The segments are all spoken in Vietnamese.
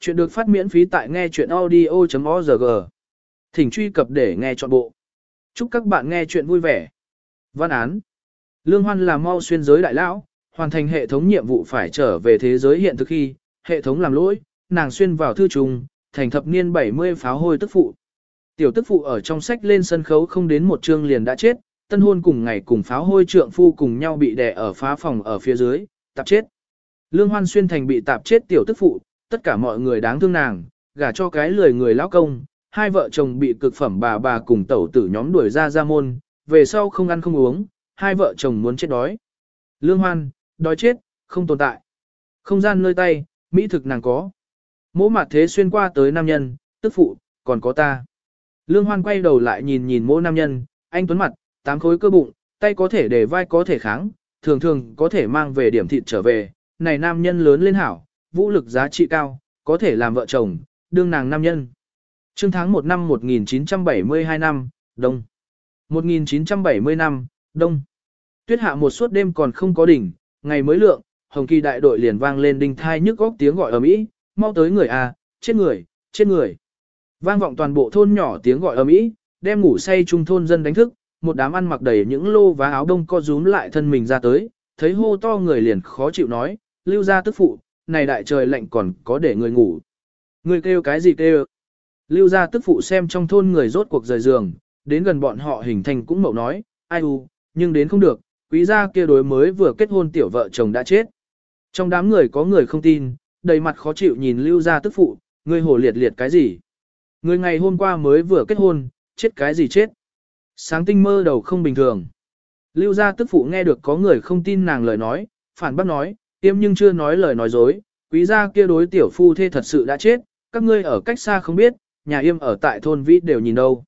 Chuyện được phát miễn phí tại nghe chuyện audio.org. Thỉnh truy cập để nghe trọn bộ. Chúc các bạn nghe chuyện vui vẻ. Văn án. Lương Hoan là mau xuyên giới đại lão, hoàn thành hệ thống nhiệm vụ phải trở về thế giới hiện thực khi, hệ thống làm lỗi, nàng xuyên vào thư trùng, thành thập niên 70 pháo hôi tức phụ. Tiểu tức phụ ở trong sách lên sân khấu không đến một chương liền đã chết, tân hôn cùng ngày cùng pháo hôi trượng phu cùng nhau bị đè ở phá phòng ở phía dưới, tạp chết. Lương Hoan xuyên thành bị tạp chết tiểu tức phụ, tất cả mọi người đáng thương nàng, gả cho cái lười người lão công, hai vợ chồng bị cực phẩm bà bà cùng tẩu tử nhóm đuổi ra ra môn, về sau không ăn không uống, hai vợ chồng muốn chết đói. Lương Hoan, đói chết, không tồn tại. Không gian nơi tay, mỹ thực nàng có. Mỗ mặt thế xuyên qua tới nam nhân, tức phụ, còn có ta. Lương Hoan quay đầu lại nhìn nhìn mỗ nam nhân, anh tuấn mặt, tám khối cơ bụng, tay có thể để vai có thể kháng, thường thường có thể mang về điểm thịt trở về. Này nam nhân lớn lên hảo, vũ lực giá trị cao, có thể làm vợ chồng, đương nàng nam nhân. Trương tháng 1 năm 1972 năm, Đông. 1970 năm, Đông. Tuyết hạ một suốt đêm còn không có đỉnh, ngày mới lượng, Hồng Kỳ đại đội liền vang lên đinh thai nhức góc tiếng gọi ở mỹ, mau tới người à, chết người, chết người. Vang vọng toàn bộ thôn nhỏ tiếng gọi ở mỹ, đem ngủ say trung thôn dân đánh thức, một đám ăn mặc đầy những lô và áo đông co rúm lại thân mình ra tới, thấy hô to người liền khó chịu nói, lưu ra tức phụ, này đại trời lạnh còn có để người ngủ. Người kêu cái gì kêu? Lưu ra tức phụ xem trong thôn người rốt cuộc rời giường, đến gần bọn họ hình thành cũng mậu nói, ai u, nhưng đến không được, quý gia kia đối mới vừa kết hôn tiểu vợ chồng đã chết. Trong đám người có người không tin, đầy mặt khó chịu nhìn lưu ra tức phụ, người hồ liệt liệt cái gì? Người ngày hôm qua mới vừa kết hôn, chết cái gì chết? Sáng tinh mơ đầu không bình thường. Lưu gia tức phụ nghe được có người không tin nàng lời nói, phản bác nói, tiêm nhưng chưa nói lời nói dối, quý gia kia đối tiểu phu thê thật sự đã chết, các ngươi ở cách xa không biết, nhà yêm ở tại thôn vĩ đều nhìn đâu.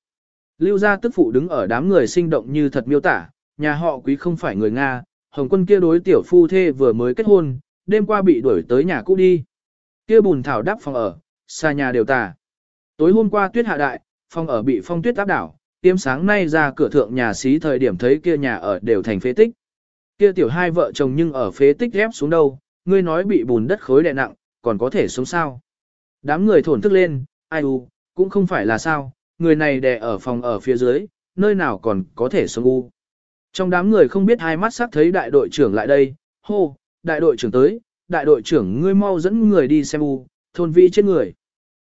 Lưu gia tức phụ đứng ở đám người sinh động như thật miêu tả, nhà họ quý không phải người Nga, hồng quân kia đối tiểu phu thê vừa mới kết hôn, đêm qua bị đuổi tới nhà cũ đi. Kia bùn thảo đắp phòng ở, xa nhà đều tà. Tối hôm qua tuyết hạ đại, phòng ở bị phong tuyết áp đảo, tiêm sáng nay ra cửa thượng nhà xí thời điểm thấy kia nhà ở đều thành phế tích. Kia tiểu hai vợ chồng nhưng ở phế tích ghép xuống đâu, ngươi nói bị bùn đất khối đè nặng, còn có thể sống sao. Đám người thổn thức lên, ai u, cũng không phải là sao, người này đè ở phòng ở phía dưới, nơi nào còn có thể sống u. Trong đám người không biết hai mắt sắc thấy đại đội trưởng lại đây, hô, đại đội trưởng tới, đại đội trưởng ngươi mau dẫn người đi xem u, thôn vi chết người.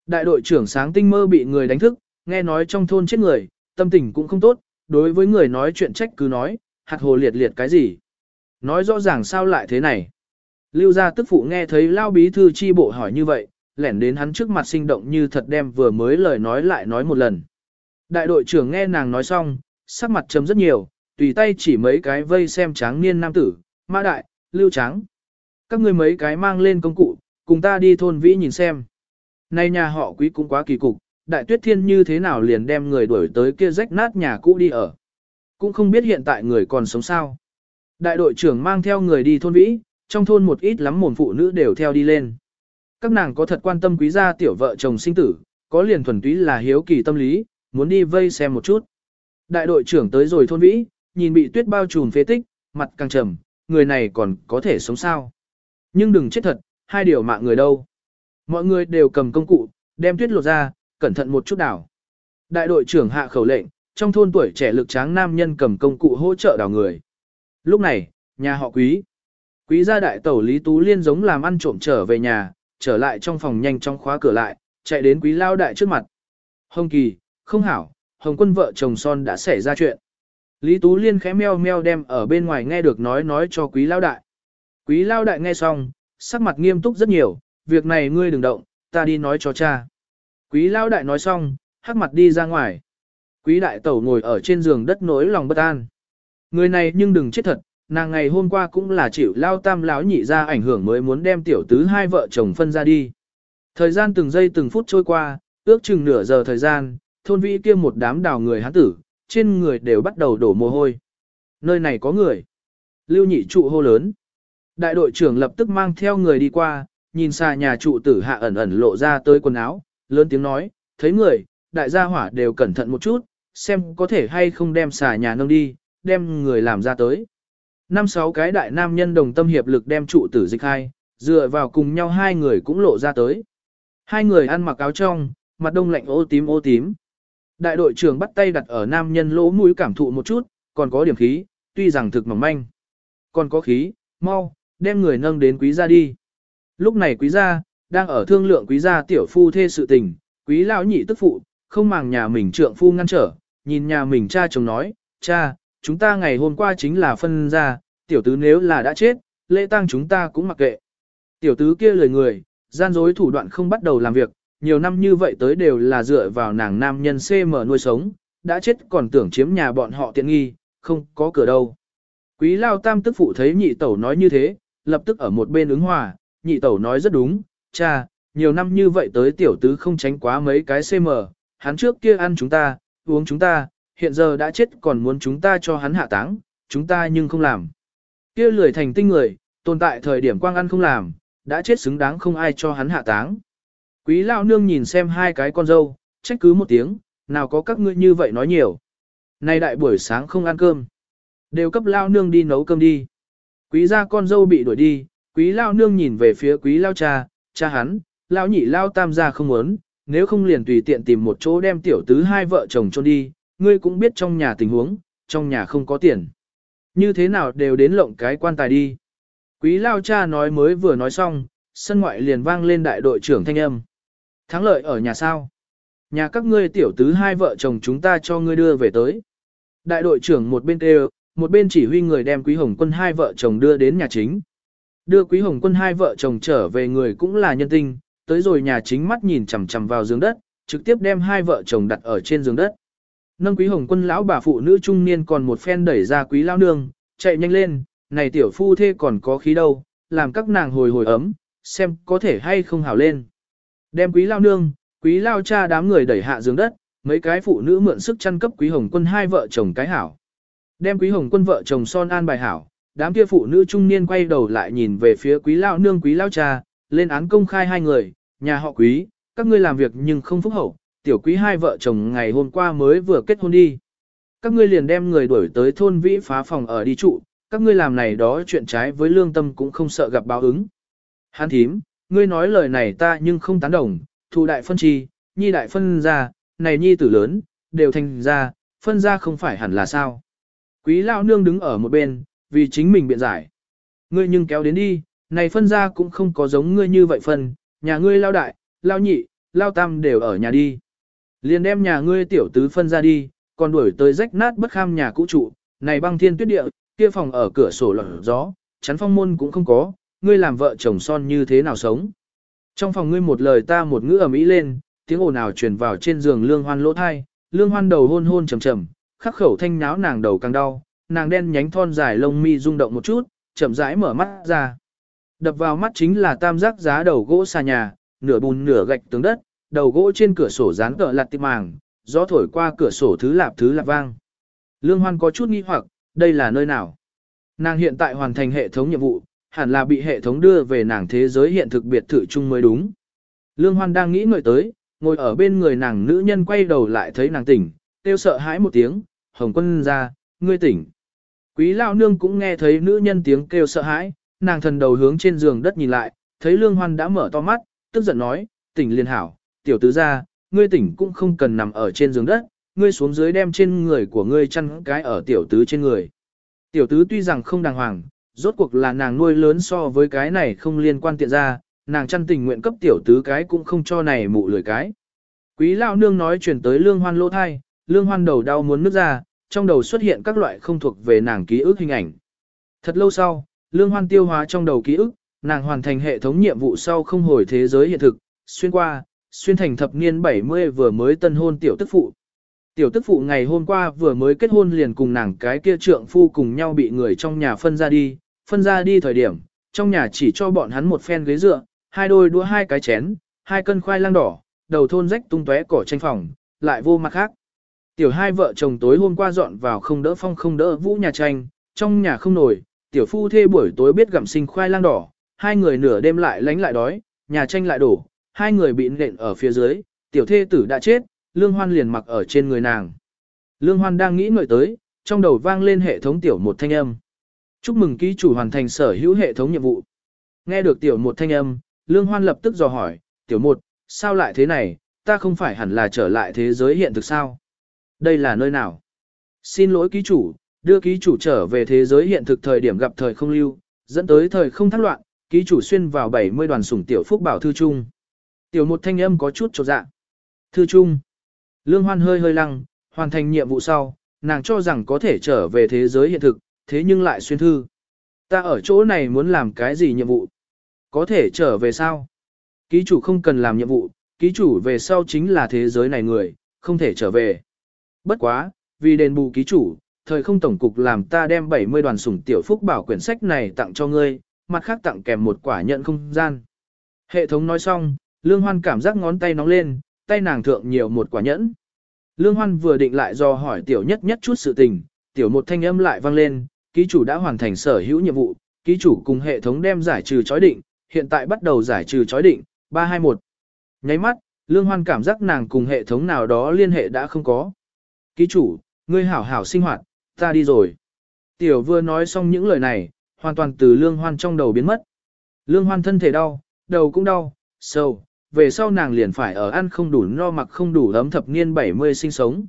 Đại đội trưởng sáng tinh mơ bị người đánh thức, nghe nói trong thôn chết người, tâm tình cũng không tốt, đối với người nói chuyện trách cứ nói, hạt hồ liệt liệt cái gì. Nói rõ ràng sao lại thế này. Lưu gia tức phụ nghe thấy lao bí thư chi bộ hỏi như vậy, lẻn đến hắn trước mặt sinh động như thật đem vừa mới lời nói lại nói một lần. Đại đội trưởng nghe nàng nói xong, sắc mặt chấm rất nhiều, tùy tay chỉ mấy cái vây xem tráng niên nam tử, mã đại, lưu tráng. Các ngươi mấy cái mang lên công cụ, cùng ta đi thôn vĩ nhìn xem. Nay nhà họ quý cũng quá kỳ cục, đại tuyết thiên như thế nào liền đem người đuổi tới kia rách nát nhà cũ đi ở. Cũng không biết hiện tại người còn sống sao. Đại đội trưởng mang theo người đi thôn vĩ, trong thôn một ít lắm mồm phụ nữ đều theo đi lên. Các nàng có thật quan tâm quý gia tiểu vợ chồng sinh tử, có liền thuần túy là hiếu kỳ tâm lý, muốn đi vây xem một chút. Đại đội trưởng tới rồi thôn vĩ, nhìn bị tuyết bao trùm phế tích, mặt càng trầm, người này còn có thể sống sao. Nhưng đừng chết thật, hai điều mạng người đâu. Mọi người đều cầm công cụ, đem tuyết lột ra, cẩn thận một chút đảo. Đại đội trưởng hạ khẩu lệnh, trong thôn tuổi trẻ lực tráng nam nhân cầm công cụ hỗ trợ đào người. Lúc này, nhà họ quý. Quý gia đại tẩu Lý Tú Liên giống làm ăn trộm trở về nhà, trở lại trong phòng nhanh trong khóa cửa lại, chạy đến quý lao đại trước mặt. Hồng Kỳ, không hảo, Hồng quân vợ chồng son đã xảy ra chuyện. Lý Tú Liên khẽ meo meo đem ở bên ngoài nghe được nói nói cho quý lao đại. Quý lao đại nghe xong, sắc mặt nghiêm túc rất nhiều, việc này ngươi đừng động, ta đi nói cho cha. Quý lao đại nói xong, hắc mặt đi ra ngoài. Quý đại tẩu ngồi ở trên giường đất nỗi lòng bất an. Người này nhưng đừng chết thật, nàng ngày hôm qua cũng là chịu lao tam lão nhị ra ảnh hưởng mới muốn đem tiểu tứ hai vợ chồng phân ra đi. Thời gian từng giây từng phút trôi qua, ước chừng nửa giờ thời gian, thôn vĩ kia một đám đào người hán tử, trên người đều bắt đầu đổ mồ hôi. Nơi này có người. Lưu nhị trụ hô lớn. Đại đội trưởng lập tức mang theo người đi qua, nhìn xa nhà trụ tử hạ ẩn ẩn lộ ra tới quần áo, lớn tiếng nói, thấy người, đại gia hỏa đều cẩn thận một chút, xem có thể hay không đem xà nhà nâng đi, đem người làm ra tới. Năm sáu cái đại nam nhân đồng tâm hiệp lực đem trụ tử dịch hai, dựa vào cùng nhau hai người cũng lộ ra tới. Hai người ăn mặc áo trong, mặt đông lạnh ô tím ô tím. Đại đội trưởng bắt tay đặt ở nam nhân lỗ mũi cảm thụ một chút, còn có điểm khí, tuy rằng thực mỏng manh. Còn có khí, mau, đem người nâng đến quý gia đi. Lúc này quý gia, đang ở thương lượng quý gia tiểu phu thê sự tình, quý lão nhị tức phụ, không màng nhà mình trượng phu ngăn trở, nhìn nhà mình cha chồng nói, cha, chúng ta ngày hôm qua chính là phân ra tiểu tứ nếu là đã chết, lễ tang chúng ta cũng mặc kệ. Tiểu tứ kia lời người, gian dối thủ đoạn không bắt đầu làm việc, nhiều năm như vậy tới đều là dựa vào nàng nam nhân CM nuôi sống, đã chết còn tưởng chiếm nhà bọn họ tiện nghi, không có cửa đâu. Quý lao tam tức phụ thấy nhị tẩu nói như thế, lập tức ở một bên ứng hòa, nhị tẩu nói rất đúng, cha, nhiều năm như vậy tới tiểu tứ không tránh quá mấy cái CM, hắn trước kia ăn chúng ta, uống chúng ta, hiện giờ đã chết còn muốn chúng ta cho hắn hạ táng, chúng ta nhưng không làm. Kia lười thành tinh người, tồn tại thời điểm quang ăn không làm, đã chết xứng đáng không ai cho hắn hạ táng. Quý lao nương nhìn xem hai cái con dâu, trách cứ một tiếng, nào có các ngươi như vậy nói nhiều. Nay đại buổi sáng không ăn cơm. Đều cấp lao nương đi nấu cơm đi. Quý gia con dâu bị đuổi đi, quý lao nương nhìn về phía quý lao cha, cha hắn, lao nhị lao tam gia không muốn, nếu không liền tùy tiện tìm một chỗ đem tiểu tứ hai vợ chồng chôn đi, ngươi cũng biết trong nhà tình huống, trong nhà không có tiền. Như thế nào đều đến lộng cái quan tài đi. Quý lao cha nói mới vừa nói xong, sân ngoại liền vang lên đại đội trưởng thanh âm. Thắng lợi ở nhà sao? Nhà các ngươi tiểu tứ hai vợ chồng chúng ta cho ngươi đưa về tới. Đại đội trưởng một bên kêu, một bên chỉ huy người đem Quý Hồng Quân hai vợ chồng đưa đến nhà chính. Đưa Quý Hồng Quân hai vợ chồng trở về người cũng là nhân tinh, tới rồi nhà chính mắt nhìn chằm chằm vào giường đất, trực tiếp đem hai vợ chồng đặt ở trên giường đất. Nâng Quý Hồng Quân lão bà phụ nữ trung niên còn một phen đẩy ra Quý lão nương, chạy nhanh lên, này tiểu phu thê còn có khí đâu, làm các nàng hồi hồi ấm, xem có thể hay không hảo lên. Đem Quý lão nương, Quý lão cha đám người đẩy hạ giường đất, mấy cái phụ nữ mượn sức chăn cấp Quý Hồng Quân hai vợ chồng cái hảo. Đem Quý Hồng Quân vợ chồng son an bài hảo, đám kia phụ nữ trung niên quay đầu lại nhìn về phía Quý lão nương Quý lão cha, lên án công khai hai người, nhà họ Quý, các ngươi làm việc nhưng không phúc hậu, tiểu Quý hai vợ chồng ngày hôm qua mới vừa kết hôn đi. Các ngươi liền đem người đuổi tới thôn vĩ phá phòng ở đi trụ, các ngươi làm này đó chuyện trái với lương tâm cũng không sợ gặp báo ứng. Hán thím, ngươi nói lời này ta nhưng không tán đồng, thù đại phân chi, nhi đại phân ra, này nhi tử lớn, đều thành ra, phân ra không phải hẳn là sao. Quý lao nương đứng ở một bên, vì chính mình biện giải. Ngươi nhưng kéo đến đi, này phân ra cũng không có giống ngươi như vậy phân, nhà ngươi lao đại, lao nhị, lao tam đều ở nhà đi. Liền đem nhà ngươi tiểu tứ phân ra đi, còn đuổi tới rách nát bất kham nhà cũ trụ, này băng thiên tuyết địa, kia phòng ở cửa sổ lở gió, chắn phong môn cũng không có, ngươi làm vợ chồng son như thế nào sống. Trong phòng ngươi một lời ta một ngữ ầm ĩ lên, tiếng ồn ào truyền vào trên giường lương hoan lỗ thai, lương hoan đầu hôn hôn trầm trầm, khắc khẩu thanh náo nàng đầu càng đau, nàng đen nhánh thon dài lông mi rung động một chút, chậm rãi mở mắt ra. Đập vào mắt chính là tam giác giá đầu gỗ xà nhà, nửa bùn nửa gạch tướng đất, đầu gỗ trên cửa sổ dán tờ lạt tiêm màng, gió thổi qua cửa sổ thứ lạp thứ lạp vang. Lương Hoan có chút nghi hoặc, đây là nơi nào? Nàng hiện tại hoàn thành hệ thống nhiệm vụ, hẳn là bị hệ thống đưa về nàng thế giới hiện thực biệt thự chung mới đúng. Lương Hoan đang nghĩ người tới, ngồi ở bên người nàng nữ nhân quay đầu lại thấy nàng tỉnh, kêu sợ hãi một tiếng, hồng quân ra, ngươi tỉnh. Quý lão nương cũng nghe thấy nữ nhân tiếng kêu sợ hãi, nàng thần đầu hướng trên giường đất nhìn lại, thấy Lương Hoan đã mở to mắt, tức giận nói, tỉnh liên hảo, tiểu tứ ra, ngươi tỉnh cũng không cần nằm ở trên giường đất, ngươi xuống dưới đem trên người của ngươi chăn cái ở tiểu tứ trên người. Tiểu tứ tuy rằng không đàng hoàng, rốt cuộc là nàng nuôi lớn so với cái này không liên quan tiện ra, nàng chăn tình nguyện cấp tiểu tứ cái cũng không cho này mụ lười cái. Quý lão nương nói chuyển tới lương hoan lỗ thai, lương hoan đầu đau muốn nứt ra, trong đầu xuất hiện các loại không thuộc về nàng ký ức hình ảnh. Thật lâu sau, lương hoan tiêu hóa trong đầu ký ức, nàng hoàn thành hệ thống nhiệm vụ sau không hồi thế giới hiện thực, xuyên qua, xuyên thành thập niên 70 vừa mới tân hôn tiểu tức phụ. Tiểu tức phụ ngày hôm qua vừa mới kết hôn liền cùng nàng cái kia trượng phu cùng nhau bị người trong nhà phân ra đi, phân ra đi thời điểm, trong nhà chỉ cho bọn hắn một phen ghế dựa, hai đôi đũa hai cái chén, hai cân khoai lang đỏ, đầu thôn rách tung tóe cỏ tranh phòng, lại vô mặt khác. Tiểu hai vợ chồng tối hôm qua dọn vào không đỡ phong không đỡ vũ nhà tranh, trong nhà không nổi, tiểu phu thê buổi tối biết gặm sinh khoai lang đỏ, hai người nửa đêm lại lánh lại đói, nhà tranh lại đổ, hai người bị nện ở phía dưới, tiểu thê tử đã chết, lương hoan liền mặc ở trên người nàng. Lương hoan đang nghĩ ngợi tới, trong đầu vang lên hệ thống tiểu một thanh âm. Chúc mừng ký chủ hoàn thành sở hữu hệ thống nhiệm vụ. Nghe được tiểu một thanh âm, lương hoan lập tức dò hỏi, tiểu một, sao lại thế này, ta không phải hẳn là trở lại thế giới hiện thực sao? Đây là nơi nào? Xin lỗi ký chủ, đưa ký chủ trở về thế giới hiện thực thời điểm gặp thời không lưu, dẫn tới thời không thác loạn, ký chủ xuyên vào 70 đoàn sủng tiểu phúc bảo thư trung. Tiểu một thanh âm có chút trột dạ. Thư trung. Lương Hoan hơi hơi lăng, hoàn thành nhiệm vụ sau, nàng cho rằng có thể trở về thế giới hiện thực, thế nhưng lại xuyên thư. Ta ở chỗ này muốn làm cái gì nhiệm vụ? Có thể trở về sao? Ký chủ không cần làm nhiệm vụ, ký chủ về sau chính là thế giới này người, không thể trở về. Bất quá, vì đền bù ký chủ, thời không tổng cục làm ta đem 70 đoàn sủng tiểu phúc bảo quyển sách này tặng cho ngươi, mặt khác tặng kèm một quả nhận không gian. Hệ thống nói xong, Lương Hoan cảm giác ngón tay nóng lên, tay nàng thượng nhiều một quả nhẫn. Lương Hoan vừa định lại do hỏi tiểu nhất nhất chút sự tình, tiểu một thanh âm lại vang lên, ký chủ đã hoàn thành sở hữu nhiệm vụ, ký chủ cùng hệ thống đem giải trừ chói định, hiện tại bắt đầu giải trừ chói định, 321. Nháy mắt, Lương Hoan cảm giác nàng cùng hệ thống nào đó liên hệ đã không có. Ký chủ, ngươi hảo hảo sinh hoạt, ta đi rồi. Tiểu vừa nói xong những lời này, hoàn toàn từ Lương Hoan trong đầu biến mất. Lương Hoan thân thể đau, đầu cũng đau, sâu, về sau nàng liền phải ở ăn không đủ no mặc không đủ ấm thập niên 70 sinh sống.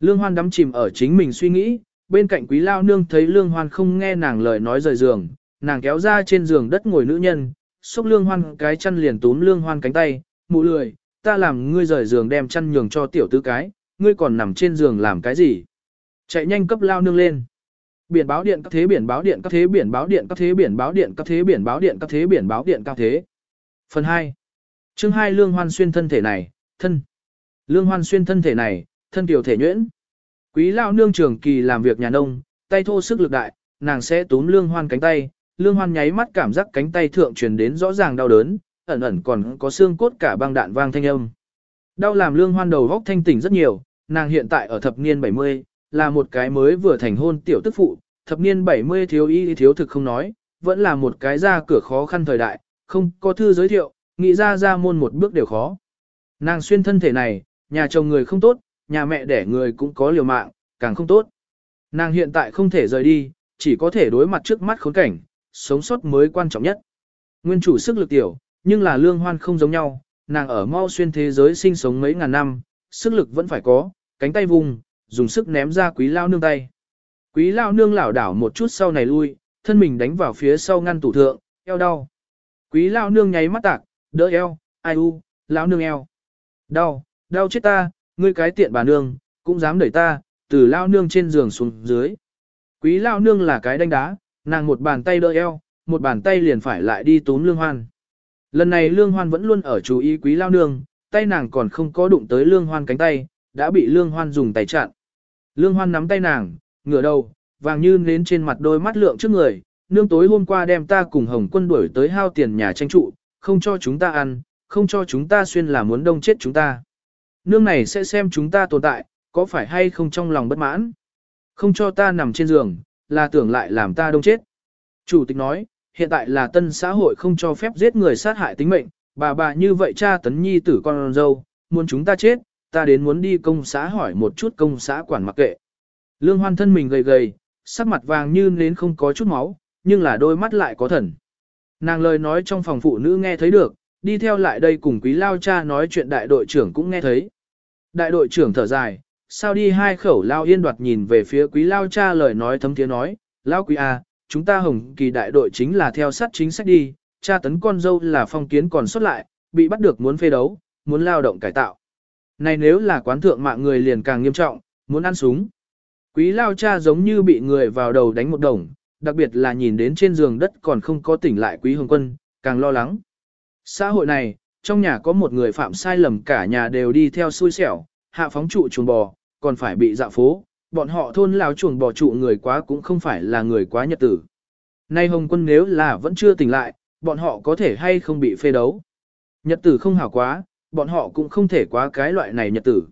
Lương Hoan đắm chìm ở chính mình suy nghĩ, bên cạnh quý lao nương thấy Lương Hoan không nghe nàng lời nói rời giường, nàng kéo ra trên giường đất ngồi nữ nhân, xúc Lương Hoan cái chăn liền túm Lương Hoan cánh tay, mụ lười, ta làm ngươi rời giường đem chăn nhường cho tiểu tứ cái, ngươi còn nằm trên giường làm cái gì? Chạy nhanh cấp lao nương lên. Biển báo điện các thế biển báo điện các thế biển báo điện các thế biển báo điện các thế biển báo điện các thế biển báo điện các thế. Phần 2. Chương hai Lương Hoan xuyên thân thể này, thân. Lương Hoan xuyên thân thể này, thân tiểu thể nhuyễn. Quý lao nương trường kỳ làm việc nhà nông, tay thô sức lực đại, nàng sẽ túm Lương Hoan cánh tay, Lương Hoan nháy mắt cảm giác cánh tay thượng truyền đến rõ ràng đau đớn, ẩn ẩn còn có xương cốt cả băng đạn vang thanh âm. Đau làm Lương Hoan đầu góc thanh tỉnh rất nhiều, nàng hiện tại ở thập niên 70, là một cái mới vừa thành hôn tiểu tức phụ, thập niên 70 thiếu y thiếu thực không nói, vẫn là một cái ra cửa khó khăn thời đại, không có thư giới thiệu, nghĩ ra ra môn một bước đều khó. Nàng xuyên thân thể này, nhà chồng người không tốt, nhà mẹ đẻ người cũng có liều mạng, càng không tốt. Nàng hiện tại không thể rời đi, chỉ có thể đối mặt trước mắt khốn cảnh, sống sót mới quan trọng nhất. Nguyên chủ sức lực tiểu, nhưng là lương hoan không giống nhau, nàng ở mau xuyên thế giới sinh sống mấy ngàn năm, sức lực vẫn phải có, cánh tay vùng, dùng sức ném ra quý lao nương tay. Quý lao nương lảo đảo một chút sau này lui, thân mình đánh vào phía sau ngăn tủ thượng, eo đau. Quý lao nương nháy mắt tạc, đỡ eo, ai u, lão nương eo. Đau, đau chết ta, ngươi cái tiện bà nương, cũng dám đẩy ta, từ lao nương trên giường xuống dưới. Quý lao nương là cái đánh đá, nàng một bàn tay đỡ eo, một bàn tay liền phải lại đi túm lương hoan. Lần này lương hoan vẫn luôn ở chú ý quý lao nương, tay nàng còn không có đụng tới lương hoan cánh tay, đã bị lương hoan dùng tay chặn. Lương hoan nắm tay nàng, ngửa đầu, vàng như nến trên mặt đôi mắt lượng trước người, nương tối hôm qua đem ta cùng hồng quân đuổi tới hao tiền nhà tranh trụ, không cho chúng ta ăn, không cho chúng ta xuyên là muốn đông chết chúng ta. Nương này sẽ xem chúng ta tồn tại, có phải hay không trong lòng bất mãn. Không cho ta nằm trên giường, là tưởng lại làm ta đông chết. Chủ tịch nói, hiện tại là tân xã hội không cho phép giết người sát hại tính mệnh, bà bà như vậy cha tấn nhi tử con dâu, muốn chúng ta chết, ta đến muốn đi công xã hỏi một chút công xã quản mặc kệ. Lương hoan thân mình gầy gầy, sắc mặt vàng như nến không có chút máu, nhưng là đôi mắt lại có thần. Nàng lời nói trong phòng phụ nữ nghe thấy được, đi theo lại đây cùng quý lao cha nói chuyện đại đội trưởng cũng nghe thấy. Đại đội trưởng thở dài, sao đi hai khẩu lao yên đoạt nhìn về phía quý lao cha lời nói thấm tiếng nói, lao quý a, chúng ta hồng kỳ đại đội chính là theo sát chính sách đi, cha tấn con dâu là phong kiến còn xuất lại, bị bắt được muốn phê đấu, muốn lao động cải tạo. Này nếu là quán thượng mạng người liền càng nghiêm trọng, muốn ăn súng. Quý lao cha giống như bị người vào đầu đánh một đồng, đặc biệt là nhìn đến trên giường đất còn không có tỉnh lại quý hồng quân, càng lo lắng. Xã hội này, trong nhà có một người phạm sai lầm cả nhà đều đi theo xui xẻo, hạ phóng trụ chuồng bò, còn phải bị dạ phố, bọn họ thôn lao chuồng bò trụ người quá cũng không phải là người quá nhật tử. Nay hồng quân nếu là vẫn chưa tỉnh lại, bọn họ có thể hay không bị phê đấu. Nhật tử không hảo quá, bọn họ cũng không thể quá cái loại này nhật tử.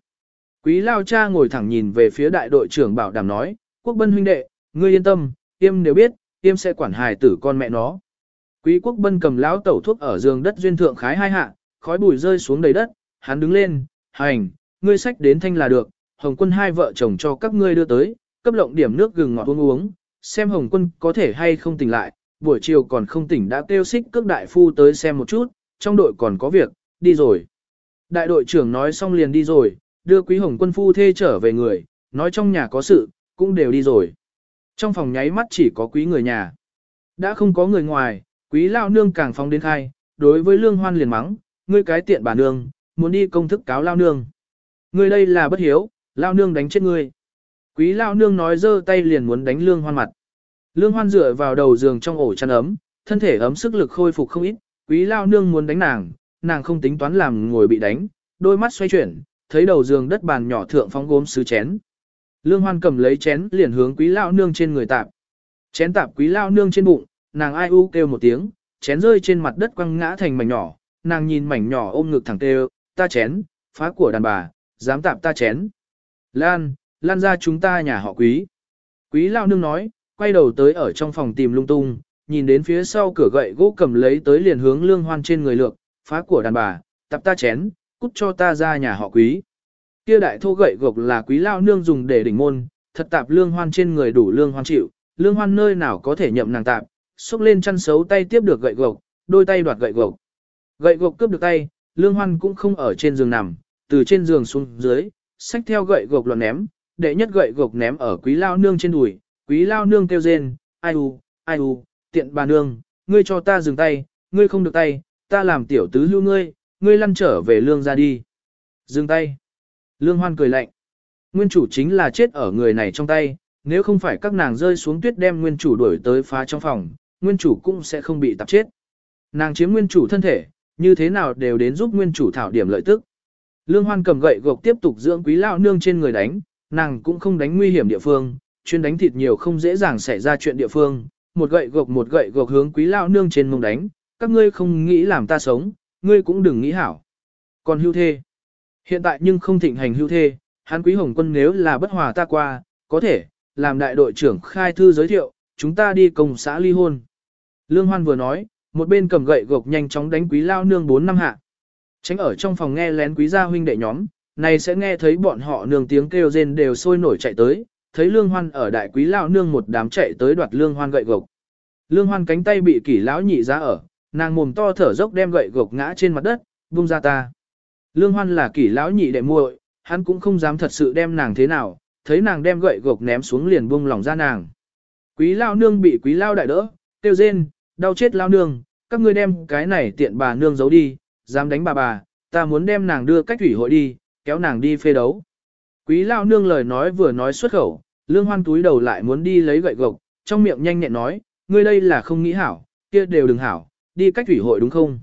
Quý lao cha ngồi thẳng nhìn về phía đại đội trưởng bảo đảm nói, quốc bân huynh đệ, ngươi yên tâm, tiêm nếu biết, tiêm sẽ quản hài tử con mẹ nó. Quý quốc bân cầm lão tẩu thuốc ở giường đất duyên thượng khái hai hạ, khói bụi rơi xuống đầy đất, hắn đứng lên, hành, ngươi sách đến thanh là được, hồng quân hai vợ chồng cho các ngươi đưa tới, cấp lộng điểm nước gừng ngọt uống uống, xem hồng quân có thể hay không tỉnh lại, buổi chiều còn không tỉnh đã kêu xích cước đại phu tới xem một chút, trong đội còn có việc, đi rồi. Đại đội trưởng nói xong liền đi rồi, đưa quý hồng quân phu thê trở về người, nói trong nhà có sự, cũng đều đi rồi. Trong phòng nháy mắt chỉ có quý người nhà. Đã không có người ngoài, quý lao nương càng phóng đến khai, đối với lương hoan liền mắng, ngươi cái tiện bà nương, muốn đi công thức cáo lao nương. Ngươi đây là bất hiếu, lao nương đánh chết ngươi. Quý lao nương nói giơ tay liền muốn đánh lương hoan mặt. Lương hoan dựa vào đầu giường trong ổ chăn ấm, thân thể ấm sức lực khôi phục không ít, quý lao nương muốn đánh nàng, nàng không tính toán làm ngồi bị đánh, đôi mắt xoay chuyển, thấy đầu giường đất bàn nhỏ thượng phóng gốm sứ chén. Lương hoan cầm lấy chén liền hướng quý lao nương trên người tạp. Chén tạp quý lao nương trên bụng, nàng ai u kêu một tiếng, chén rơi trên mặt đất quăng ngã thành mảnh nhỏ, nàng nhìn mảnh nhỏ ôm ngực thẳng kêu, ta chén, phá của đàn bà, dám tạp ta chén. Lan, lan ra chúng ta nhà họ quý. Quý lao nương nói, quay đầu tới ở trong phòng tìm lung tung, nhìn đến phía sau cửa gậy gỗ cầm lấy tới liền hướng lương hoan trên người lược, phá của đàn bà, tập ta chén, cút cho ta ra nhà họ quý. Kia đại thô gậy gộc là quý lao nương dùng để đỉnh môn, thật tạp lương hoan trên người đủ lương hoan chịu, lương hoan nơi nào có thể nhậm nàng tạp, xúc lên chăn xấu tay tiếp được gậy gộc, đôi tay đoạt gậy gộc. Gậy gộc cướp được tay, lương hoan cũng không ở trên giường nằm, từ trên giường xuống dưới, xách theo gậy gộc loạn ném, đệ nhất gậy gộc ném ở quý lao nương trên đùi, quý lao nương kêu rên, ai u, ai u, tiện bà nương, ngươi cho ta dừng tay, ngươi không được tay, ta làm tiểu tứ lưu ngươi, ngươi lăn trở về lương ra đi. Dừng tay. Lương hoan cười lạnh. Nguyên chủ chính là chết ở người này trong tay, nếu không phải các nàng rơi xuống tuyết đem nguyên chủ đuổi tới phá trong phòng, nguyên chủ cũng sẽ không bị tạp chết. Nàng chiếm nguyên chủ thân thể, như thế nào đều đến giúp nguyên chủ thảo điểm lợi tức. Lương hoan cầm gậy gộc tiếp tục dưỡng quý lão nương trên người đánh, nàng cũng không đánh nguy hiểm địa phương, chuyên đánh thịt nhiều không dễ dàng xảy ra chuyện địa phương, một gậy gộc một gậy gộc hướng quý lão nương trên mông đánh, các ngươi không nghĩ làm ta sống, ngươi cũng đừng nghĩ hảo. Còn hưu thê, hiện tại nhưng không thịnh hành hưu thê, hắn quý hồng quân nếu là bất hòa ta qua, có thể, làm đại đội trưởng khai thư giới thiệu, chúng ta đi công xã ly hôn. Lương Hoan vừa nói, một bên cầm gậy gộc nhanh chóng đánh quý lao nương 4 năm hạ. Tránh ở trong phòng nghe lén quý gia huynh đệ nhóm, này sẽ nghe thấy bọn họ nương tiếng kêu rên đều sôi nổi chạy tới, thấy lương hoan ở đại quý lao nương một đám chạy tới đoạt lương hoan gậy gộc. Lương hoan cánh tay bị kỷ lão nhị ra ở, nàng mồm to thở dốc đem gậy gộc ngã trên mặt đất, buông ra ta. Lương hoan là kỷ lão nhị đệ muội, hắn cũng không dám thật sự đem nàng thế nào, thấy nàng đem gậy gộc ném xuống liền buông lòng ra nàng. Quý lao nương bị quý lao đại đỡ, tiêu rên, đau chết lao nương, các ngươi đem cái này tiện bà nương giấu đi, dám đánh bà bà, ta muốn đem nàng đưa cách thủy hội đi, kéo nàng đi phê đấu. Quý lao nương lời nói vừa nói xuất khẩu, lương hoan túi đầu lại muốn đi lấy gậy gộc, trong miệng nhanh nhẹn nói, ngươi đây là không nghĩ hảo, kia đều đừng hảo, đi cách thủy hội đúng không?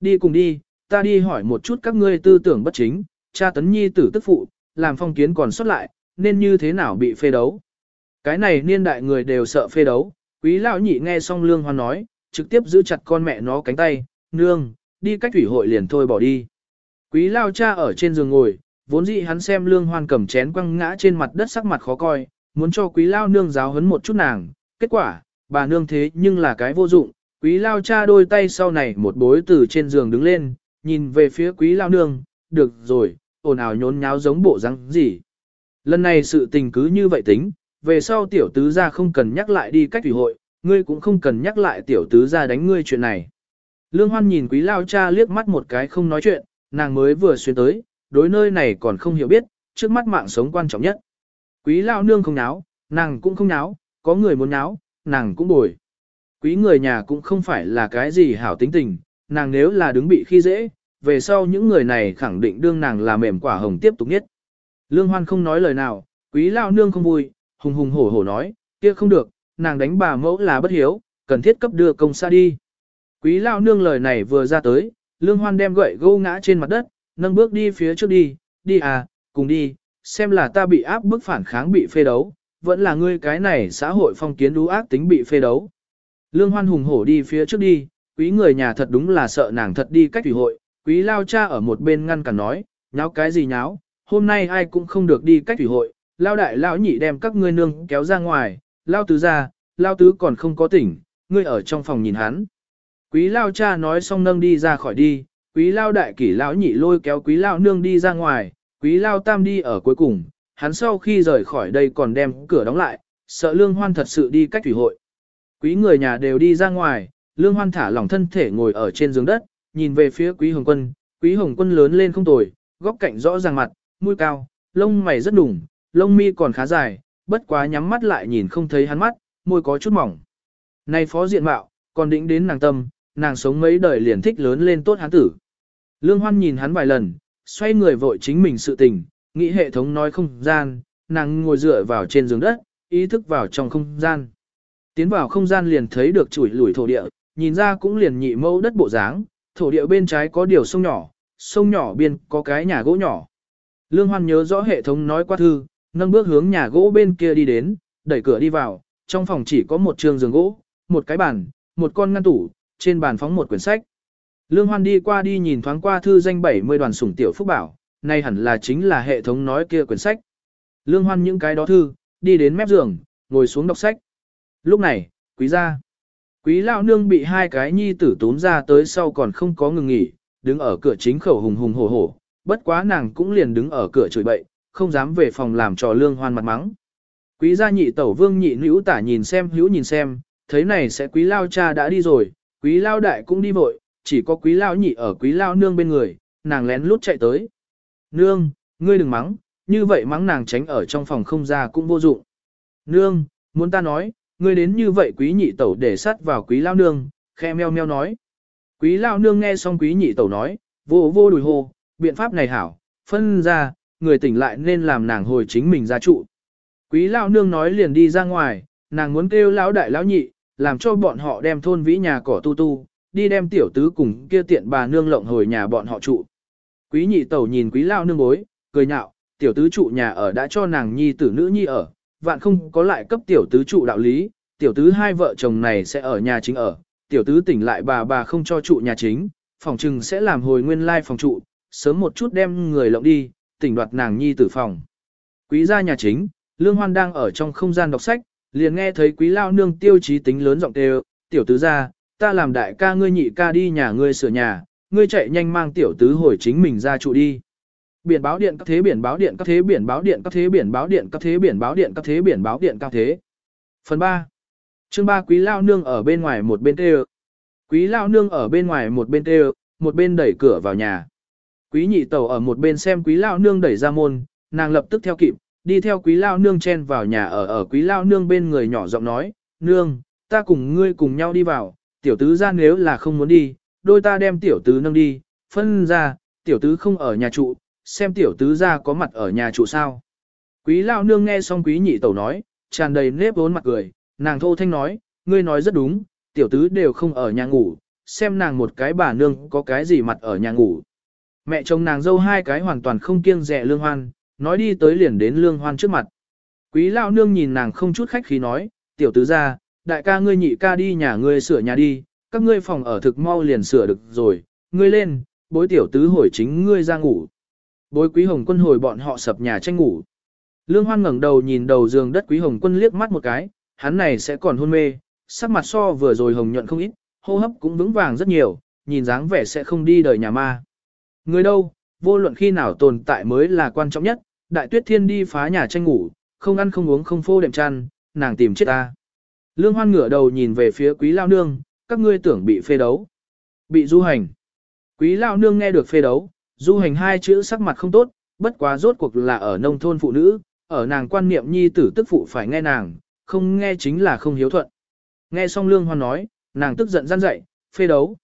Đi cùng đi, ta đi hỏi một chút các ngươi tư tưởng bất chính, cha tấn nhi tử tức phụ, làm phong kiến còn xuất lại, nên như thế nào bị phê đấu. Cái này niên đại người đều sợ phê đấu, quý lão nhị nghe xong lương hoan nói, trực tiếp giữ chặt con mẹ nó cánh tay, nương, đi cách thủy hội liền thôi bỏ đi. Quý lao cha ở trên giường ngồi, vốn dĩ hắn xem lương hoan cầm chén quăng ngã trên mặt đất sắc mặt khó coi, muốn cho quý lao nương giáo hấn một chút nàng. Kết quả, bà nương thế nhưng là cái vô dụng, quý lao cha đôi tay sau này một bối từ trên giường đứng lên, nhìn về phía quý lao nương, được rồi, ồn ào nhốn nháo giống bộ răng gì. Lần này sự tình cứ như vậy tính, về sau tiểu tứ gia không cần nhắc lại đi cách thủy hội, ngươi cũng không cần nhắc lại tiểu tứ gia đánh ngươi chuyện này. Lương Hoan nhìn quý lao cha liếc mắt một cái không nói chuyện, nàng mới vừa xuyên tới, đối nơi này còn không hiểu biết, trước mắt mạng sống quan trọng nhất. Quý lao nương không náo, nàng cũng không náo, có người muốn náo, nàng cũng bồi. Quý người nhà cũng không phải là cái gì hảo tính tình, nàng nếu là đứng bị khi dễ, về sau những người này khẳng định đương nàng là mềm quả hồng tiếp tục nhất. Lương Hoan không nói lời nào, quý lao nương không vui, hùng hùng hổ hổ nói, kia không được, nàng đánh bà mẫu là bất hiếu, cần thiết cấp đưa công xa đi. Quý lao nương lời này vừa ra tới, lương hoan đem gậy gô ngã trên mặt đất, nâng bước đi phía trước đi, đi à, cùng đi, xem là ta bị áp bức phản kháng bị phê đấu, vẫn là ngươi cái này xã hội phong kiến đú ác tính bị phê đấu. Lương hoan hùng hổ đi phía trước đi, quý người nhà thật đúng là sợ nàng thật đi cách thủy hội, quý lao cha ở một bên ngăn cản nói, nháo cái gì nháo, hôm nay ai cũng không được đi cách thủy hội, lao đại lão nhị đem các ngươi nương kéo ra ngoài, lao tứ ra, lao tứ còn không có tỉnh, ngươi ở trong phòng nhìn hắn. Quý lao cha nói xong nâng đi ra khỏi đi, quý lao đại kỷ lão nhị lôi kéo quý lao nương đi ra ngoài, quý lao tam đi ở cuối cùng, hắn sau khi rời khỏi đây còn đem cửa đóng lại, sợ lương hoan thật sự đi cách thủy hội. Quý người nhà đều đi ra ngoài, lương hoan thả lỏng thân thể ngồi ở trên giường đất, nhìn về phía quý hồng quân, Quý Hồng Quân lớn lên không tồi, góc cạnh rõ ràng mặt, mũi cao, lông mày rất đủng, lông mi còn khá dài, bất quá nhắm mắt lại nhìn không thấy hắn mắt, môi có chút mỏng. Nay phó diện mạo, còn đĩnh đến nàng tâm, nàng sống mấy đời liền thích lớn lên tốt hắn tử. Lương Hoan nhìn hắn vài lần, xoay người vội chính mình sự tình, nghĩ hệ thống nói không gian, nàng ngồi dựa vào trên giường đất, ý thức vào trong không gian. Tiến vào không gian liền thấy được chuỗi lủi thổ địa, nhìn ra cũng liền nhị mẫu đất bộ dáng, thổ địa bên trái có điều sông nhỏ, sông nhỏ biên có cái nhà gỗ nhỏ. Lương Hoan nhớ rõ hệ thống nói qua thư, nâng bước hướng nhà gỗ bên kia đi đến, đẩy cửa đi vào, trong phòng chỉ có một trường giường gỗ, một cái bàn, một con ngăn tủ, trên bàn phóng một quyển sách. Lương Hoan đi qua đi nhìn thoáng qua thư danh 70 đoàn sủng tiểu phúc bảo, này hẳn là chính là hệ thống nói kia quyển sách. Lương Hoan những cái đó thư, đi đến mép giường, ngồi xuống đọc sách. Lúc này, quý gia. Quý lão nương bị hai cái nhi tử tốn ra tới sau còn không có ngừng nghỉ, đứng ở cửa chính khẩu hùng hùng hổ hổ, bất quá nàng cũng liền đứng ở cửa chửi bậy, không dám về phòng làm trò lương hoan mặt mắng. Quý gia nhị tẩu vương nhị nữ tả nhìn xem hữu nhìn xem, thấy này sẽ quý lao cha đã đi rồi, quý lao đại cũng đi vội, chỉ có quý lao nhị ở quý lao nương bên người, nàng lén lút chạy tới. Nương, ngươi đừng mắng, như vậy mắng nàng tránh ở trong phòng không ra cũng vô dụng. Nương, muốn ta nói, ngươi đến như vậy quý nhị tẩu để sát vào quý lao nương, khe meo meo nói. Quý lao nương nghe xong quý nhị tẩu nói, vô vô đùi hô, biện pháp này hảo, phân ra, người tỉnh lại nên làm nàng hồi chính mình ra trụ. Quý lao nương nói liền đi ra ngoài, nàng muốn kêu lão đại lão nhị, làm cho bọn họ đem thôn vĩ nhà cỏ tu tu, đi đem tiểu tứ cùng kia tiện bà nương lộng hồi nhà bọn họ trụ. Quý nhị tẩu nhìn quý lao nương bối, cười nhạo, tiểu tứ trụ nhà ở đã cho nàng nhi tử nữ nhi ở, vạn không có lại cấp tiểu tứ trụ đạo lý, tiểu tứ hai vợ chồng này sẽ ở nhà chính ở, tiểu tứ tỉnh lại bà bà không cho trụ nhà chính, phòng trừng sẽ làm hồi nguyên lai phòng trụ, sớm một chút đem người lộng đi, tỉnh đoạt nàng nhi tử phòng. Quý gia nhà chính, Lương Hoan đang ở trong không gian đọc sách, liền nghe thấy quý lao nương tiêu chí tính lớn giọng kêu, tiểu tứ gia, ta làm đại ca ngươi nhị ca đi nhà ngươi sửa nhà, ngươi chạy nhanh mang tiểu tứ hồi chính mình ra trụ đi. Biển báo điện các thế biển báo điện các thế biển báo điện các thế biển báo điện các thế biển báo điện các thế biển báo điện các thế. Phần 3. Chương 3 Quý Lao Nương ở bên ngoài một bên tê Quý Lao Nương ở bên ngoài một bên tê một bên đẩy cửa vào nhà. Quý nhị tẩu ở một bên xem Quý Lao Nương đẩy ra môn, nàng lập tức theo kịp, đi theo Quý Lao Nương chen vào nhà ở ở Quý Lao Nương bên người nhỏ giọng nói, Nương, ta cùng ngươi cùng nhau đi vào, tiểu tứ ra nếu là không muốn đi, đôi ta đem tiểu tứ nâng đi, phân ra, tiểu tứ không ở nhà trụ, xem tiểu tứ gia có mặt ở nhà trụ sao. Quý lao nương nghe xong quý nhị tẩu nói, tràn đầy nếp vốn mặt cười, nàng thô thanh nói, ngươi nói rất đúng, tiểu tứ đều không ở nhà ngủ, xem nàng một cái bà nương có cái gì mặt ở nhà ngủ. Mẹ chồng nàng dâu hai cái hoàn toàn không kiêng rẻ lương hoan, nói đi tới liền đến lương hoan trước mặt. Quý lao nương nhìn nàng không chút khách khí nói, tiểu tứ gia, đại ca ngươi nhị ca đi nhà ngươi sửa nhà đi, các ngươi phòng ở thực mau liền sửa được rồi, ngươi lên, bối tiểu tứ hồi chính ngươi ra ngủ. Bối quý hồng quân hồi bọn họ sập nhà tranh ngủ. Lương Hoan ngẩng đầu nhìn đầu giường đất quý hồng quân liếc mắt một cái, hắn này sẽ còn hôn mê, sắc mặt so vừa rồi hồng nhuận không ít, hô hấp cũng vững vàng rất nhiều, nhìn dáng vẻ sẽ không đi đời nhà ma. Người đâu, vô luận khi nào tồn tại mới là quan trọng nhất, đại tuyết thiên đi phá nhà tranh ngủ, không ăn không uống không phô đệm chăn, nàng tìm chết ta. Lương Hoan ngửa đầu nhìn về phía quý lao nương, các ngươi tưởng bị phê đấu. Bị du hành. Quý lao nương nghe được phê đấu, Du hành hai chữ sắc mặt không tốt, bất quá rốt cuộc là ở nông thôn phụ nữ, ở nàng quan niệm nhi tử tức phụ phải nghe nàng, không nghe chính là không hiếu thuận. Nghe xong lương hoan nói, nàng tức giận gian dậy, phê đấu.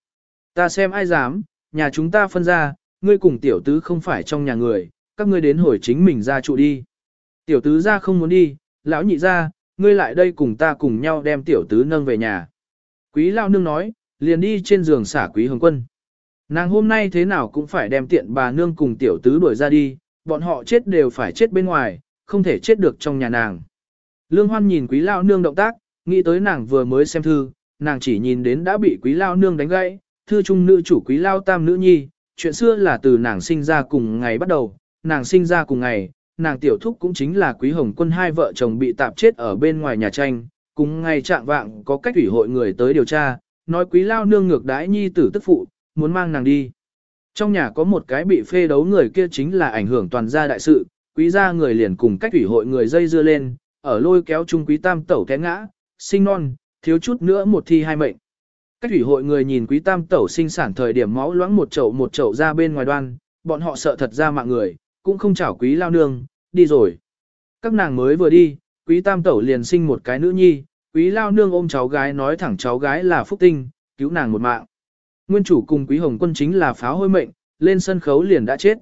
Ta xem ai dám, nhà chúng ta phân ra, ngươi cùng tiểu tứ không phải trong nhà người, các ngươi đến hồi chính mình ra trụ đi. Tiểu tứ ra không muốn đi, lão nhị ra, ngươi lại đây cùng ta cùng nhau đem tiểu tứ nâng về nhà. Quý lao nương nói, liền đi trên giường xả quý hồng quân. Nàng hôm nay thế nào cũng phải đem tiện bà nương cùng tiểu tứ đuổi ra đi, bọn họ chết đều phải chết bên ngoài, không thể chết được trong nhà nàng. Lương Hoan nhìn quý lao nương động tác, nghĩ tới nàng vừa mới xem thư, nàng chỉ nhìn đến đã bị quý lao nương đánh gãy, thư trung nữ chủ quý lao tam nữ nhi, chuyện xưa là từ nàng sinh ra cùng ngày bắt đầu, nàng sinh ra cùng ngày, nàng tiểu thúc cũng chính là quý hồng quân hai vợ chồng bị tạp chết ở bên ngoài nhà tranh, cùng ngày trạng vạng có cách ủy hội người tới điều tra, nói quý lao nương ngược đãi nhi tử tức phụ, muốn mang nàng đi. Trong nhà có một cái bị phê đấu người kia chính là ảnh hưởng toàn gia đại sự, quý gia người liền cùng cách ủy hội người dây dưa lên, ở lôi kéo chung quý tam tẩu té ngã, sinh non, thiếu chút nữa một thi hai mệnh. Cách thủy hội người nhìn quý tam tẩu sinh sản thời điểm máu loãng một chậu một chậu ra bên ngoài đoan, bọn họ sợ thật ra mạng người, cũng không chảo quý lao nương, đi rồi. Các nàng mới vừa đi, quý tam tẩu liền sinh một cái nữ nhi, quý lao nương ôm cháu gái nói thẳng cháu gái là phúc tinh, cứu nàng một mạng. Nguyên chủ cùng quý hồng quân chính là pháo hôi mệnh, lên sân khấu liền đã chết.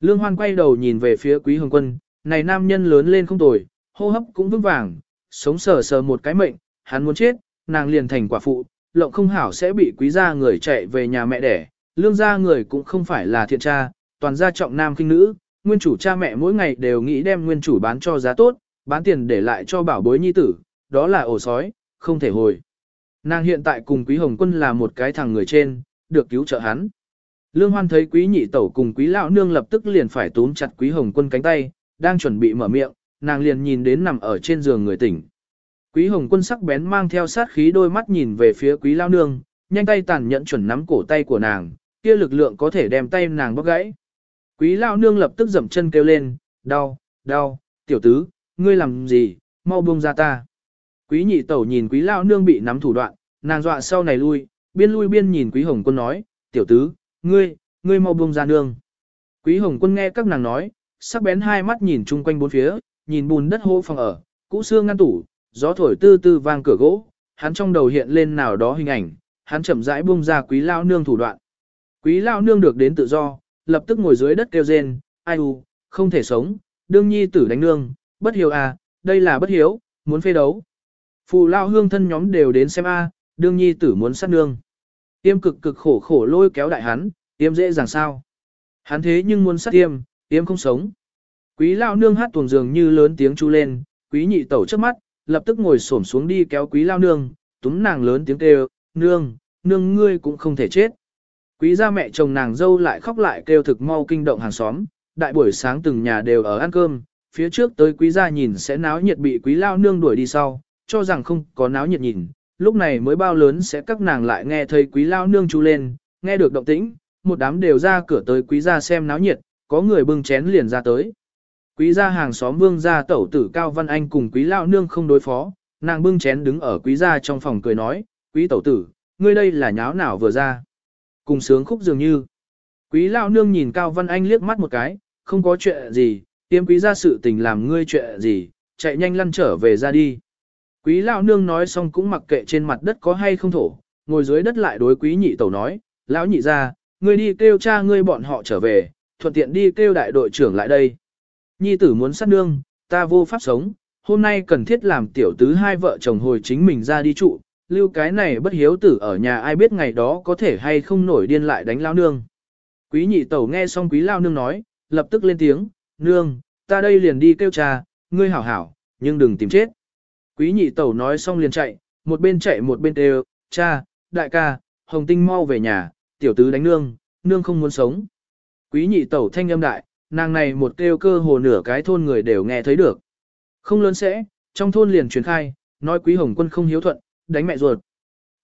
Lương Hoan quay đầu nhìn về phía quý hồng quân, này nam nhân lớn lên không tồi, hô hấp cũng vững vàng, sống sờ sờ một cái mệnh, hắn muốn chết, nàng liền thành quả phụ, lộng không hảo sẽ bị quý gia người chạy về nhà mẹ đẻ, lương gia người cũng không phải là thiện cha, toàn gia trọng nam kinh nữ, nguyên chủ cha mẹ mỗi ngày đều nghĩ đem nguyên chủ bán cho giá tốt, bán tiền để lại cho bảo bối nhi tử, đó là ổ sói, không thể hồi. Nàng hiện tại cùng quý hồng quân là một cái thằng người trên, được cứu trợ hắn. Lương Hoan thấy quý nhị tẩu cùng quý lão nương lập tức liền phải túm chặt quý hồng quân cánh tay, đang chuẩn bị mở miệng, nàng liền nhìn đến nằm ở trên giường người tỉnh. Quý hồng quân sắc bén mang theo sát khí đôi mắt nhìn về phía quý lão nương, nhanh tay tàn nhẫn chuẩn nắm cổ tay của nàng, kia lực lượng có thể đem tay nàng bóc gãy. Quý lão nương lập tức dậm chân kêu lên, đau, đau, tiểu tứ, ngươi làm gì, mau buông ra ta. Quý nhị tẩu nhìn quý lão nương bị nắm thủ đoạn, nàng dọa sau này lui, biên lui biên nhìn quý hồng quân nói, tiểu tứ, ngươi, ngươi mau buông ra nương. Quý hồng quân nghe các nàng nói, sắc bén hai mắt nhìn chung quanh bốn phía, nhìn bùn đất hô phòng ở, cũ xương ngăn tủ, gió thổi tư tư vang cửa gỗ, hắn trong đầu hiện lên nào đó hình ảnh, hắn chậm rãi buông ra quý lao nương thủ đoạn. Quý lao nương được đến tự do, lập tức ngồi dưới đất kêu rên, ai u, không thể sống, đương nhi tử đánh nương, bất hiếu à, đây là bất hiếu, muốn phê đấu. Phụ lao hương thân nhóm đều đến xem a, đương nhi tử muốn sát nương. Tiêm cực cực khổ khổ lôi kéo đại hắn, tiêm dễ dàng sao. Hắn thế nhưng muốn sát tiêm, tiêm không sống. Quý lao nương hát tuồng dường như lớn tiếng chu lên, quý nhị tẩu trước mắt, lập tức ngồi xổm xuống đi kéo quý lao nương, túm nàng lớn tiếng kêu, nương, nương ngươi cũng không thể chết. Quý gia mẹ chồng nàng dâu lại khóc lại kêu thực mau kinh động hàng xóm, đại buổi sáng từng nhà đều ở ăn cơm, phía trước tới quý gia nhìn sẽ náo nhiệt bị quý lao nương đuổi đi sau, cho rằng không có náo nhiệt nhìn, lúc này mới bao lớn sẽ các nàng lại nghe thấy quý lao nương chú lên, nghe được động tĩnh, một đám đều ra cửa tới quý gia xem náo nhiệt, có người bưng chén liền ra tới. Quý gia hàng xóm vương gia tẩu tử Cao Văn Anh cùng quý lao nương không đối phó, nàng bưng chén đứng ở quý gia trong phòng cười nói, quý tẩu tử, ngươi đây là nháo nào vừa ra. Cùng sướng khúc dường như. Quý lao nương nhìn Cao Văn Anh liếc mắt một cái, không có chuyện gì, tiêm quý gia sự tình làm ngươi chuyện gì, chạy nhanh lăn trở về ra đi. Quý lao nương nói xong cũng mặc kệ trên mặt đất có hay không thổ, ngồi dưới đất lại đối quý nhị tẩu nói, lão nhị ra, ngươi đi kêu cha ngươi bọn họ trở về, thuận tiện đi kêu đại đội trưởng lại đây. Nhi tử muốn sát nương, ta vô pháp sống, hôm nay cần thiết làm tiểu tứ hai vợ chồng hồi chính mình ra đi trụ, lưu cái này bất hiếu tử ở nhà ai biết ngày đó có thể hay không nổi điên lại đánh lao nương. Quý nhị tẩu nghe xong quý lao nương nói, lập tức lên tiếng, nương, ta đây liền đi kêu cha, ngươi hảo hảo, nhưng đừng tìm chết. Quý nhị tẩu nói xong liền chạy, một bên chạy một bên kêu, cha, đại ca, hồng tinh mau về nhà, tiểu tứ đánh nương, nương không muốn sống. Quý nhị tẩu thanh âm đại, nàng này một kêu cơ hồ nửa cái thôn người đều nghe thấy được. Không lớn sẽ, trong thôn liền truyền khai, nói quý hồng quân không hiếu thuận, đánh mẹ ruột.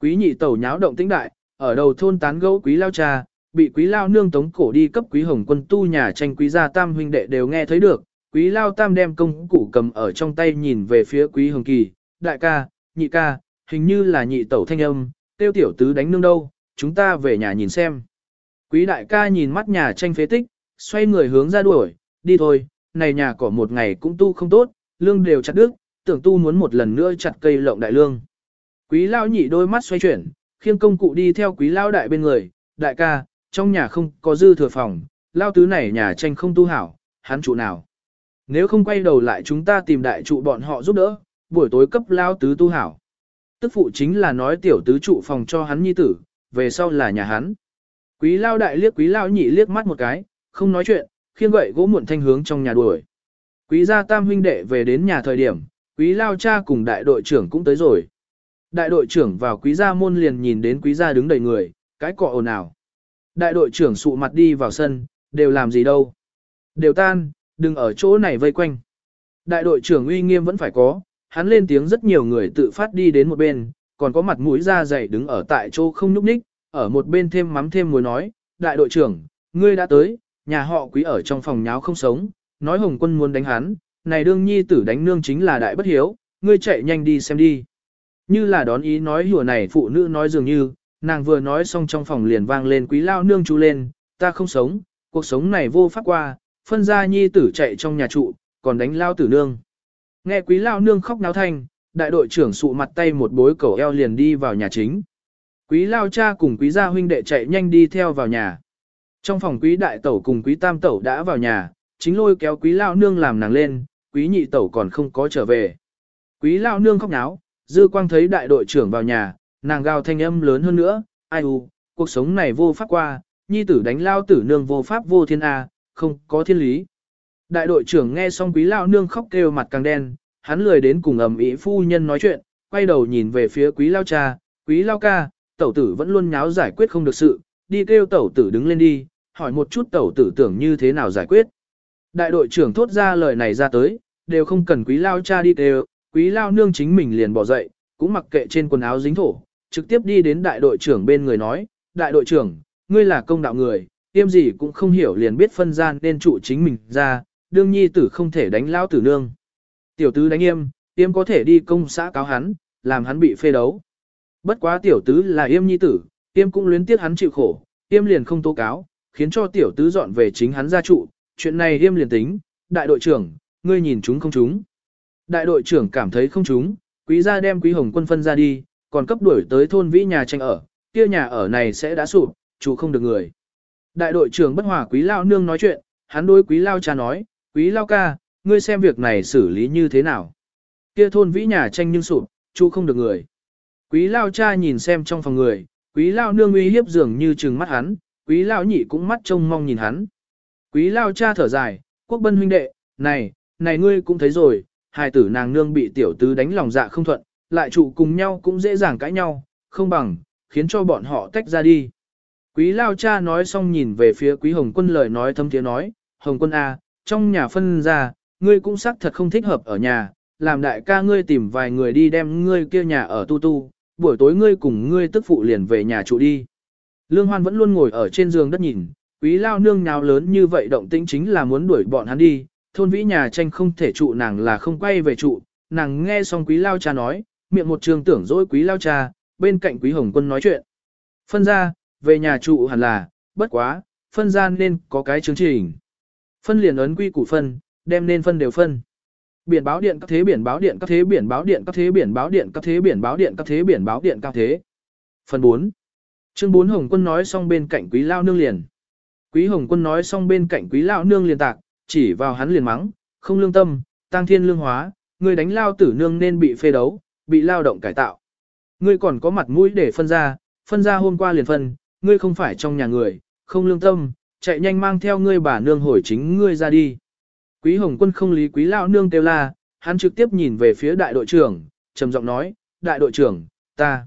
Quý nhị tẩu nháo động tĩnh đại, ở đầu thôn tán gẫu quý lao cha, bị quý lao nương tống cổ đi cấp quý hồng quân tu nhà tranh quý gia tam huynh đệ đều nghe thấy được. Quý lao tam đem công cụ cầm ở trong tay nhìn về phía quý hồng kỳ, đại ca, nhị ca, hình như là nhị tẩu thanh âm, tiêu tiểu tứ đánh nương đâu, chúng ta về nhà nhìn xem. Quý đại ca nhìn mắt nhà tranh phế tích, xoay người hướng ra đuổi, đi thôi, này nhà cỏ một ngày cũng tu không tốt, lương đều chặt đứt, tưởng tu muốn một lần nữa chặt cây lộng đại lương. Quý lao nhị đôi mắt xoay chuyển, khiêng công cụ đi theo quý lao đại bên người, đại ca, trong nhà không có dư thừa phòng, lao tứ này nhà tranh không tu hảo, hắn trụ nào. Nếu không quay đầu lại chúng ta tìm đại trụ bọn họ giúp đỡ, buổi tối cấp lao tứ tu hảo. Tức phụ chính là nói tiểu tứ trụ phòng cho hắn nhi tử, về sau là nhà hắn. Quý lao đại liếc quý lao nhị liếc mắt một cái, không nói chuyện, khiêng gậy gỗ muộn thanh hướng trong nhà đuổi. Quý gia tam huynh đệ về đến nhà thời điểm, quý lao cha cùng đại đội trưởng cũng tới rồi. Đại đội trưởng vào quý gia môn liền nhìn đến quý gia đứng đầy người, cái cọ ồn ào. Đại đội trưởng sụ mặt đi vào sân, đều làm gì đâu. Đều tan, đừng ở chỗ này vây quanh. Đại đội trưởng uy nghiêm vẫn phải có, hắn lên tiếng rất nhiều người tự phát đi đến một bên, còn có mặt mũi ra dày đứng ở tại chỗ không nhúc ních, ở một bên thêm mắm thêm muối nói, đại đội trưởng, ngươi đã tới, nhà họ quý ở trong phòng nháo không sống, nói Hồng quân muốn đánh hắn, này đương nhi tử đánh nương chính là đại bất hiếu, ngươi chạy nhanh đi xem đi. Như là đón ý nói hùa này phụ nữ nói dường như, nàng vừa nói xong trong phòng liền vang lên quý lao nương chú lên, ta không sống, cuộc sống này vô pháp qua, phân ra nhi tử chạy trong nhà trụ, còn đánh lao tử nương. Nghe quý lao nương khóc náo thanh, đại đội trưởng sụ mặt tay một bối cầu eo liền đi vào nhà chính. Quý lao cha cùng quý gia huynh đệ chạy nhanh đi theo vào nhà. Trong phòng quý đại tẩu cùng quý tam tẩu đã vào nhà, chính lôi kéo quý lao nương làm nàng lên, quý nhị tẩu còn không có trở về. Quý lao nương khóc náo, dư quang thấy đại đội trưởng vào nhà, nàng gào thanh âm lớn hơn nữa, ai u, cuộc sống này vô pháp qua, nhi tử đánh lao tử nương vô pháp vô thiên A, không có thiên lý. Đại đội trưởng nghe xong quý lao nương khóc kêu mặt càng đen, hắn lười đến cùng ầm ĩ phu nhân nói chuyện, quay đầu nhìn về phía quý lao cha, quý lao ca, tẩu tử vẫn luôn nháo giải quyết không được sự, đi kêu tẩu tử đứng lên đi, hỏi một chút tẩu tử tưởng như thế nào giải quyết. Đại đội trưởng thốt ra lời này ra tới, đều không cần quý lao cha đi kêu, quý lao nương chính mình liền bỏ dậy, cũng mặc kệ trên quần áo dính thổ, trực tiếp đi đến đại đội trưởng bên người nói, đại đội trưởng, ngươi là công đạo người, tiêm gì cũng không hiểu liền biết phân gian nên trụ chính mình ra, đương nhi tử không thể đánh lao tử nương. Tiểu tứ đánh yêm, yêm có thể đi công xã cáo hắn, làm hắn bị phê đấu. Bất quá tiểu tứ là yêm nhi tử, yêm cũng luyến tiếc hắn chịu khổ, yêm liền không tố cáo, khiến cho tiểu tứ dọn về chính hắn gia trụ, chuyện này yêm liền tính, đại đội trưởng, ngươi nhìn chúng không chúng. Đại đội trưởng cảm thấy không chúng, quý gia đem quý hồng quân phân ra đi, còn cấp đuổi tới thôn vĩ nhà tranh ở, kia nhà ở này sẽ đã sụp, chủ không được người. Đại đội trưởng bất hòa quý lao nương nói chuyện, hắn đối quý lao cha nói, quý lao ca, ngươi xem việc này xử lý như thế nào. Kia thôn vĩ nhà tranh nhưng sụp, chú không được người. Quý lao cha nhìn xem trong phòng người, quý lao nương uy hiếp dường như trừng mắt hắn, quý lao nhị cũng mắt trông mong nhìn hắn. Quý lao cha thở dài, quốc bân huynh đệ, này, này ngươi cũng thấy rồi, hai tử nàng nương bị tiểu tứ đánh lòng dạ không thuận, lại trụ cùng nhau cũng dễ dàng cãi nhau, không bằng, khiến cho bọn họ tách ra đi. Quý lao cha nói xong nhìn về phía quý hồng quân lời nói thâm tiếng nói, hồng quân A, à, trong nhà phân ra, ngươi cũng xác thật không thích hợp ở nhà, làm đại ca ngươi tìm vài người đi đem ngươi kia nhà ở tu tu, buổi tối ngươi cùng ngươi tức phụ liền về nhà trụ đi. Lương Hoan vẫn luôn ngồi ở trên giường đất nhìn, quý lao nương nhào lớn như vậy động tĩnh chính là muốn đuổi bọn hắn đi, thôn vĩ nhà tranh không thể trụ nàng là không quay về trụ, nàng nghe xong quý lao cha nói, miệng một trường tưởng dỗi quý lao cha, bên cạnh quý hồng quân nói chuyện. Phân ra, về nhà trụ hẳn là, bất quá, phân gian nên có cái chương trình. Phân liền ấn quy củ phân, đem nên phân đều phân. Biển báo điện các thế biển báo điện các thế biển báo điện các thế biển báo điện các thế biển báo điện các thế biển báo điện các thế. Phần 4. Chương 4 Hồng Quân nói xong bên cạnh Quý Lao Nương liền. Quý Hồng Quân nói xong bên cạnh Quý Lão Nương liền tạc, chỉ vào hắn liền mắng, không lương tâm, tăng thiên lương hóa, người đánh lao tử nương nên bị phê đấu, bị lao động cải tạo. Ngươi còn có mặt mũi để phân ra, phân ra hôm qua liền phân, ngươi không phải trong nhà người, không lương tâm, chạy nhanh mang theo ngươi bà nương hồi chính ngươi ra đi. Quý Hồng Quân không lý quý lão nương kêu la, hắn trực tiếp nhìn về phía đại đội trưởng, trầm giọng nói, đại đội trưởng, ta.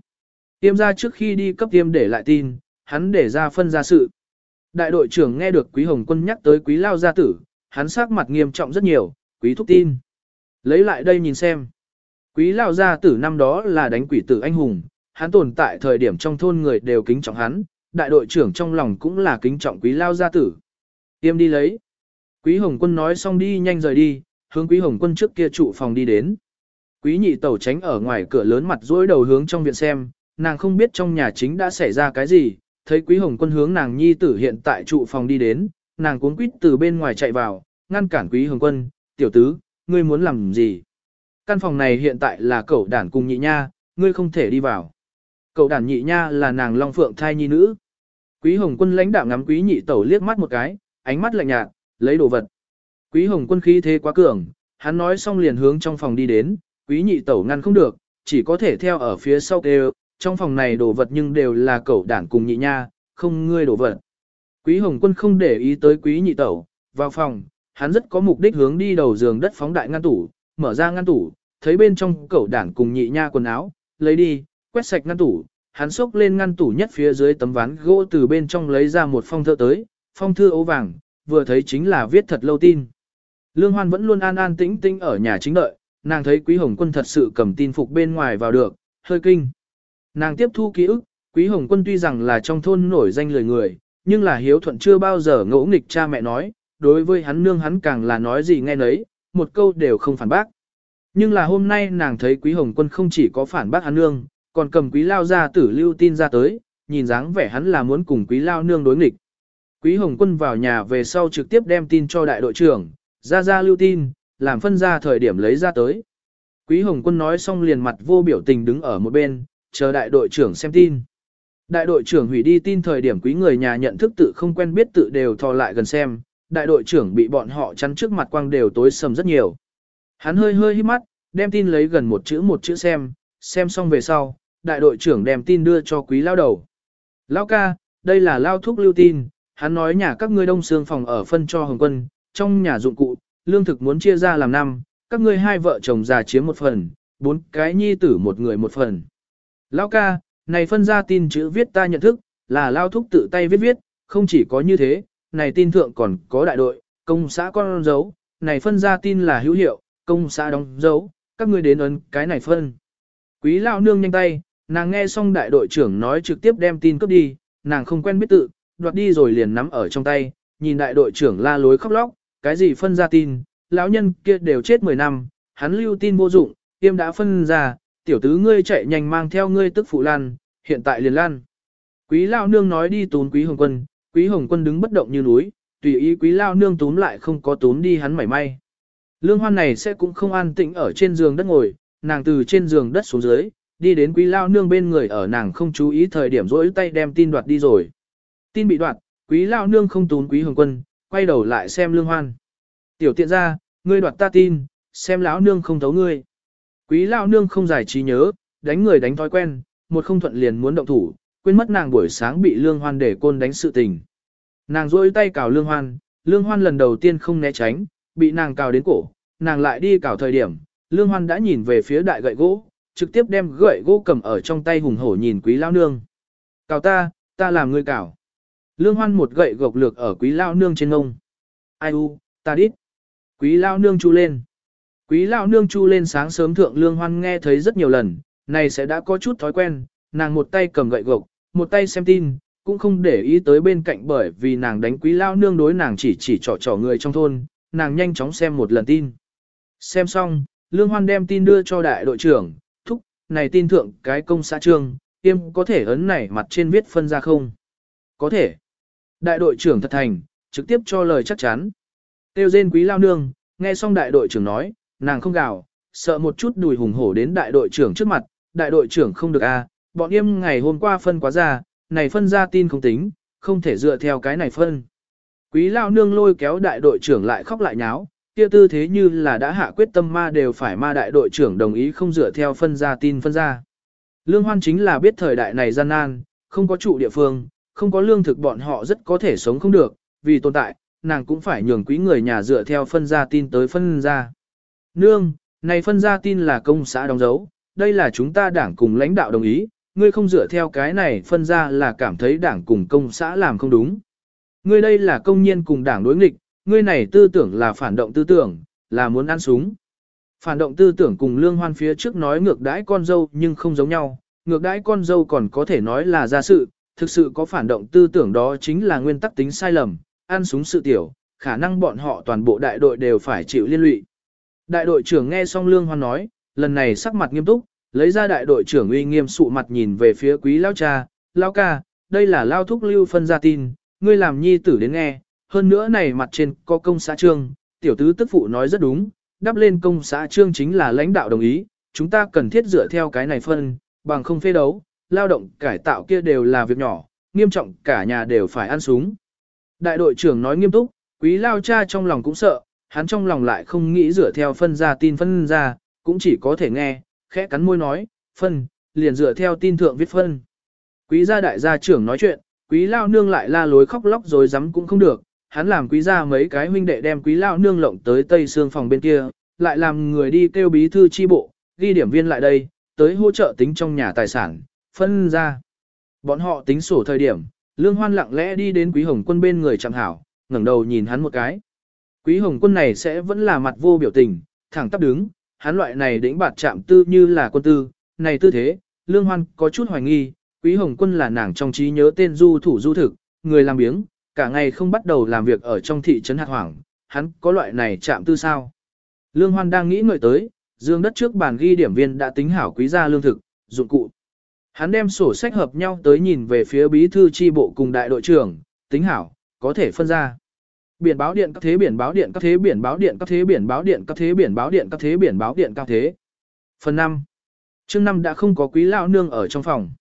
Tiêm ra trước khi đi cấp tiêm để lại tin, hắn để ra phân ra sự. Đại đội trưởng nghe được quý Hồng Quân nhắc tới quý lao gia tử, hắn sắc mặt nghiêm trọng rất nhiều, quý thúc tin. Lấy lại đây nhìn xem. Quý lao gia tử năm đó là đánh quỷ tử anh hùng, hắn tồn tại thời điểm trong thôn người đều kính trọng hắn, đại đội trưởng trong lòng cũng là kính trọng quý lao gia tử. Tiêm đi lấy. Quý Hồng Quân nói xong đi nhanh rời đi, hướng Quý Hồng Quân trước kia trụ phòng đi đến. Quý nhị tẩu tránh ở ngoài cửa lớn mặt dối đầu hướng trong viện xem, nàng không biết trong nhà chính đã xảy ra cái gì, thấy Quý Hồng Quân hướng nàng nhi tử hiện tại trụ phòng đi đến, nàng cuốn quýt từ bên ngoài chạy vào, ngăn cản Quý Hồng Quân, tiểu tứ, ngươi muốn làm gì? Căn phòng này hiện tại là cậu đản cùng nhị nha, ngươi không thể đi vào. Cậu đản nhị nha là nàng long phượng thai nhi nữ. Quý Hồng Quân lãnh đạo ngắm Quý nhị tẩu liếc mắt một cái, ánh mắt lạnh nhạt, lấy đồ vật. Quý Hồng Quân khí thế quá cường, hắn nói xong liền hướng trong phòng đi đến, Quý nhị tẩu ngăn không được, chỉ có thể theo ở phía sau kêu, trong phòng này đồ vật nhưng đều là cậu đản cùng nhị nha, không ngươi đồ vật. Quý Hồng Quân không để ý tới Quý nhị tẩu, vào phòng, hắn rất có mục đích hướng đi đầu giường đất phóng đại ngăn tủ, mở ra ngăn tủ, thấy bên trong cậu đản cùng nhị nha quần áo, lấy đi, quét sạch ngăn tủ, hắn xốc lên ngăn tủ nhất phía dưới tấm ván gỗ từ bên trong lấy ra một phong thơ tới, phong thư ố vàng, vừa thấy chính là viết thật lâu tin. Lương Hoan vẫn luôn an an tĩnh tĩnh ở nhà chính đợi, nàng thấy Quý Hồng Quân thật sự cầm tin phục bên ngoài vào được, hơi kinh. Nàng tiếp thu ký ức, Quý Hồng Quân tuy rằng là trong thôn nổi danh lời người, nhưng là hiếu thuận chưa bao giờ ngỗ nghịch cha mẹ nói, đối với hắn nương hắn càng là nói gì nghe nấy, một câu đều không phản bác. Nhưng là hôm nay nàng thấy Quý Hồng Quân không chỉ có phản bác hắn nương, còn cầm Quý Lao ra tử lưu tin ra tới, nhìn dáng vẻ hắn là muốn cùng quý lao nương đối nghịch. Quý Hồng Quân vào nhà về sau trực tiếp đem tin cho đại đội trưởng, ra ra lưu tin, làm phân ra thời điểm lấy ra tới. Quý Hồng Quân nói xong liền mặt vô biểu tình đứng ở một bên, chờ đại đội trưởng xem tin. Đại đội trưởng hủy đi tin thời điểm quý người nhà nhận thức tự không quen biết tự đều thò lại gần xem, đại đội trưởng bị bọn họ chắn trước mặt quang đều tối sầm rất nhiều. Hắn hơi hơi hít mắt, đem tin lấy gần một chữ một chữ xem, xem xong về sau, đại đội trưởng đem tin đưa cho quý lao đầu. Lao ca, đây là lao thúc lưu tin, hắn nói nhà các ngươi đông xương phòng ở phân cho hồng quân, trong nhà dụng cụ, lương thực muốn chia ra làm năm, các ngươi hai vợ chồng già chiếm một phần, bốn cái nhi tử một người một phần. Lao ca, này phân ra tin chữ viết ta nhận thức, là lao thúc tự tay viết viết, không chỉ có như thế, này tin thượng còn có đại đội, công xã con dấu, này phân ra tin là hữu hiệu, công xã đóng dấu, các ngươi đến ấn cái này phân. Quý lao nương nhanh tay, nàng nghe xong đại đội trưởng nói trực tiếp đem tin cướp đi, nàng không quen biết tự, đoạt đi rồi liền nắm ở trong tay, nhìn đại đội trưởng la lối khóc lóc, cái gì phân ra tin, lão nhân kia đều chết 10 năm, hắn lưu tin vô dụng, tiêm đã phân ra, tiểu tứ ngươi chạy nhanh mang theo ngươi tức phụ lan, hiện tại liền lan. Quý lao nương nói đi tún quý hồng quân, quý hồng quân đứng bất động như núi, tùy ý quý lao nương tún lại không có tún đi hắn mảy may. Lương hoan này sẽ cũng không an tĩnh ở trên giường đất ngồi, nàng từ trên giường đất xuống dưới, đi đến quý lao nương bên người ở nàng không chú ý thời điểm rỗi tay đem tin đoạt đi rồi. Tin bị đoạt, quý lao nương không tún quý hồng quân, quay đầu lại xem lương hoan. Tiểu tiện ra, ngươi đoạt ta tin, xem lão nương không thấu ngươi. Quý lao nương không giải trí nhớ, đánh người đánh thói quen, một không thuận liền muốn động thủ, quên mất nàng buổi sáng bị lương hoan để côn đánh sự tình. Nàng rỗi tay cào lương hoan, lương hoan lần đầu tiên không né tránh, bị nàng cào đến cổ, nàng lại đi cào thời điểm, lương hoan đã nhìn về phía đại gậy gỗ, trực tiếp đem gậy gỗ cầm ở trong tay hùng hổ nhìn quý lao nương. Cào ta, ta làm người cào. Lương hoan một gậy gộc lược ở quý lao nương trên ngông. Ai u, ta đít. Quý lao nương chu lên. Quý lao nương chu lên sáng sớm thượng lương hoan nghe thấy rất nhiều lần, này sẽ đã có chút thói quen, nàng một tay cầm gậy gộc, một tay xem tin, cũng không để ý tới bên cạnh bởi vì nàng đánh quý lao nương đối nàng chỉ chỉ trò trò người trong thôn, nàng nhanh chóng xem một lần tin. Xem xong, Lương Hoan đem tin đưa cho đại đội trưởng, này tin thượng cái công xã trương, tiêm có thể ấn này mặt trên viết phân ra không? Có thể. Đại đội trưởng thật thành, trực tiếp cho lời chắc chắn. Tiêu rên quý lao nương, nghe xong đại đội trưởng nói, nàng không gào, sợ một chút đùi hùng hổ đến đại đội trưởng trước mặt, đại đội trưởng không được a, à, bọn em ngày hôm qua phân quá ra, này phân ra tin không tính, không thể dựa theo cái này phân. Quý lao nương lôi kéo đại đội trưởng lại khóc lại nháo, kia tư thế như là đã hạ quyết tâm ma đều phải ma đại đội trưởng đồng ý không dựa theo phân ra tin phân ra. Lương hoan chính là biết thời đại này gian nan, không có trụ địa phương, không có lương thực bọn họ rất có thể sống không được, vì tồn tại, nàng cũng phải nhường quý người nhà dựa theo phân ra tin tới phân ra. Nương, này phân ra tin là công xã đóng dấu, đây là chúng ta đảng cùng lãnh đạo đồng ý, ngươi không dựa theo cái này phân ra là cảm thấy đảng cùng công xã làm không đúng. Ngươi đây là công nhân cùng đảng đối nghịch, ngươi này tư tưởng là phản động tư tưởng, là muốn ăn súng. Phản động tư tưởng cùng lương hoan phía trước nói ngược đãi con dâu nhưng không giống nhau, ngược đãi con dâu còn có thể nói là ra sự, thực sự có phản động tư tưởng đó chính là nguyên tắc tính sai lầm, ăn súng sự tiểu, khả năng bọn họ toàn bộ đại đội đều phải chịu liên lụy. Đại đội trưởng nghe xong lương hoan nói, lần này sắc mặt nghiêm túc, lấy ra đại đội trưởng uy nghiêm sụ mặt nhìn về phía quý lao cha, lao ca, đây là lao thúc lưu phân ra tin, ngươi làm nhi tử đến nghe, hơn nữa này mặt trên có công xã trương, tiểu tứ tức phụ nói rất đúng, đắp lên công xã trương chính là lãnh đạo đồng ý, chúng ta cần thiết dựa theo cái này phân, bằng không phê đấu, lao động cải tạo kia đều là việc nhỏ, nghiêm trọng cả nhà đều phải ăn súng. Đại đội trưởng nói nghiêm túc, quý lao cha trong lòng cũng sợ, hắn trong lòng lại không nghĩ dựa theo phân ra tin phân ra, cũng chỉ có thể nghe, khẽ cắn môi nói, phân, liền dựa theo tin thượng viết phân. Quý gia đại gia trưởng nói chuyện, quý lao nương lại la lối khóc lóc rồi dám cũng không được, hắn làm quý gia mấy cái huynh đệ đem quý lao nương lộng tới tây xương phòng bên kia, lại làm người đi kêu bí thư chi bộ, ghi điểm viên lại đây, tới hỗ trợ tính trong nhà tài sản, phân ra. Bọn họ tính sổ thời điểm, lương hoan lặng lẽ đi đến quý hồng quân bên người chẳng hảo, ngẩng đầu nhìn hắn một cái. Quý hồng quân này sẽ vẫn là mặt vô biểu tình, thẳng tắp đứng, hắn loại này đĩnh bạt chạm tư như là quân tư, này tư thế, lương hoan có chút hoài nghi, quý hồng quân là nàng trong trí nhớ tên du thủ du thực, người làm biếng, cả ngày không bắt đầu làm việc ở trong thị trấn hạt hoảng, hắn có loại này chạm tư sao. Lương hoan đang nghĩ ngợi tới, dương đất trước bàn ghi điểm viên đã tính hảo quý gia lương thực, dụng cụ. Hắn đem sổ sách hợp nhau tới nhìn về phía bí thư chi bộ cùng đại đội trưởng, tính hảo, có thể phân ra. Biển báo điện các thế biển báo điện các thế biển báo điện các thế biển báo điện các thế biển báo điện các thế biển báo điện các thế. Phần 5. Chương 5 đã không có quý lão nương ở trong phòng.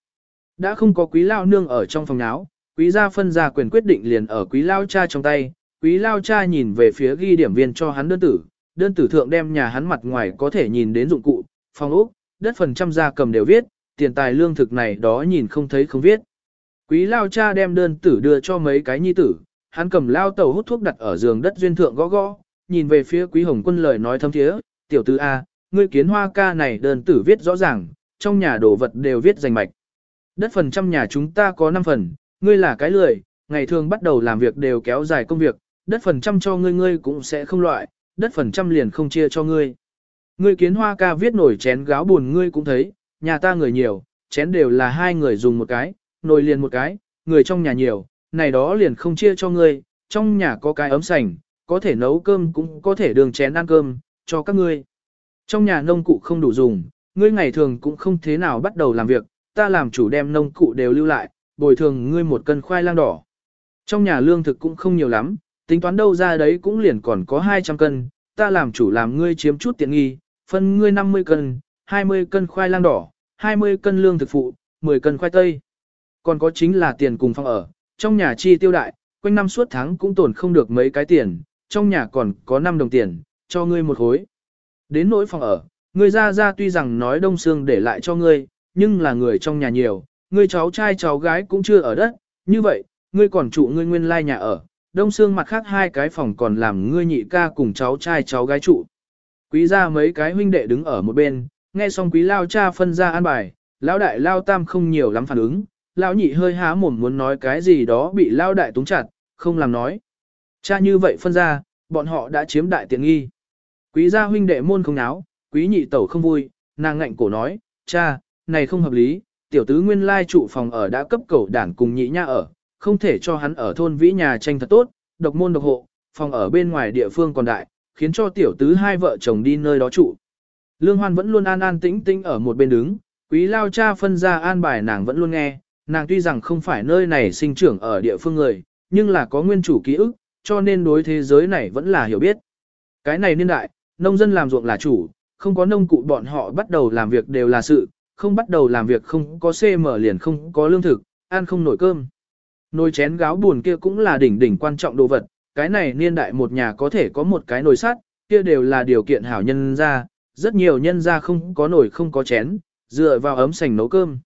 Đã không có quý lão nương ở trong phòng náo, quý gia phân ra quyền quyết định liền ở quý lao cha trong tay. Quý lao cha nhìn về phía ghi điểm viên cho hắn đơn tử, đơn tử thượng đem nhà hắn mặt ngoài có thể nhìn đến dụng cụ, phòng ốc, đất phần trăm gia cầm đều viết, tiền tài lương thực này đó nhìn không thấy không viết. Quý lao cha đem đơn tử đưa cho mấy cái nhi tử, hắn cầm lao tàu hút thuốc đặt ở giường đất duyên thượng gõ gõ, nhìn về phía quý hồng quân lời nói thâm thiế, tiểu tư A, ngươi kiến hoa ca này đơn tử viết rõ ràng, trong nhà đồ vật đều viết danh mạch. Đất phần trăm nhà chúng ta có 5 phần, ngươi là cái lười, ngày thường bắt đầu làm việc đều kéo dài công việc, đất phần trăm cho ngươi ngươi cũng sẽ không loại, đất phần trăm liền không chia cho ngươi. Ngươi kiến hoa ca viết nổi chén gáo buồn ngươi cũng thấy, nhà ta người nhiều, chén đều là hai người dùng một cái, nồi liền một cái, người trong nhà nhiều, này đó liền không chia cho ngươi, trong nhà có cái ấm sành, có thể nấu cơm cũng có thể đường chén ăn cơm, cho các ngươi. Trong nhà nông cụ không đủ dùng, ngươi ngày thường cũng không thế nào bắt đầu làm việc, ta làm chủ đem nông cụ đều lưu lại, bồi thường ngươi một cân khoai lang đỏ. Trong nhà lương thực cũng không nhiều lắm, tính toán đâu ra đấy cũng liền còn có 200 cân, ta làm chủ làm ngươi chiếm chút tiện nghi, phân ngươi 50 cân, 20 cân khoai lang đỏ, 20 cân lương thực phụ, 10 cân khoai tây. Còn có chính là tiền cùng phòng ở, trong nhà chi tiêu đại, quanh năm suốt tháng cũng tổn không được mấy cái tiền, trong nhà còn có 5 đồng tiền, cho ngươi một hối Đến nỗi phòng ở, ngươi ra ra tuy rằng nói đông xương để lại cho ngươi, nhưng là người trong nhà nhiều, ngươi cháu trai cháu gái cũng chưa ở đất, như vậy, ngươi còn trụ ngươi nguyên lai nhà ở, đông xương mặt khác hai cái phòng còn làm ngươi nhị ca cùng cháu trai cháu gái trụ. Quý gia mấy cái huynh đệ đứng ở một bên, nghe xong quý lao cha phân ra an bài, lão đại lao tam không nhiều lắm phản ứng, lão nhị hơi há mồm muốn nói cái gì đó bị lao đại túng chặt, không làm nói. Cha như vậy phân ra, bọn họ đã chiếm đại tiện nghi. Quý gia huynh đệ môn không náo, quý nhị tẩu không vui, nàng ngạnh cổ nói, cha, này không hợp lý, tiểu tứ nguyên lai trụ phòng ở đã cấp cầu đản cùng nhị nha ở, không thể cho hắn ở thôn vĩ nhà tranh thật tốt, độc môn độc hộ, phòng ở bên ngoài địa phương còn đại, khiến cho tiểu tứ hai vợ chồng đi nơi đó trụ. Lương Hoan vẫn luôn an an tĩnh tĩnh ở một bên đứng, quý lao cha phân ra an bài nàng vẫn luôn nghe, nàng tuy rằng không phải nơi này sinh trưởng ở địa phương người, nhưng là có nguyên chủ ký ức, cho nên đối thế giới này vẫn là hiểu biết. Cái này niên đại, nông dân làm ruộng là chủ, không có nông cụ bọn họ bắt đầu làm việc đều là sự, không bắt đầu làm việc không có CM liền không có lương thực, ăn không nổi cơm. Nồi chén gáo buồn kia cũng là đỉnh đỉnh quan trọng đồ vật, cái này niên đại một nhà có thể có một cái nồi sắt, kia đều là điều kiện hảo nhân ra, rất nhiều nhân ra không có nồi không có chén, dựa vào ấm sành nấu cơm.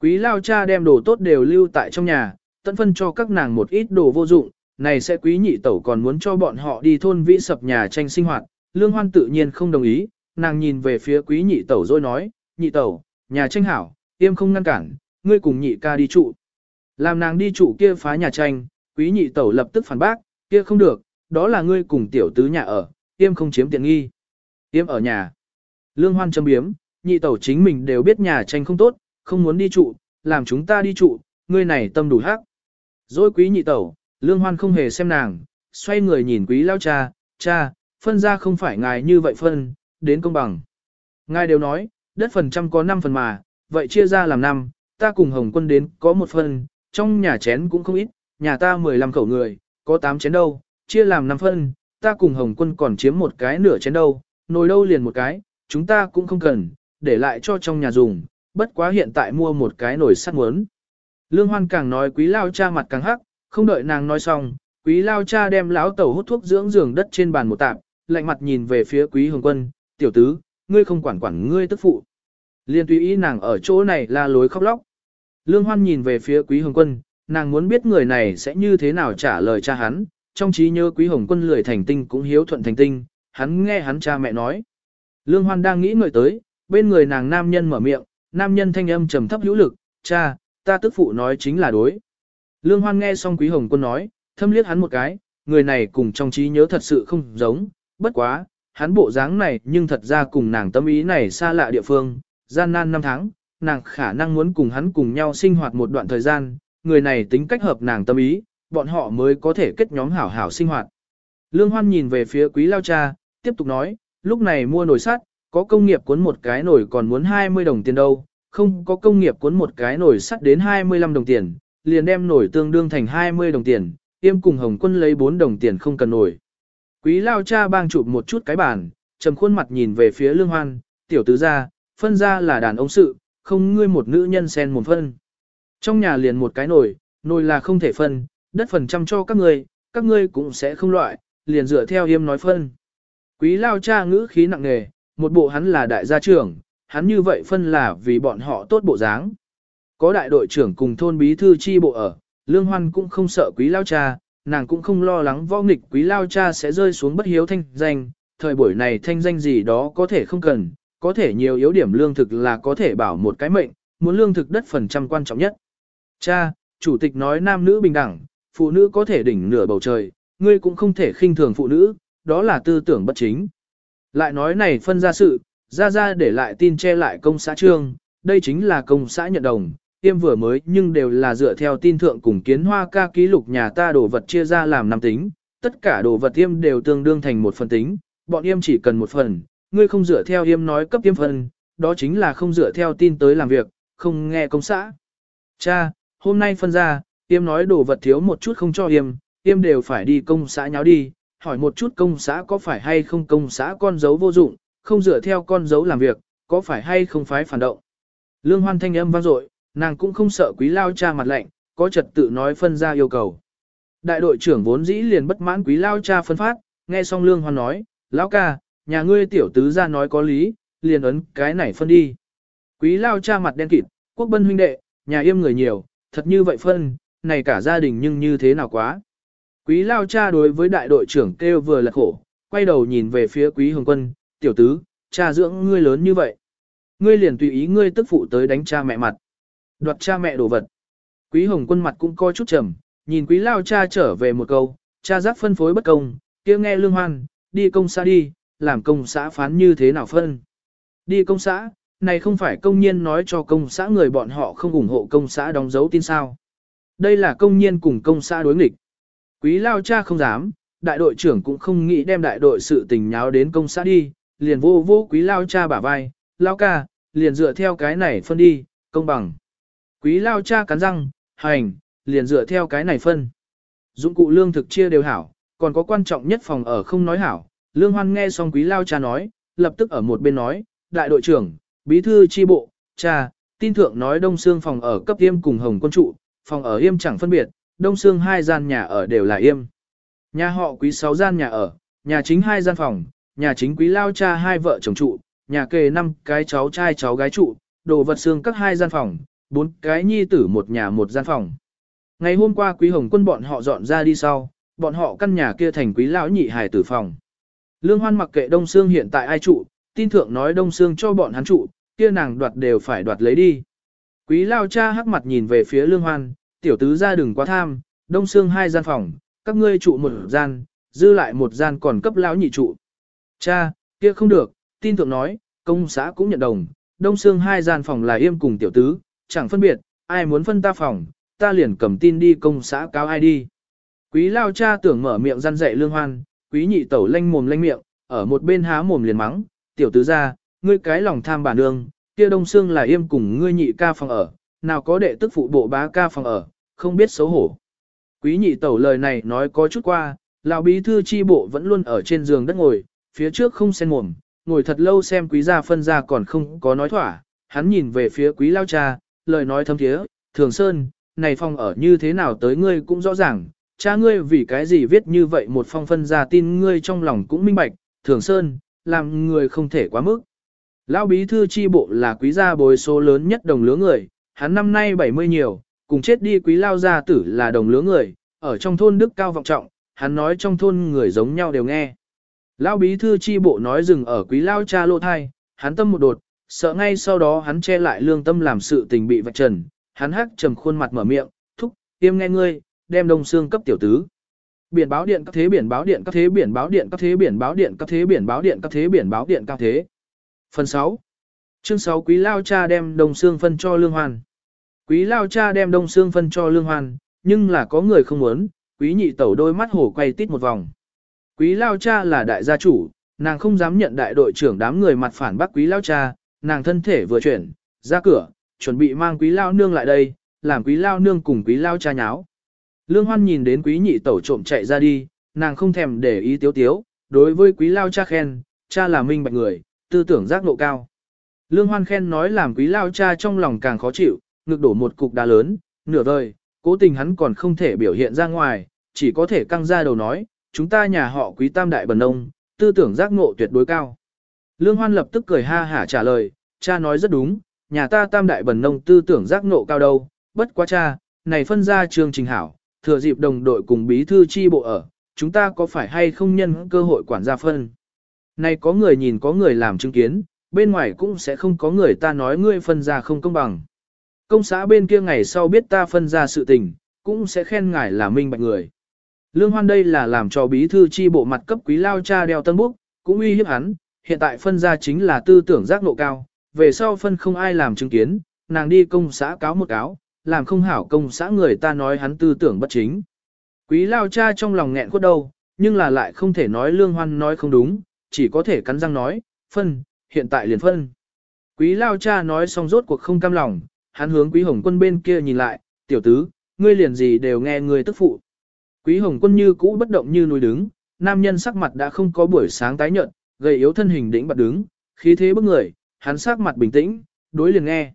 Quý lao cha đem đồ tốt đều lưu tại trong nhà, tận phân cho các nàng một ít đồ vô dụng, này sẽ quý nhị tẩu còn muốn cho bọn họ đi thôn vĩ sập nhà tranh sinh hoạt, lương hoan tự nhiên không đồng ý, nàng nhìn về phía quý nhị tẩu rồi nói, nhị tẩu, nhà tranh hảo, tiêm không ngăn cản, ngươi cùng nhị ca đi trụ. Làm nàng đi trụ kia phá nhà tranh, quý nhị tẩu lập tức phản bác, kia không được, đó là ngươi cùng tiểu tứ nhà ở, tiêm không chiếm tiện nghi. Tiêm ở nhà. Lương hoan châm biếm, nhị tẩu chính mình đều biết nhà tranh không tốt, không muốn đi trụ, làm chúng ta đi trụ, ngươi này tâm đủ hắc. Rồi quý nhị tẩu, lương hoan không hề xem nàng, xoay người nhìn quý lao cha, cha, phân ra không phải ngài như vậy phân, đến công bằng. Ngài đều nói, đất phần trăm có 5 phần mà, vậy chia ra làm 5, ta cùng Hồng quân đến có một phần, trong nhà chén cũng không ít, nhà ta 15 khẩu người, có 8 chén đâu, chia làm 5 phân, ta cùng Hồng quân còn chiếm một cái nửa chén đâu, nồi đâu liền một cái, chúng ta cũng không cần, để lại cho trong nhà dùng, bất quá hiện tại mua một cái nồi sắt muốn. Lương Hoan càng nói quý lao cha mặt càng hắc, không đợi nàng nói xong, quý lao cha đem lão tẩu hút thuốc dưỡng giường đất trên bàn một tạp, lạnh mặt nhìn về phía quý hồng quân, tiểu tứ, ngươi không quản quản ngươi tức phụ. Liên tùy ý nàng ở chỗ này la lối khóc lóc. Lương Hoan nhìn về phía quý hồng quân, nàng muốn biết người này sẽ như thế nào trả lời cha hắn, trong trí nhớ quý hồng quân lười thành tinh cũng hiếu thuận thành tinh, hắn nghe hắn cha mẹ nói. Lương Hoan đang nghĩ ngợi tới, bên người nàng nam nhân mở miệng, nam nhân thanh âm trầm thấp hữu lực, cha, ta tức phụ nói chính là đối. Lương Hoan nghe xong quý hồng quân nói, thâm liếc hắn một cái, người này cùng trong trí nhớ thật sự không giống, bất quá, hắn bộ dáng này nhưng thật ra cùng nàng tâm ý này xa lạ địa phương, gian nan năm tháng, nàng khả năng muốn cùng hắn cùng nhau sinh hoạt một đoạn thời gian, người này tính cách hợp nàng tâm ý, bọn họ mới có thể kết nhóm hảo hảo sinh hoạt. Lương Hoan nhìn về phía quý lao cha, tiếp tục nói, lúc này mua nồi sắt, có công nghiệp cuốn một cái nồi còn muốn 20 đồng tiền đâu, không có công nghiệp cuốn một cái nồi sắt đến 25 đồng tiền, liền đem nồi tương đương thành 20 đồng tiền, tiêm cùng hồng quân lấy 4 đồng tiền không cần nồi. Quý lao cha bang chụp một chút cái bàn, trầm khuôn mặt nhìn về phía lương hoan, tiểu tứ gia, phân ra là đàn ông sự, không ngươi một nữ nhân sen một phân. Trong nhà liền một cái nồi, nồi là không thể phân, đất phần trăm cho các ngươi, các ngươi cũng sẽ không loại, liền dựa theo yêm nói phân. Quý lao cha ngữ khí nặng nề, một bộ hắn là đại gia trưởng, hắn như vậy phân là vì bọn họ tốt bộ dáng. Có đại đội trưởng cùng thôn bí thư chi bộ ở, lương hoan cũng không sợ quý lao cha, nàng cũng không lo lắng võ nghịch quý lao cha sẽ rơi xuống bất hiếu thanh danh, thời buổi này thanh danh gì đó có thể không cần, có thể nhiều yếu điểm lương thực là có thể bảo một cái mệnh, muốn lương thực đất phần trăm quan trọng nhất. Cha, chủ tịch nói nam nữ bình đẳng, phụ nữ có thể đỉnh nửa bầu trời, ngươi cũng không thể khinh thường phụ nữ, đó là tư tưởng bất chính. Lại nói này phân ra sự, ra ra để lại tin che lại công xã trương, đây chính là công xã nhận đồng, tiêm vừa mới nhưng đều là dựa theo tin thượng cùng kiến hoa ca ký lục nhà ta đồ vật chia ra làm năm tính, tất cả đồ vật tiêm đều tương đương thành một phần tính, bọn em chỉ cần một phần, ngươi không dựa theo tiêm nói cấp tiêm phần, đó chính là không dựa theo tin tới làm việc, không nghe công xã. Cha, hôm nay phân ra, tiêm nói đồ vật thiếu một chút không cho tiêm, tiêm đều phải đi công xã nháo đi, hỏi một chút công xã có phải hay không công xã con dấu vô dụng, không dựa theo con dấu làm việc, có phải hay không phái phản động. Lương hoan thanh âm vang dội, nàng cũng không sợ quý lao cha mặt lạnh, có trật tự nói phân ra yêu cầu. Đại đội trưởng vốn dĩ liền bất mãn quý lao cha phân phát, nghe xong lương hoan nói, lão ca, nhà ngươi tiểu tứ ra nói có lý, liền ấn cái này phân đi. Quý lao cha mặt đen kịt, quốc bân huynh đệ, nhà yêm người nhiều, thật như vậy phân, này cả gia đình nhưng như thế nào quá. Quý lao cha đối với đại đội trưởng kêu vừa là khổ, quay đầu nhìn về phía quý hồng quân, tiểu tứ, cha dưỡng ngươi lớn như vậy. Ngươi liền tùy ý ngươi tức phụ tới đánh cha mẹ mặt. Đoạt cha mẹ đồ vật. Quý hồng quân mặt cũng coi chút trầm, nhìn quý lao cha trở về một câu, cha giác phân phối bất công, kia nghe lương hoan, đi công xã đi, làm công xã phán như thế nào phân. Đi công xã, này không phải công nhiên nói cho công xã người bọn họ không ủng hộ công xã đóng dấu tin sao. Đây là công nhiên cùng công xã đối nghịch. Quý lao cha không dám, đại đội trưởng cũng không nghĩ đem đại đội sự tình nháo đến công xã đi, liền vô vô quý lao cha bả vai, lao ca, liền dựa theo cái này phân đi, công bằng. Quý lao cha cắn răng, hành, liền dựa theo cái này phân. Dụng cụ lương thực chia đều hảo, còn có quan trọng nhất phòng ở không nói hảo. Lương Hoan nghe xong quý lao cha nói, lập tức ở một bên nói, đại đội trưởng, bí thư chi bộ, cha, tin thượng nói đông xương phòng ở cấp tiêm cùng hồng quân trụ, phòng ở yêm chẳng phân biệt, đông xương hai gian nhà ở đều là yêm. Nhà họ quý sáu gian nhà ở, nhà chính hai gian phòng, nhà chính quý lao cha hai vợ chồng trụ, nhà kề năm cái cháu trai cháu gái trụ, đồ vật xương các hai gian phòng, bốn cái nhi tử một nhà một gian phòng. Ngày hôm qua quý hồng quân bọn họ dọn ra đi sau, bọn họ căn nhà kia thành quý lão nhị hài tử phòng. Lương Hoan mặc kệ Đông Sương hiện tại ai trụ, tin thượng nói Đông Sương cho bọn hắn trụ, kia nàng đoạt đều phải đoạt lấy đi. Quý lao cha hắc mặt nhìn về phía Lương Hoan, tiểu tứ ra đừng quá tham, Đông Sương hai gian phòng, các ngươi trụ một gian, dư lại một gian còn cấp lão nhị trụ. Cha, kia không được, tin thượng nói, công xã cũng nhận đồng, Đông Sương hai gian phòng là yêm cùng tiểu tứ, chẳng phân biệt, ai muốn phân ta phòng, ta liền cầm tin đi công xã cáo ai đi. Quý lao cha tưởng mở miệng răn dạy lương hoan, quý nhị tẩu lanh mồm lanh miệng, ở một bên há mồm liền mắng, tiểu tứ ra, ngươi cái lòng tham bản nương, kia đông xương là yêm cùng ngươi nhị ca phòng ở, nào có đệ tức phụ bộ bá ca phòng ở, không biết xấu hổ. Quý nhị tẩu lời này nói có chút qua, lão bí thư chi bộ vẫn luôn ở trên giường đất ngồi, phía trước không sen mồm, ngồi thật lâu xem quý gia phân ra còn không có nói thỏa, hắn nhìn về phía quý lao cha, lời nói thâm thiế, thường sơn, này phong ở như thế nào tới ngươi cũng rõ ràng, cha ngươi vì cái gì viết như vậy một phong phân ra tin ngươi trong lòng cũng minh bạch, thường sơn, làm người không thể quá mức. Lão bí thư chi bộ là quý gia bồi số lớn nhất đồng lứa người, hắn năm nay 70 nhiều, cùng chết đi quý lao gia tử là đồng lứa người, ở trong thôn đức cao vọng trọng, hắn nói trong thôn người giống nhau đều nghe. Lão bí thư chi bộ nói dừng ở quý lao cha lô thai, hắn tâm một đột, sợ ngay sau đó hắn che lại lương tâm làm sự tình bị vạch trần, hắn hắc trầm khuôn mặt mở miệng, thúc, tiêm nghe ngươi, đem đông xương cấp tiểu tứ. Biển báo điện các thế biển báo điện các thế biển báo điện các thế biển báo điện các thế biển báo điện các thế biển báo điện các thế. Phần 6. Chương 6 Quý Lao Cha đem đông xương phân cho Lương Hoàn. Quý Lao Cha đem đông xương phân cho Lương Hoàn, nhưng là có người không muốn, Quý nhị tẩu đôi mắt hổ quay tít một vòng. Quý Lao Cha là đại gia chủ, nàng không dám nhận đại đội trưởng đám người mặt phản bác Quý Lao Cha, nàng thân thể vừa chuyển, ra cửa, chuẩn bị mang quý lao nương lại đây, làm quý lao nương cùng quý lao cha nháo. Lương Hoan nhìn đến quý nhị tẩu trộm chạy ra đi, nàng không thèm để ý tiếu tiếu, đối với quý lao cha khen, cha là minh bạch người, tư tưởng giác ngộ cao. Lương Hoan khen nói làm quý lao cha trong lòng càng khó chịu, ngực đổ một cục đá lớn, nửa vời, cố tình hắn còn không thể biểu hiện ra ngoài, chỉ có thể căng ra đầu nói, chúng ta nhà họ quý tam đại bần nông, tư tưởng giác ngộ tuyệt đối cao. Lương Hoan lập tức cười ha hả trả lời, cha nói rất đúng, nhà ta tam đại bần nông tư tưởng giác ngộ cao đâu, bất quá cha, này phân ra trường trình hảo, thừa dịp đồng đội cùng bí thư chi bộ ở, chúng ta có phải hay không nhân cơ hội quản gia phân. Này có người nhìn có người làm chứng kiến, bên ngoài cũng sẽ không có người ta nói ngươi phân ra không công bằng. Công xã bên kia ngày sau biết ta phân ra sự tình, cũng sẽ khen ngài là minh bạch người. Lương Hoan đây là làm cho bí thư chi bộ mặt cấp quý lao cha đeo tân búc, cũng uy hiếp hắn, hiện tại phân ra chính là tư tưởng giác ngộ cao, về sau phân không ai làm chứng kiến, nàng đi công xã cáo một cáo, làm không hảo công xã người ta nói hắn tư tưởng bất chính. Quý lao cha trong lòng nghẹn khuất đâu, nhưng là lại không thể nói lương hoan nói không đúng, chỉ có thể cắn răng nói, phân, hiện tại liền phân. Quý lao cha nói xong rốt cuộc không cam lòng, hắn hướng quý hồng quân bên kia nhìn lại, tiểu tứ, ngươi liền gì đều nghe ngươi tức phụ. Quý hồng quân như cũ bất động như núi đứng, nam nhân sắc mặt đã không có buổi sáng tái nhợt, gầy yếu thân hình đĩnh bật đứng, khí thế bức người, hắn sắc mặt bình tĩnh, đối liền nghe.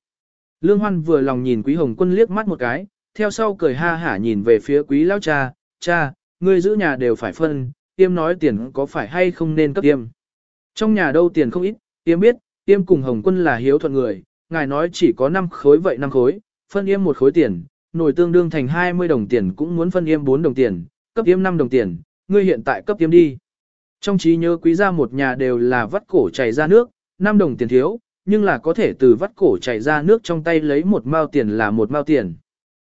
Lương Hoan vừa lòng nhìn Quý Hồng Quân liếc mắt một cái, theo sau cười ha hả nhìn về phía Quý Lão cha, cha, ngươi giữ nhà đều phải phân, tiêm nói tiền có phải hay không nên cấp tiêm. Trong nhà đâu tiền không ít, tiêm biết, tiêm cùng Hồng Quân là hiếu thuận người, ngài nói chỉ có 5 khối vậy 5 khối, phân yêm một khối tiền, nổi tương đương thành 20 đồng tiền cũng muốn phân yêm 4 đồng tiền, cấp yêm 5 đồng tiền, ngươi hiện tại cấp yêm đi. Trong trí nhớ quý gia một nhà đều là vắt cổ chảy ra nước, 5 đồng tiền thiếu, nhưng là có thể từ vắt cổ chảy ra nước trong tay lấy một mao tiền là một mao tiền.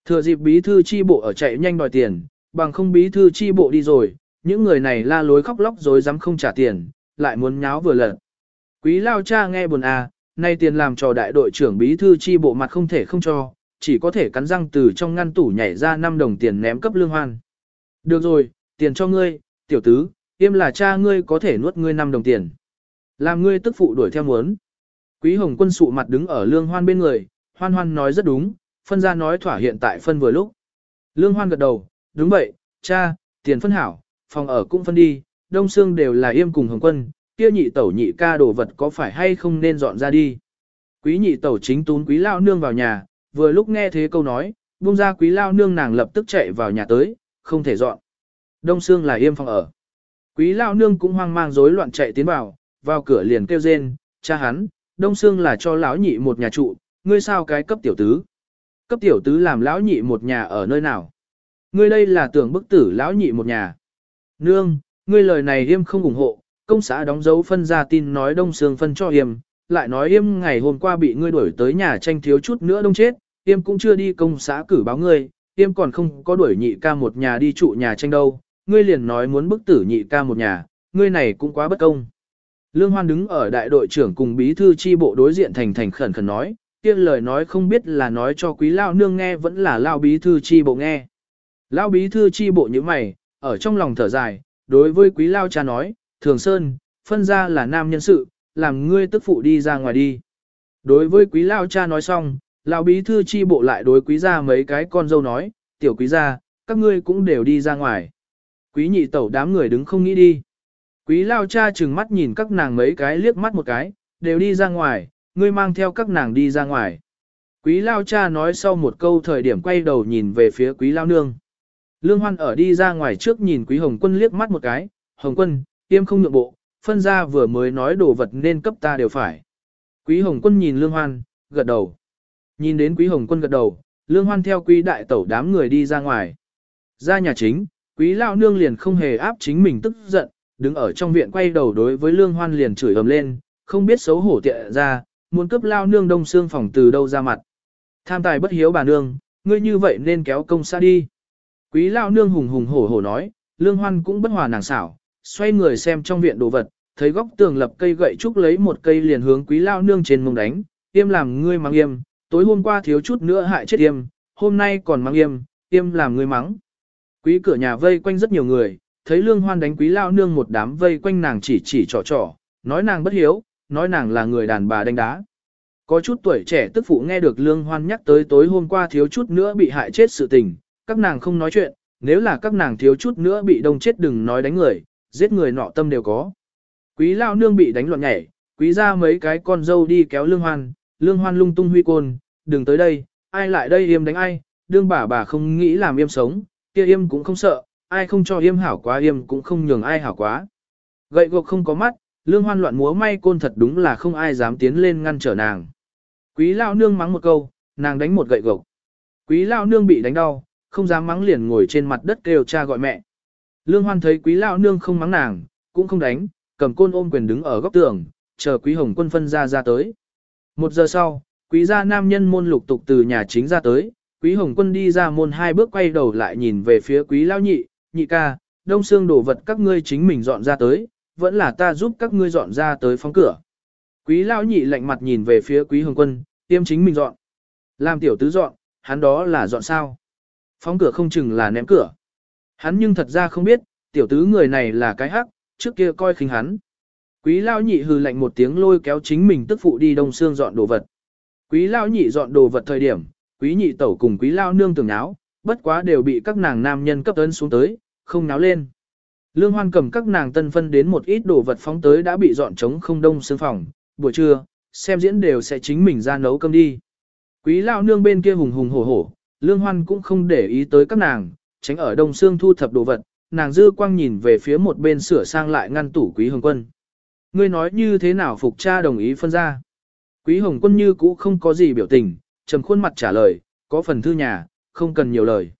Thừa dịp bí thư chi bộ ở chạy nhanh đòi tiền, bằng không bí thư chi bộ đi rồi, những người này la lối khóc lóc rồi dám không trả tiền, lại muốn nháo vừa lật. Quý lao cha nghe buồn à, nay tiền làm cho đại đội trưởng bí thư chi bộ mặt không thể không cho, chỉ có thể cắn răng từ trong ngăn tủ nhảy ra 5 đồng tiền ném cấp lương hoan. Được rồi, tiền cho ngươi, tiểu tứ, im là cha ngươi có thể nuốt ngươi 5 đồng tiền. Làm ngươi tức phụ đuổi theo muốn. Quý hồng quân sụ mặt đứng ở lương hoan bên người, hoan hoan nói rất đúng, phân ra nói thỏa hiện tại phân vừa lúc. Lương hoan gật đầu, đúng vậy, cha, tiền phân hảo, phòng ở cũng phân đi, đông xương đều là im cùng hồng quân, kia nhị tẩu nhị ca đồ vật có phải hay không nên dọn ra đi. Quý nhị tẩu chính tún quý lao nương vào nhà, vừa lúc nghe thế câu nói, buông ra quý lao nương nàng lập tức chạy vào nhà tới, không thể dọn. Đông xương là im phòng ở. Quý lao nương cũng hoang mang rối loạn chạy tiến vào, vào cửa liền kêu rên, cha hắn, đông xương là cho lão nhị một nhà trụ, ngươi sao cái cấp tiểu tứ. Cấp tiểu tứ làm lão nhị một nhà ở nơi nào? Ngươi đây là tưởng bức tử lão nhị một nhà. Nương, ngươi lời này yêm không ủng hộ, công xã đóng dấu phân ra tin nói đông xương phân cho yêm, lại nói yêm ngày hôm qua bị ngươi đuổi tới nhà tranh thiếu chút nữa đông chết, yêm cũng chưa đi công xã cử báo ngươi, yêm còn không có đuổi nhị ca một nhà đi trụ nhà tranh đâu, ngươi liền nói muốn bức tử nhị ca một nhà, ngươi này cũng quá bất công. Lương Hoan đứng ở đại đội trưởng cùng bí thư chi bộ đối diện thành thành khẩn khẩn nói, kia lời nói không biết là nói cho quý lao nương nghe vẫn là lao bí thư chi bộ nghe. Lao bí thư chi bộ như mày, ở trong lòng thở dài, đối với quý lao cha nói, thường sơn, phân ra là nam nhân sự, làm ngươi tức phụ đi ra ngoài đi. Đối với quý lao cha nói xong, lao bí thư chi bộ lại đối quý gia mấy cái con dâu nói, tiểu quý gia, các ngươi cũng đều đi ra ngoài. Quý nhị tẩu đám người đứng không nghĩ đi. Quý lao cha chừng mắt nhìn các nàng mấy cái liếc mắt một cái, đều đi ra ngoài, ngươi mang theo các nàng đi ra ngoài. Quý lao cha nói sau một câu thời điểm quay đầu nhìn về phía quý lao nương. Lương Hoan ở đi ra ngoài trước nhìn quý hồng quân liếc mắt một cái, hồng quân, tiêm không nhượng bộ, phân ra vừa mới nói đồ vật nên cấp ta đều phải. Quý hồng quân nhìn lương hoan, gật đầu. Nhìn đến quý hồng quân gật đầu, lương hoan theo quý đại tẩu đám người đi ra ngoài. Ra nhà chính, quý lao nương liền không hề áp chính mình tức giận, đứng ở trong viện quay đầu đối với lương hoan liền chửi ầm lên, không biết xấu hổ tiện ra, muốn cướp lao nương đông xương phòng từ đâu ra mặt. Tham tài bất hiếu bà nương, ngươi như vậy nên kéo công xa đi. Quý lao nương hùng hùng hổ hổ nói, lương hoan cũng bất hòa nàng xảo, xoay người xem trong viện đồ vật, thấy góc tường lập cây gậy trúc lấy một cây liền hướng quý lao nương trên mông đánh, Tiêm làm ngươi mang yêm, tối hôm qua thiếu chút nữa hại chết yêm, hôm nay còn mang yêm, tiêm làm ngươi mắng. Quý cửa nhà vây quanh rất nhiều người, thấy lương hoan đánh quý lao nương một đám vây quanh nàng chỉ chỉ trò trò, nói nàng bất hiếu, nói nàng là người đàn bà đánh đá. Có chút tuổi trẻ tức phụ nghe được Lương Hoan nhắc tới tối hôm qua thiếu chút nữa bị hại chết sự tình, các nàng không nói chuyện, nếu là các nàng thiếu chút nữa bị đông chết đừng nói đánh người, giết người nọ tâm đều có. Quý lao nương bị đánh loạn nhảy, quý ra mấy cái con dâu đi kéo Lương Hoan, Lương Hoan lung tung huy côn, đừng tới đây, ai lại đây yêm đánh ai, đương bà bà không nghĩ làm yêm sống, kia yêm cũng không sợ, ai không cho yêm hảo quá yêm cũng không nhường ai hảo quá. Gậy gộc không có mắt, Lương Hoan loạn múa may côn thật đúng là không ai dám tiến lên ngăn trở nàng. Quý lao nương mắng một câu, nàng đánh một gậy gộc. Quý lao nương bị đánh đau, không dám mắng liền ngồi trên mặt đất kêu cha gọi mẹ. Lương Hoan thấy quý lao nương không mắng nàng, cũng không đánh, cầm côn ôm quyền đứng ở góc tường, chờ quý hồng quân phân ra ra tới. Một giờ sau, quý gia nam nhân môn lục tục từ nhà chính ra tới, quý hồng quân đi ra môn hai bước quay đầu lại nhìn về phía quý lao nhị, nhị ca, đông xương đổ vật các ngươi chính mình dọn ra tới, vẫn là ta giúp các ngươi dọn ra tới phóng cửa. Quý lao nhị lạnh mặt nhìn về phía quý hồng quân, tiêm chính mình dọn. Làm tiểu tứ dọn, hắn đó là dọn sao. Phóng cửa không chừng là ném cửa. Hắn nhưng thật ra không biết, tiểu tứ người này là cái hắc, trước kia coi khinh hắn. Quý lao nhị hừ lạnh một tiếng lôi kéo chính mình tức phụ đi đông xương dọn đồ vật. Quý lao nhị dọn đồ vật thời điểm, quý nhị tẩu cùng quý lao nương tưởng náo, bất quá đều bị các nàng nam nhân cấp ấn xuống tới, không náo lên. Lương Hoan cầm các nàng tân phân đến một ít đồ vật phóng tới đã bị dọn trống không đông xương phòng, buổi trưa, xem diễn đều sẽ chính mình ra nấu cơm đi. Quý lao nương bên kia hùng hùng hổ hổ, Lương Hoan cũng không để ý tới các nàng, tránh ở đông xương thu thập đồ vật, nàng dư quang nhìn về phía một bên sửa sang lại ngăn tủ quý hồng quân. Ngươi nói như thế nào phục cha đồng ý phân ra. Quý hồng quân như cũ không có gì biểu tình, trầm khuôn mặt trả lời, có phần thư nhà, không cần nhiều lời.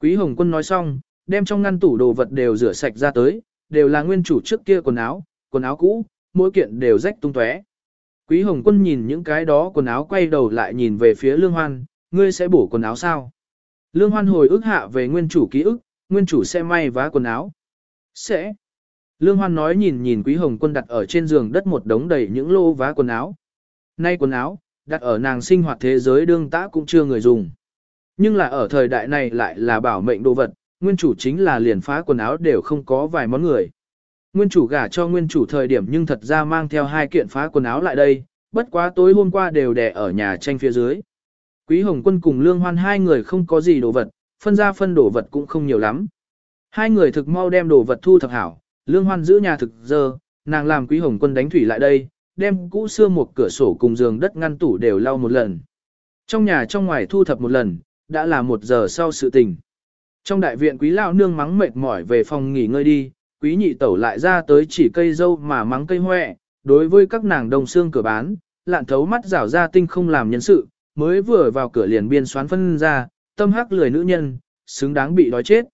Quý hồng quân nói xong, đem trong ngăn tủ đồ vật đều rửa sạch ra tới, đều là nguyên chủ trước kia quần áo, quần áo cũ, mỗi kiện đều rách tung tóe. Quý Hồng Quân nhìn những cái đó quần áo quay đầu lại nhìn về phía Lương Hoan, ngươi sẽ bổ quần áo sao? Lương Hoan hồi ức hạ về nguyên chủ ký ức, nguyên chủ sẽ may vá quần áo. Sẽ. Lương Hoan nói nhìn nhìn Quý Hồng Quân đặt ở trên giường đất một đống đầy những lô vá quần áo. Nay quần áo, đặt ở nàng sinh hoạt thế giới đương tã cũng chưa người dùng. Nhưng là ở thời đại này lại là bảo mệnh đồ vật, nguyên chủ chính là liền phá quần áo đều không có vài món người. Nguyên chủ gả cho nguyên chủ thời điểm nhưng thật ra mang theo hai kiện phá quần áo lại đây, bất quá tối hôm qua đều đè ở nhà tranh phía dưới. Quý Hồng Quân cùng Lương Hoan hai người không có gì đồ vật, phân ra phân đồ vật cũng không nhiều lắm. Hai người thực mau đem đồ vật thu thập hảo, Lương Hoan giữ nhà thực dơ, nàng làm Quý Hồng Quân đánh thủy lại đây, đem cũ xưa một cửa sổ cùng giường đất ngăn tủ đều lau một lần. Trong nhà trong ngoài thu thập một lần, đã là một giờ sau sự tình. Trong đại viện quý lão nương mắng mệt mỏi về phòng nghỉ ngơi đi, quý nhị tẩu lại ra tới chỉ cây dâu mà mắng cây hoẹ, đối với các nàng đồng xương cửa bán, lạn thấu mắt rảo ra tinh không làm nhân sự, mới vừa vào cửa liền biên xoán phân ra, tâm hắc lười nữ nhân, xứng đáng bị đói chết.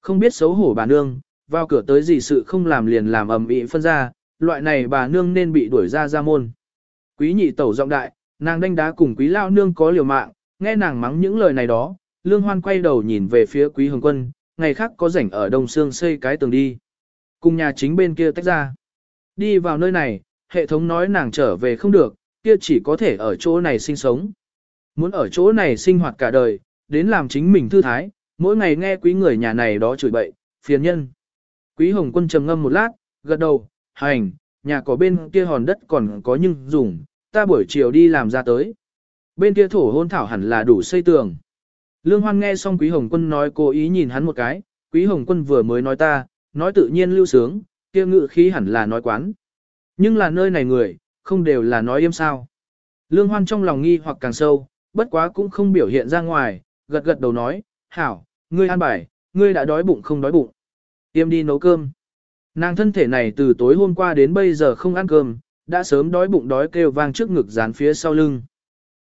Không biết xấu hổ bà nương, vào cửa tới gì sự không làm liền làm ầm ĩ phân ra, loại này bà nương nên bị đuổi ra ra môn. Quý nhị tẩu giọng đại, nàng đánh đá cùng quý lao nương có liều mạng, nghe nàng mắng những lời này đó, lương hoan quay đầu nhìn về phía quý hồng quân, ngày khác có rảnh ở đông xương xây cái tường đi. Cùng nhà chính bên kia tách ra. Đi vào nơi này, hệ thống nói nàng trở về không được, kia chỉ có thể ở chỗ này sinh sống. Muốn ở chỗ này sinh hoạt cả đời, đến làm chính mình thư thái, mỗi ngày nghe quý người nhà này đó chửi bậy, phiền nhân. Quý hồng quân trầm ngâm một lát, gật đầu, hành, nhà có bên kia hòn đất còn có nhưng dùng, ta buổi chiều đi làm ra tới. Bên kia thổ hôn thảo hẳn là đủ xây tường. Lương Hoan nghe xong Quý Hồng Quân nói cố ý nhìn hắn một cái, Quý Hồng Quân vừa mới nói ta, nói tự nhiên lưu sướng, kia ngự khí hẳn là nói quán. Nhưng là nơi này người, không đều là nói im sao. Lương Hoan trong lòng nghi hoặc càng sâu, bất quá cũng không biểu hiện ra ngoài, gật gật đầu nói, hảo, ngươi ăn bài, ngươi đã đói bụng không đói bụng. Tiêm đi nấu cơm. Nàng thân thể này từ tối hôm qua đến bây giờ không ăn cơm, đã sớm đói bụng đói kêu vang trước ngực dán phía sau lưng.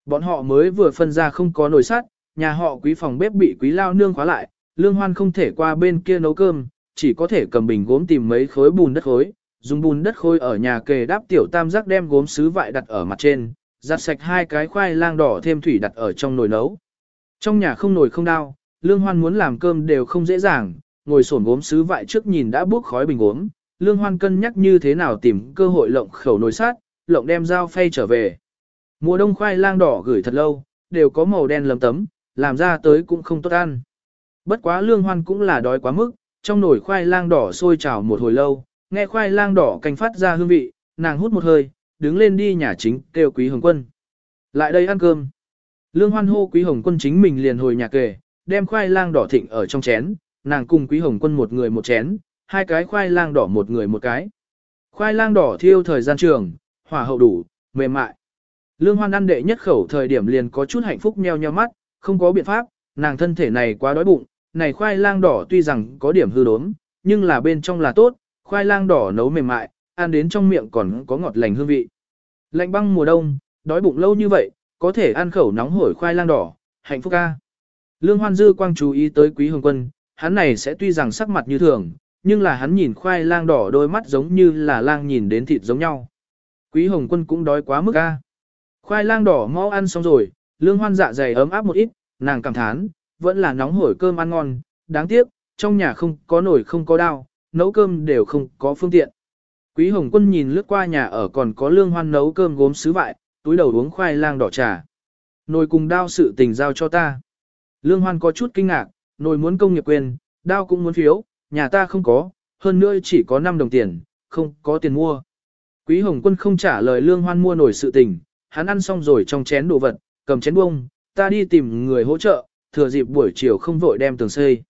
Bọn họ mới vừa phân ra không có nồi sắt, nhà họ quý phòng bếp bị quý lao nương khóa lại, lương hoan không thể qua bên kia nấu cơm, chỉ có thể cầm bình gốm tìm mấy khối bùn đất khối, dùng bùn đất khối ở nhà kề đáp tiểu tam giác đem gốm sứ vại đặt ở mặt trên, giặt sạch hai cái khoai lang đỏ thêm thủy đặt ở trong nồi nấu. Trong nhà không nồi không đao, lương hoan muốn làm cơm đều không dễ dàng, ngồi sổn gốm sứ vại trước nhìn đã bốc khói bình gốm, lương hoan cân nhắc như thế nào tìm cơ hội lộng khẩu nồi sát, lộng đem dao phay trở về. Mùa đông khoai lang đỏ gửi thật lâu, đều có màu đen lấm tấm, làm ra tới cũng không tốt ăn. Bất quá lương hoan cũng là đói quá mức, trong nồi khoai lang đỏ sôi trào một hồi lâu, nghe khoai lang đỏ canh phát ra hương vị, nàng hút một hơi, đứng lên đi nhà chính kêu quý hồng quân. Lại đây ăn cơm. Lương Hoan hô Quý Hồng Quân chính mình liền hồi nhà kề, đem khoai lang đỏ thịnh ở trong chén, nàng cùng Quý Hồng Quân một người một chén, hai cái khoai lang đỏ một người một cái. Khoai lang đỏ thiêu thời gian trường, hỏa hậu đủ, mềm mại. Lương Hoan ăn đệ nhất khẩu thời điểm liền có chút hạnh phúc nheo nheo mắt, không có biện pháp, nàng thân thể này quá đói bụng, này khoai lang đỏ tuy rằng có điểm hư đốm, nhưng là bên trong là tốt, khoai lang đỏ nấu mềm mại, ăn đến trong miệng còn có ngọt lành hương vị. Lạnh băng mùa đông, đói bụng lâu như vậy, có thể ăn khẩu nóng hổi khoai lang đỏ, hạnh phúc ca. Lương Hoan Dư quang chú ý tới Quý Hồng Quân, hắn này sẽ tuy rằng sắc mặt như thường, nhưng là hắn nhìn khoai lang đỏ đôi mắt giống như là lang nhìn đến thịt giống nhau. Quý Hồng Quân cũng đói quá mức a Khoai lang đỏ mau ăn xong rồi, Lương Hoan dạ dày ấm áp một ít, nàng cảm thán, vẫn là nóng hổi cơm ăn ngon, đáng tiếc, trong nhà không có nồi không có đao, nấu cơm đều không có phương tiện. Quý Hồng Quân nhìn lướt qua nhà ở còn có Lương Hoan nấu cơm gốm sứ vại, túi đầu uống khoai lang đỏ trà. Nồi cùng đao sự tình giao cho ta. Lương Hoan có chút kinh ngạc, nồi muốn công nghiệp quyền, đao cũng muốn phiếu, nhà ta không có, hơn nữa chỉ có 5 đồng tiền, không có tiền mua. Quý Hồng Quân không trả lời Lương Hoan mua nổi sự tình, hắn ăn xong rồi trong chén đồ vật, cầm chén bông, ta đi tìm người hỗ trợ, thừa dịp buổi chiều không vội đem tường xây.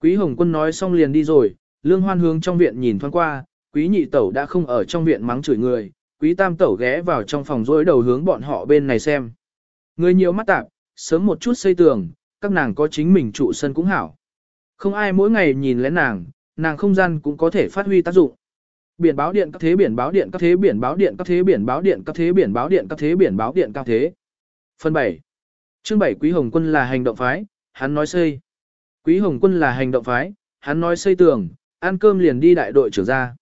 Quý Hồng Quân nói xong liền đi rồi, Lương Hoan hướng trong viện nhìn thoáng qua, Quý Nhị Tẩu đã không ở trong viện mắng chửi người, Quý Tam Tẩu ghé vào trong phòng rối đầu hướng bọn họ bên này xem. Người nhiều mắt tạp, sớm một chút xây tường, các nàng có chính mình trụ sân cũng hảo. Không ai mỗi ngày nhìn lén nàng, nàng không gian cũng có thể phát huy tác dụng. Biển báo điện các thế biển báo điện các thế biển báo điện các thế biển báo điện các thế biển báo điện các thế biển báo điện các thế. Phần 7. Chương 7 Quý Hồng Quân là hành động phái, hắn nói xây. Quý Hồng Quân là hành động phái, hắn nói xây tường, ăn cơm liền đi đại đội trưởng ra.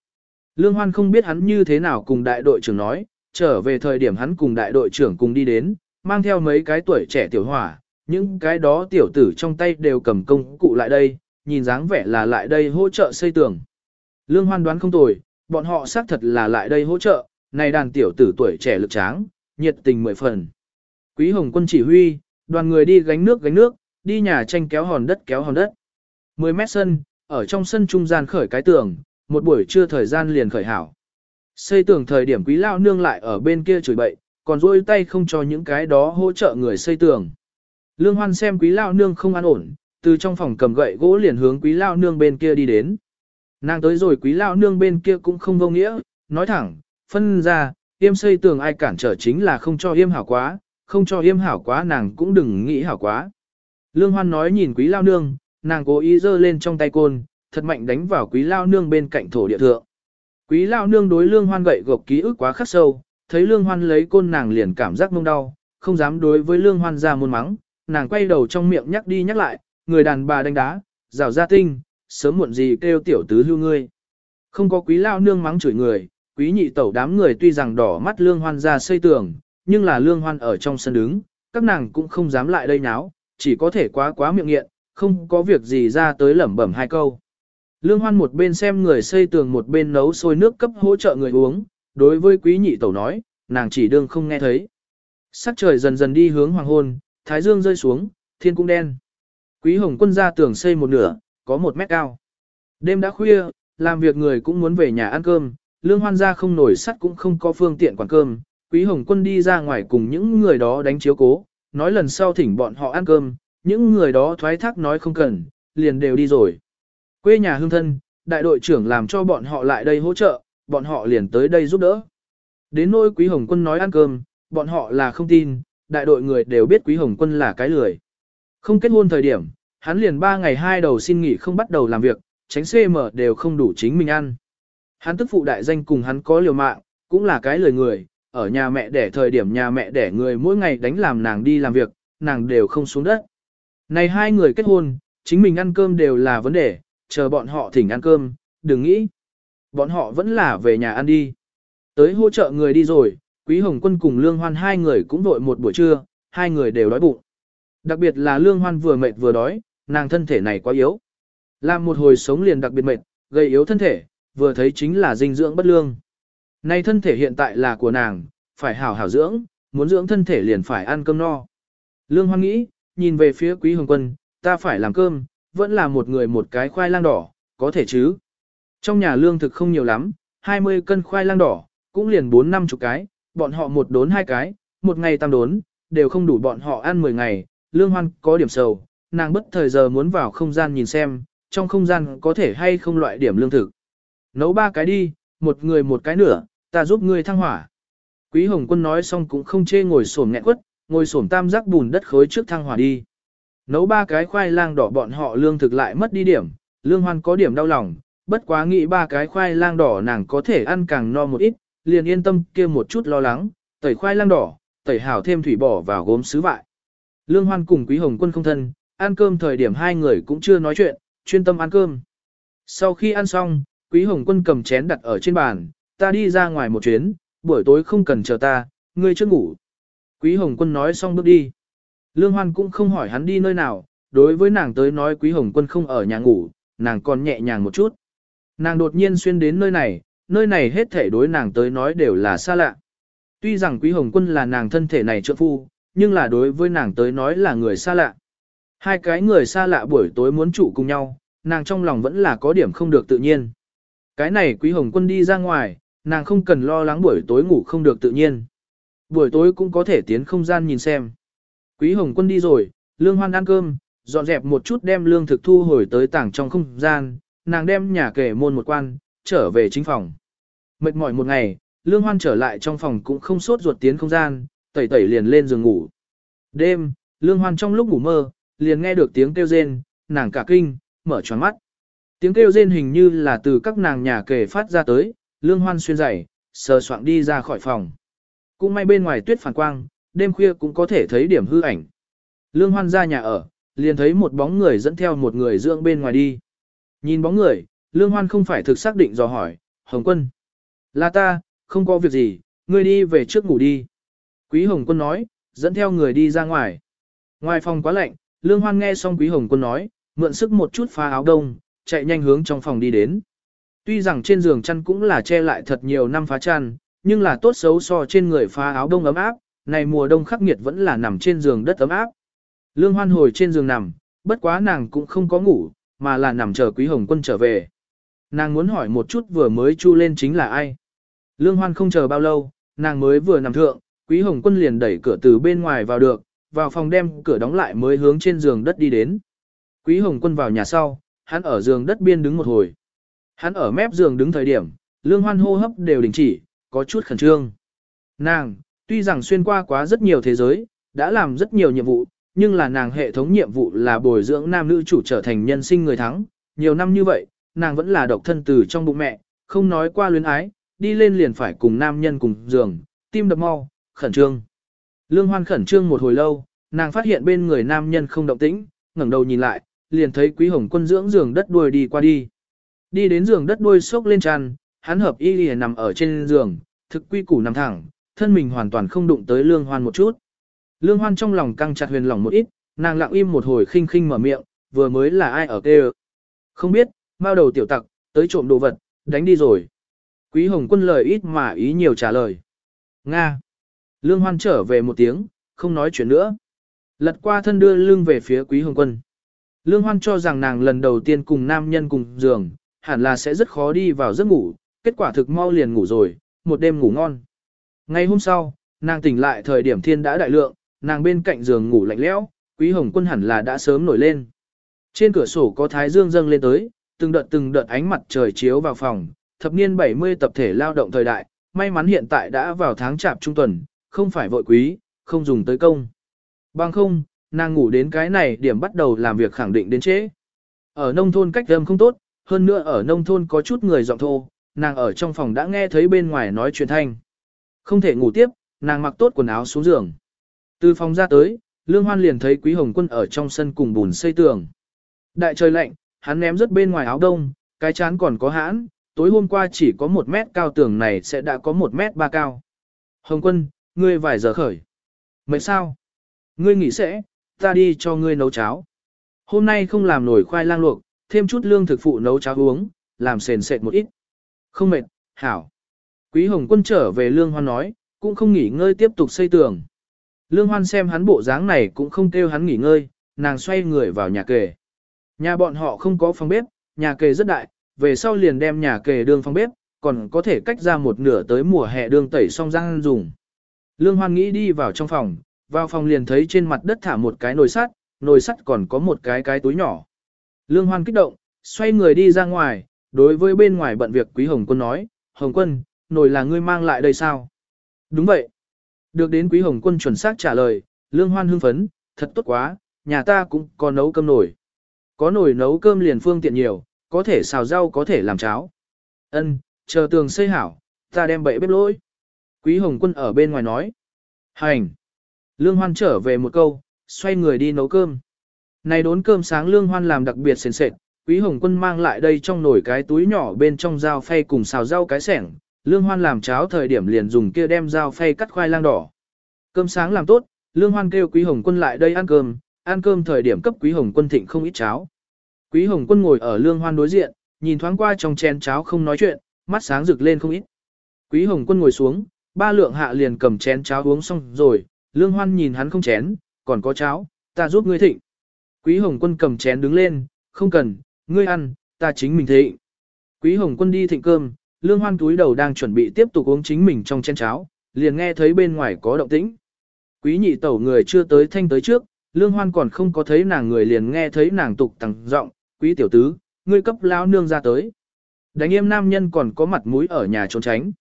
Lương Hoan không biết hắn như thế nào cùng đại đội trưởng nói, trở về thời điểm hắn cùng đại đội trưởng cùng đi đến, mang theo mấy cái tuổi trẻ tiểu hỏa, những cái đó tiểu tử trong tay đều cầm công cụ lại đây, nhìn dáng vẻ là lại đây hỗ trợ xây tường. Lương Hoan đoán không tồi, bọn họ xác thật là lại đây hỗ trợ, này đàn tiểu tử tuổi trẻ lực tráng, nhiệt tình mười phần. Quý Hồng Quân chỉ huy, đoàn người đi gánh nước gánh nước, đi nhà tranh kéo hòn đất kéo hòn đất. 10 mét sân, ở trong sân trung gian khởi cái tường, một buổi trưa thời gian liền khởi hảo. Xây tường thời điểm quý lao nương lại ở bên kia chửi bậy, còn rôi tay không cho những cái đó hỗ trợ người xây tường. Lương Hoan xem quý lao nương không an ổn, từ trong phòng cầm gậy gỗ liền hướng quý lao nương bên kia đi đến. Nàng tới rồi quý lao nương bên kia cũng không vô nghĩa, nói thẳng, phân ra, yêm xây tường ai cản trở chính là không cho yêm hảo quá, không cho yêm hảo quá nàng cũng đừng nghĩ hảo quá. Lương Hoan nói nhìn quý lao nương, nàng cố ý giơ lên trong tay côn, thật mạnh đánh vào quý lao nương bên cạnh thổ địa thượng. Quý lao nương đối lương hoan gậy gộc ký ức quá khắc sâu, thấy lương hoan lấy côn nàng liền cảm giác mông đau, không dám đối với lương hoan ra muôn mắng, nàng quay đầu trong miệng nhắc đi nhắc lại, người đàn bà đánh đá, rào ra tinh, sớm muộn gì kêu tiểu tứ hưu ngươi. Không có quý lao nương mắng chửi người, quý nhị tẩu đám người tuy rằng đỏ mắt lương hoan ra xây tường, nhưng là lương hoan ở trong sân đứng, các nàng cũng không dám lại đây nháo, chỉ có thể quá quá miệng nghiện, không có việc gì ra tới lẩm bẩm hai câu. Lương Hoan một bên xem người xây tường một bên nấu sôi nước cấp hỗ trợ người uống, đối với quý nhị tẩu nói, nàng chỉ đương không nghe thấy. Sắc trời dần dần đi hướng hoàng hôn, thái dương rơi xuống, thiên cũng đen. Quý hồng quân ra tường xây một nửa, có một mét cao. Đêm đã khuya, làm việc người cũng muốn về nhà ăn cơm, lương hoan ra không nổi sắt cũng không có phương tiện quản cơm. Quý hồng quân đi ra ngoài cùng những người đó đánh chiếu cố, nói lần sau thỉnh bọn họ ăn cơm, những người đó thoái thác nói không cần, liền đều đi rồi. Quê nhà hương thân, đại đội trưởng làm cho bọn họ lại đây hỗ trợ, bọn họ liền tới đây giúp đỡ. Đến nỗi Quý Hồng Quân nói ăn cơm, bọn họ là không tin, đại đội người đều biết Quý Hồng Quân là cái lười. Không kết hôn thời điểm, hắn liền 3 ngày hai đầu xin nghỉ không bắt đầu làm việc, tránh CM đều không đủ chính mình ăn. Hắn tức phụ đại danh cùng hắn có liều mạng, cũng là cái lười người, ở nhà mẹ đẻ thời điểm nhà mẹ đẻ người mỗi ngày đánh làm nàng đi làm việc, nàng đều không xuống đất. Này hai người kết hôn, chính mình ăn cơm đều là vấn đề, chờ bọn họ thỉnh ăn cơm, đừng nghĩ. Bọn họ vẫn là về nhà ăn đi. Tới hỗ trợ người đi rồi, Quý Hồng Quân cùng Lương Hoan hai người cũng vội một buổi trưa, hai người đều đói bụng. Đặc biệt là Lương Hoan vừa mệt vừa đói, nàng thân thể này quá yếu. Làm một hồi sống liền đặc biệt mệt, gây yếu thân thể, vừa thấy chính là dinh dưỡng bất lương. Nay thân thể hiện tại là của nàng, phải hảo hảo dưỡng, muốn dưỡng thân thể liền phải ăn cơm no. Lương Hoan nghĩ, nhìn về phía Quý Hồng Quân, ta phải làm cơm, vẫn là một người một cái khoai lang đỏ, có thể chứ. Trong nhà lương thực không nhiều lắm, 20 cân khoai lang đỏ, cũng liền 4 năm chục cái, bọn họ một đốn hai cái, một ngày tam đốn, đều không đủ bọn họ ăn 10 ngày, lương hoan có điểm sầu, nàng bất thời giờ muốn vào không gian nhìn xem, trong không gian có thể hay không loại điểm lương thực. Nấu ba cái đi, một người một cái nữa, ta giúp ngươi thăng hỏa. Quý Hồng Quân nói xong cũng không chê ngồi xổm nghẹn quất, ngồi xổm tam giác bùn đất khối trước thăng hỏa đi. Nấu ba cái khoai lang đỏ bọn họ lương thực lại mất đi điểm, lương hoan có điểm đau lòng, bất quá nghĩ ba cái khoai lang đỏ nàng có thể ăn càng no một ít, liền yên tâm kia một chút lo lắng, tẩy khoai lang đỏ, tẩy hảo thêm thủy bỏ vào gốm sứ vại. Lương hoan cùng Quý Hồng Quân không thân, ăn cơm thời điểm hai người cũng chưa nói chuyện, chuyên tâm ăn cơm. Sau khi ăn xong, Quý Hồng Quân cầm chén đặt ở trên bàn, ta đi ra ngoài một chuyến, buổi tối không cần chờ ta, ngươi chưa ngủ. Quý Hồng Quân nói xong bước đi. Lương Hoan cũng không hỏi hắn đi nơi nào, đối với nàng tới nói Quý Hồng Quân không ở nhà ngủ, nàng còn nhẹ nhàng một chút. Nàng đột nhiên xuyên đến nơi này, nơi này hết thể đối nàng tới nói đều là xa lạ. Tuy rằng Quý Hồng Quân là nàng thân thể này trợ phu, nhưng là đối với nàng tới nói là người xa lạ. Hai cái người xa lạ buổi tối muốn trụ cùng nhau, nàng trong lòng vẫn là có điểm không được tự nhiên. Cái này Quý Hồng Quân đi ra ngoài, nàng không cần lo lắng buổi tối ngủ không được tự nhiên. Buổi tối cũng có thể tiến không gian nhìn xem. Quý Hồng Quân đi rồi, Lương Hoan ăn cơm, dọn dẹp một chút đem lương thực thu hồi tới tảng trong không gian, nàng đem nhà kể môn một quan, trở về chính phòng. Mệt mỏi một ngày, Lương Hoan trở lại trong phòng cũng không sốt ruột tiến không gian, tẩy tẩy liền lên giường ngủ. Đêm, Lương Hoan trong lúc ngủ mơ, liền nghe được tiếng kêu rên, nàng cả kinh, mở tròn mắt. Tiếng kêu rên hình như là từ các nàng nhà kể phát ra tới, Lương Hoan xuyên dậy, sờ soạng đi ra khỏi phòng. Cũng may bên ngoài tuyết phản quang, đêm khuya cũng có thể thấy điểm hư ảnh. Lương Hoan ra nhà ở, liền thấy một bóng người dẫn theo một người dưỡng bên ngoài đi. Nhìn bóng người, Lương Hoan không phải thực xác định dò hỏi, Hồng Quân. Là ta, không có việc gì, ngươi đi về trước ngủ đi. Quý Hồng Quân nói, dẫn theo người đi ra ngoài. Ngoài phòng quá lạnh, Lương Hoan nghe xong Quý Hồng Quân nói, mượn sức một chút phá áo đông, chạy nhanh hướng trong phòng đi đến. Tuy rằng trên giường chăn cũng là che lại thật nhiều năm phá chăn, nhưng là tốt xấu so trên người phá áo đông ấm áp, này mùa đông khắc nghiệt vẫn là nằm trên giường đất ấm áp. Lương Hoan hồi trên giường nằm, bất quá nàng cũng không có ngủ, mà là nằm chờ Quý Hồng Quân trở về. Nàng muốn hỏi một chút vừa mới chu lên chính là ai. Lương Hoan không chờ bao lâu, nàng mới vừa nằm thượng, Quý Hồng Quân liền đẩy cửa từ bên ngoài vào được, vào phòng đem cửa đóng lại mới hướng trên giường đất đi đến. Quý Hồng Quân vào nhà sau, hắn ở giường đất biên đứng một hồi. Hắn ở mép giường đứng thời điểm, Lương Hoan hô hấp đều đình chỉ, có chút khẩn trương. Nàng, tuy rằng xuyên qua quá rất nhiều thế giới, đã làm rất nhiều nhiệm vụ, nhưng là nàng hệ thống nhiệm vụ là bồi dưỡng nam nữ chủ trở thành nhân sinh người thắng. Nhiều năm như vậy, nàng vẫn là độc thân từ trong bụng mẹ, không nói qua luyến ái, đi lên liền phải cùng nam nhân cùng giường, tim đập mau, khẩn trương. Lương Hoan khẩn trương một hồi lâu, nàng phát hiện bên người nam nhân không động tĩnh, ngẩng đầu nhìn lại, liền thấy Quý Hồng Quân dưỡng giường đất đuôi đi qua đi. Đi đến giường đất đuôi sốc lên tràn, hắn hợp y lìa nằm ở trên giường, thực quy củ nằm thẳng, thân mình hoàn toàn không đụng tới Lương Hoan một chút. Lương Hoan trong lòng căng chặt huyền lòng một ít, nàng lặng im một hồi khinh khinh mở miệng, vừa mới là ai ở kêu. Không biết, bao đầu tiểu tặc, tới trộm đồ vật, đánh đi rồi. Quý Hồng Quân lời ít mà ý nhiều trả lời. Nga. Lương Hoan trở về một tiếng, không nói chuyện nữa. Lật qua thân đưa lưng về phía Quý Hồng Quân. Lương Hoan cho rằng nàng lần đầu tiên cùng nam nhân cùng giường, hẳn là sẽ rất khó đi vào giấc ngủ, kết quả thực mau liền ngủ rồi, một đêm ngủ ngon. Ngày hôm sau, nàng tỉnh lại thời điểm thiên đã đại lượng, nàng bên cạnh giường ngủ lạnh lẽo, Quý Hồng Quân hẳn là đã sớm nổi lên. Trên cửa sổ có thái dương dâng lên tới, từng đợt từng đợt ánh mặt trời chiếu vào phòng, thập niên 70 tập thể lao động thời đại, may mắn hiện tại đã vào tháng chạp trung tuần, không phải vội quý, không dùng tới công. Bằng không, nàng ngủ đến cái này điểm bắt đầu làm việc khẳng định đến trễ. Ở nông thôn cách âm không tốt, hơn nữa ở nông thôn có chút người giọng thô, nàng ở trong phòng đã nghe thấy bên ngoài nói chuyện thanh. Không thể ngủ tiếp, nàng mặc tốt quần áo xuống giường. Từ phòng ra tới, Lương Hoan liền thấy Quý Hồng Quân ở trong sân cùng bùn xây tường. Đại trời lạnh, hắn ném rất bên ngoài áo đông, cái chán còn có hãn, tối hôm qua chỉ có một mét cao tường này sẽ đã có một mét ba cao. Hồng Quân, ngươi vài giờ khởi. Mấy sao? Ngươi nghỉ sẽ, ta đi cho ngươi nấu cháo. Hôm nay không làm nổi khoai lang luộc, thêm chút lương thực phụ nấu cháo uống, làm sền sệt một ít. Không mệt, hảo. Quý Hồng Quân trở về Lương Hoan nói, cũng không nghỉ ngơi tiếp tục xây tường. Lương Hoan xem hắn bộ dáng này cũng không kêu hắn nghỉ ngơi, nàng xoay người vào nhà kề. Nhà bọn họ không có phòng bếp, nhà kề rất đại, về sau liền đem nhà kề đường phòng bếp, còn có thể cách ra một nửa tới mùa hè đường tẩy xong răng dùng. Lương Hoan nghĩ đi vào trong phòng, vào phòng liền thấy trên mặt đất thả một cái nồi sắt, nồi sắt còn có một cái cái túi nhỏ. Lương Hoan kích động, xoay người đi ra ngoài, đối với bên ngoài bận việc Quý Hồng Quân nói, Hồng Quân, nồi là ngươi mang lại đây sao? Đúng vậy. Được đến Quý Hồng Quân chuẩn xác trả lời, Lương Hoan hưng phấn, thật tốt quá, nhà ta cũng có nấu cơm nồi. Có nồi nấu cơm liền phương tiện nhiều, có thể xào rau có thể làm cháo. Ân, chờ tường xây hảo, ta đem bậy bếp lỗi. Quý Hồng Quân ở bên ngoài nói. Hành. Lương Hoan trở về một câu, xoay người đi nấu cơm. Này đốn cơm sáng Lương Hoan làm đặc biệt sền sệt, Quý Hồng Quân mang lại đây trong nồi cái túi nhỏ bên trong dao phay cùng xào rau cái sẻng. Lương Hoan làm cháo thời điểm liền dùng kia đem dao phay cắt khoai lang đỏ. Cơm sáng làm tốt, Lương Hoan kêu Quý Hồng Quân lại đây ăn cơm, ăn cơm thời điểm cấp Quý Hồng Quân thịnh không ít cháo. Quý Hồng Quân ngồi ở Lương Hoan đối diện, nhìn thoáng qua trong chén cháo không nói chuyện, mắt sáng rực lên không ít. Quý Hồng Quân ngồi xuống, ba lượng hạ liền cầm chén cháo uống xong rồi, Lương Hoan nhìn hắn không chén, còn có cháo, ta giúp ngươi thịnh. Quý Hồng Quân cầm chén đứng lên, không cần, ngươi ăn, ta chính mình thịnh. Quý Hồng Quân đi thịnh cơm, Lương Hoan túi đầu đang chuẩn bị tiếp tục uống chính mình trong chén cháo, liền nghe thấy bên ngoài có động tĩnh. Quý nhị tẩu người chưa tới thanh tới trước, Lương Hoan còn không có thấy nàng người liền nghe thấy nàng tục tăng giọng, quý tiểu tứ, ngươi cấp lão nương ra tới. Đánh em nam nhân còn có mặt mũi ở nhà trốn tránh.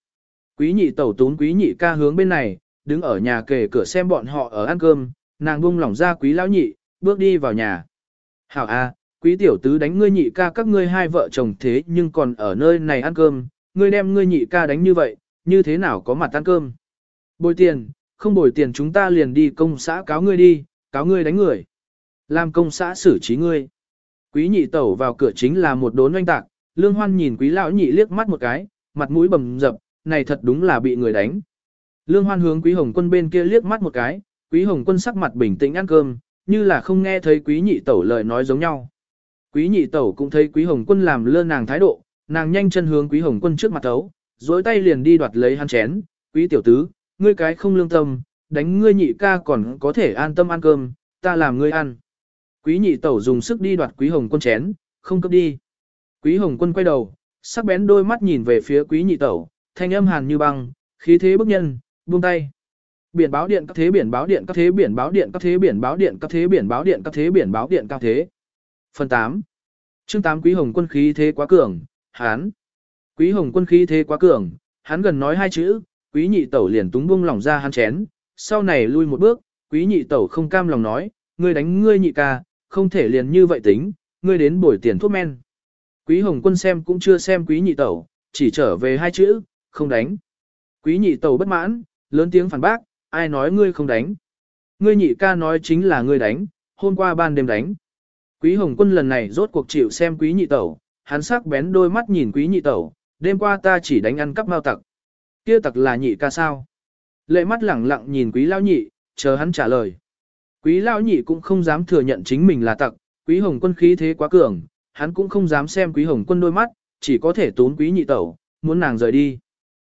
Quý nhị tẩu tún quý nhị ca hướng bên này, đứng ở nhà kề cửa xem bọn họ ở ăn cơm, nàng buông lỏng ra quý lão nhị, bước đi vào nhà. Hảo a, quý tiểu tứ đánh ngươi nhị ca các ngươi hai vợ chồng thế nhưng còn ở nơi này ăn cơm, ngươi đem ngươi nhị ca đánh như vậy, như thế nào có mặt ăn cơm. Bồi tiền, không bồi tiền chúng ta liền đi công xã cáo ngươi đi, cáo ngươi đánh người. Làm công xã xử trí ngươi. Quý nhị tẩu vào cửa chính là một đốn oanh tạc, lương hoan nhìn quý lão nhị liếc mắt một cái, mặt mũi bầm dập, này thật đúng là bị người đánh. Lương hoan hướng quý hồng quân bên kia liếc mắt một cái, quý hồng quân sắc mặt bình tĩnh ăn cơm, như là không nghe thấy quý nhị tẩu lời nói giống nhau. Quý nhị tẩu cũng thấy quý hồng quân làm lơ nàng thái độ, nàng nhanh chân hướng quý hồng quân trước mặt tấu, dối tay liền đi đoạt lấy hắn chén, quý tiểu tứ, ngươi cái không lương tâm, đánh ngươi nhị ca còn có thể an tâm ăn cơm, ta làm ngươi ăn. Quý nhị tẩu dùng sức đi đoạt quý hồng quân chén, không cấp đi. Quý hồng quân quay đầu, sắc bén đôi mắt nhìn về phía quý nhị tẩu, thanh âm hàn như băng, khí thế bức nhân, buông tay. Biển báo điện các thế biển báo điện các thế biển báo điện các thế biển báo điện các thế biển báo điện các thế biển báo điện các thế. Phần 8. Chương 8 Quý Hồng quân khí thế quá cường, hán. Quý Hồng quân khí thế quá cường, hắn gần nói hai chữ, Quý nhị tẩu liền túng buông lỏng ra hắn chén, sau này lui một bước, Quý nhị tẩu không cam lòng nói, ngươi đánh ngươi nhị ca, không thể liền như vậy tính, ngươi đến bồi tiền thuốc men. Quý Hồng quân xem cũng chưa xem Quý nhị tẩu, chỉ trở về hai chữ, không đánh. Quý nhị tẩu bất mãn, lớn tiếng phản bác, ai nói ngươi không đánh. Ngươi nhị ca nói chính là ngươi đánh, hôm qua ban đêm đánh. Quý Hồng Quân lần này rốt cuộc chịu xem quý nhị tẩu, hắn sắc bén đôi mắt nhìn quý nhị tẩu, đêm qua ta chỉ đánh ăn cắp mao tặc. Kia tặc là nhị ca sao? Lệ mắt lẳng lặng nhìn quý lao nhị, chờ hắn trả lời. Quý lao nhị cũng không dám thừa nhận chính mình là tặc, quý hồng quân khí thế quá cường, hắn cũng không dám xem quý hồng quân đôi mắt, chỉ có thể tốn quý nhị tẩu, muốn nàng rời đi.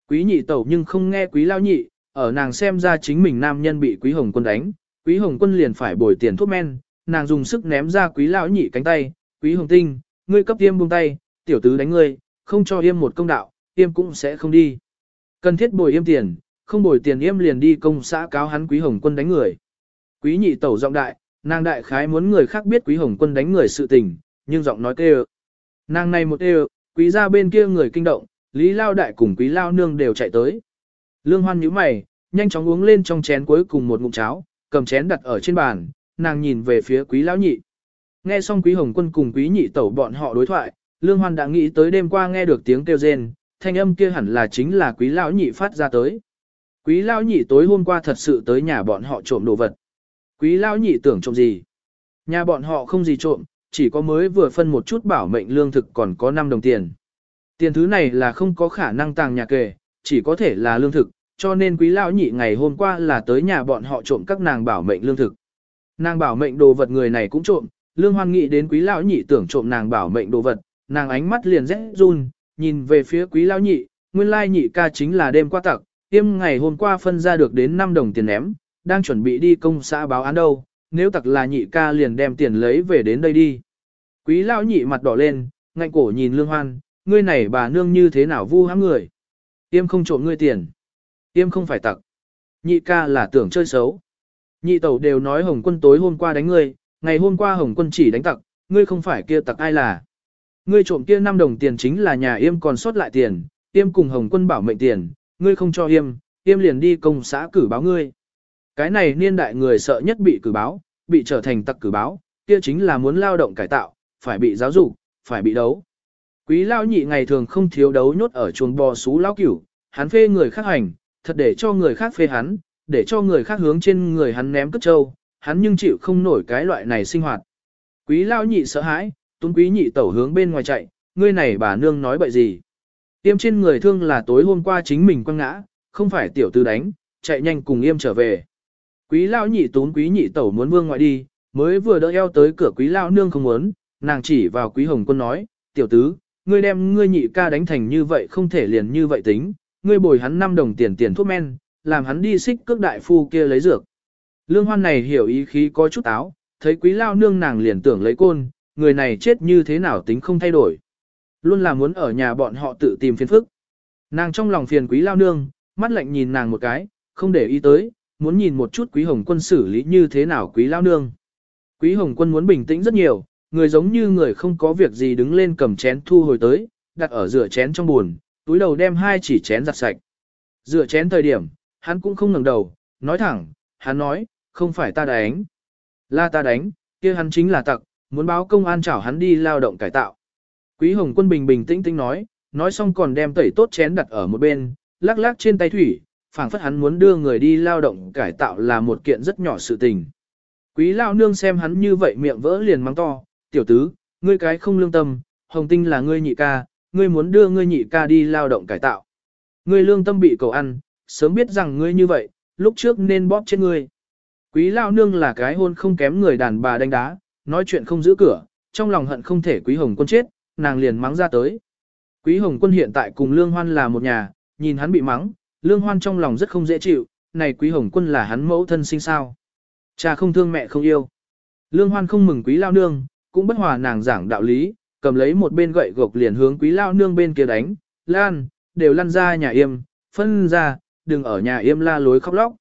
Quý nhị tẩu nhưng không nghe quý lao nhị, ở nàng xem ra chính mình nam nhân bị quý hồng quân đánh, quý hồng quân liền phải bồi tiền thuốc men, nàng dùng sức ném ra quý lão nhị cánh tay, quý hồng tinh, ngươi cấp tiêm buông tay, tiểu tứ đánh ngươi, không cho yêm một công đạo, yêm cũng sẽ không đi. Cần thiết bồi yêm tiền, không bồi tiền yêm liền đi công xã cáo hắn quý hồng quân đánh người. Quý nhị tẩu giọng đại, nàng đại khái muốn người khác biết quý hồng quân đánh người sự tình, nhưng giọng nói kêu. Nàng này một kêu, quý ra bên kia người kinh động, lý lao đại cùng quý lao nương đều chạy tới. Lương hoan nhíu mày, nhanh chóng uống lên trong chén cuối cùng một ngụm cháo, cầm chén đặt ở trên bàn, nàng nhìn về phía quý lão nhị. Nghe xong quý hồng quân cùng quý nhị tẩu bọn họ đối thoại, lương hoan đã nghĩ tới đêm qua nghe được tiếng kêu rên, thanh âm kia hẳn là chính là quý lão nhị phát ra tới. Quý lão nhị tối hôm qua thật sự tới nhà bọn họ trộm đồ vật. Quý lão nhị tưởng trộm gì? Nhà bọn họ không gì trộm, chỉ có mới vừa phân một chút bảo mệnh lương thực còn có 5 đồng tiền. Tiền thứ này là không có khả năng tàng nhà kề, chỉ có thể là lương thực, cho nên quý lão nhị ngày hôm qua là tới nhà bọn họ trộm các nàng bảo mệnh lương thực. Nàng bảo mệnh đồ vật người này cũng trộm, lương hoan Nghị đến quý lão nhị tưởng trộm nàng bảo mệnh đồ vật, nàng ánh mắt liền rẽ run, nhìn về phía quý lão nhị, nguyên lai nhị ca chính là đêm qua tặc, tiêm ngày hôm qua phân ra được đến 5 đồng tiền ném, đang chuẩn bị đi công xã báo án đâu, nếu tặc là nhị ca liền đem tiền lấy về đến đây đi. Quý lão nhị mặt đỏ lên, ngạnh cổ nhìn lương hoan, ngươi này bà nương như thế nào vu hãm người. Tiêm không trộm ngươi tiền. Tiêm không phải tặc. Nhị ca là tưởng chơi xấu. Nhị tẩu đều nói Hồng quân tối hôm qua đánh ngươi, ngày hôm qua Hồng quân chỉ đánh tặc, ngươi không phải kia tặc ai là. Ngươi trộm kia 5 đồng tiền chính là nhà yêm còn sót lại tiền, yêm cùng Hồng quân bảo mệnh tiền, ngươi không cho yêm, yêm liền đi công xã cử báo ngươi. Cái này niên đại người sợ nhất bị cử báo, bị trở thành tặc cử báo, kia chính là muốn lao động cải tạo, phải bị giáo dục, phải bị đấu. Quý lao nhị ngày thường không thiếu đấu nhốt ở chuồng bò xú lao cửu, hắn phê người khác hành, thật để cho người khác phê hắn, để cho người khác hướng trên người hắn ném cất trâu, hắn nhưng chịu không nổi cái loại này sinh hoạt. Quý lao nhị sợ hãi, tuấn quý nhị tẩu hướng bên ngoài chạy, ngươi này bà nương nói bậy gì. Yêm trên người thương là tối hôm qua chính mình quăng ngã, không phải tiểu tư đánh, chạy nhanh cùng yêm trở về. Quý lao nhị tún quý nhị tẩu muốn vương ngoại đi, mới vừa đỡ eo tới cửa quý lao nương không muốn, nàng chỉ vào quý hồng quân nói, tiểu tứ, ngươi đem ngươi nhị ca đánh thành như vậy không thể liền như vậy tính, ngươi bồi hắn 5 đồng tiền tiền thuốc men, làm hắn đi xích cước đại phu kia lấy dược. Lương hoan này hiểu ý khí có chút áo, thấy quý lao nương nàng liền tưởng lấy côn, người này chết như thế nào tính không thay đổi. Luôn là muốn ở nhà bọn họ tự tìm phiền phức. Nàng trong lòng phiền quý lao nương, mắt lạnh nhìn nàng một cái, không để ý tới, muốn nhìn một chút quý hồng quân xử lý như thế nào quý lao nương. Quý hồng quân muốn bình tĩnh rất nhiều, người giống như người không có việc gì đứng lên cầm chén thu hồi tới, đặt ở rửa chén trong buồn, túi đầu đem hai chỉ chén giặt sạch. Rửa chén thời điểm, hắn cũng không ngẩng đầu, nói thẳng, hắn nói, không phải ta đánh. Là ta đánh, kia hắn chính là tặc, muốn báo công an chảo hắn đi lao động cải tạo. Quý Hồng Quân bình bình tĩnh tĩnh nói, nói xong còn đem tẩy tốt chén đặt ở một bên, lắc lắc trên tay thủy, phảng phất hắn muốn đưa người đi lao động cải tạo là một kiện rất nhỏ sự tình. Quý lao nương xem hắn như vậy miệng vỡ liền mắng to, tiểu tứ, ngươi cái không lương tâm, hồng tinh là ngươi nhị ca, ngươi muốn đưa ngươi nhị ca đi lao động cải tạo. Ngươi lương tâm bị cầu ăn, sớm biết rằng ngươi như vậy, lúc trước nên bóp chết ngươi. Quý lao nương là cái hôn không kém người đàn bà đánh đá, nói chuyện không giữ cửa, trong lòng hận không thể quý hồng quân chết, nàng liền mắng ra tới. Quý hồng quân hiện tại cùng lương hoan là một nhà, nhìn hắn bị mắng, lương hoan trong lòng rất không dễ chịu, này quý hồng quân là hắn mẫu thân sinh sao. Cha không thương mẹ không yêu. Lương hoan không mừng quý lao nương, cũng bất hòa nàng giảng đạo lý, cầm lấy một bên gậy gộc liền hướng quý lao nương bên kia đánh, lan, đều lăn ra nhà yêm, phân ra, đừng ở nhà yêm la lối khóc lóc.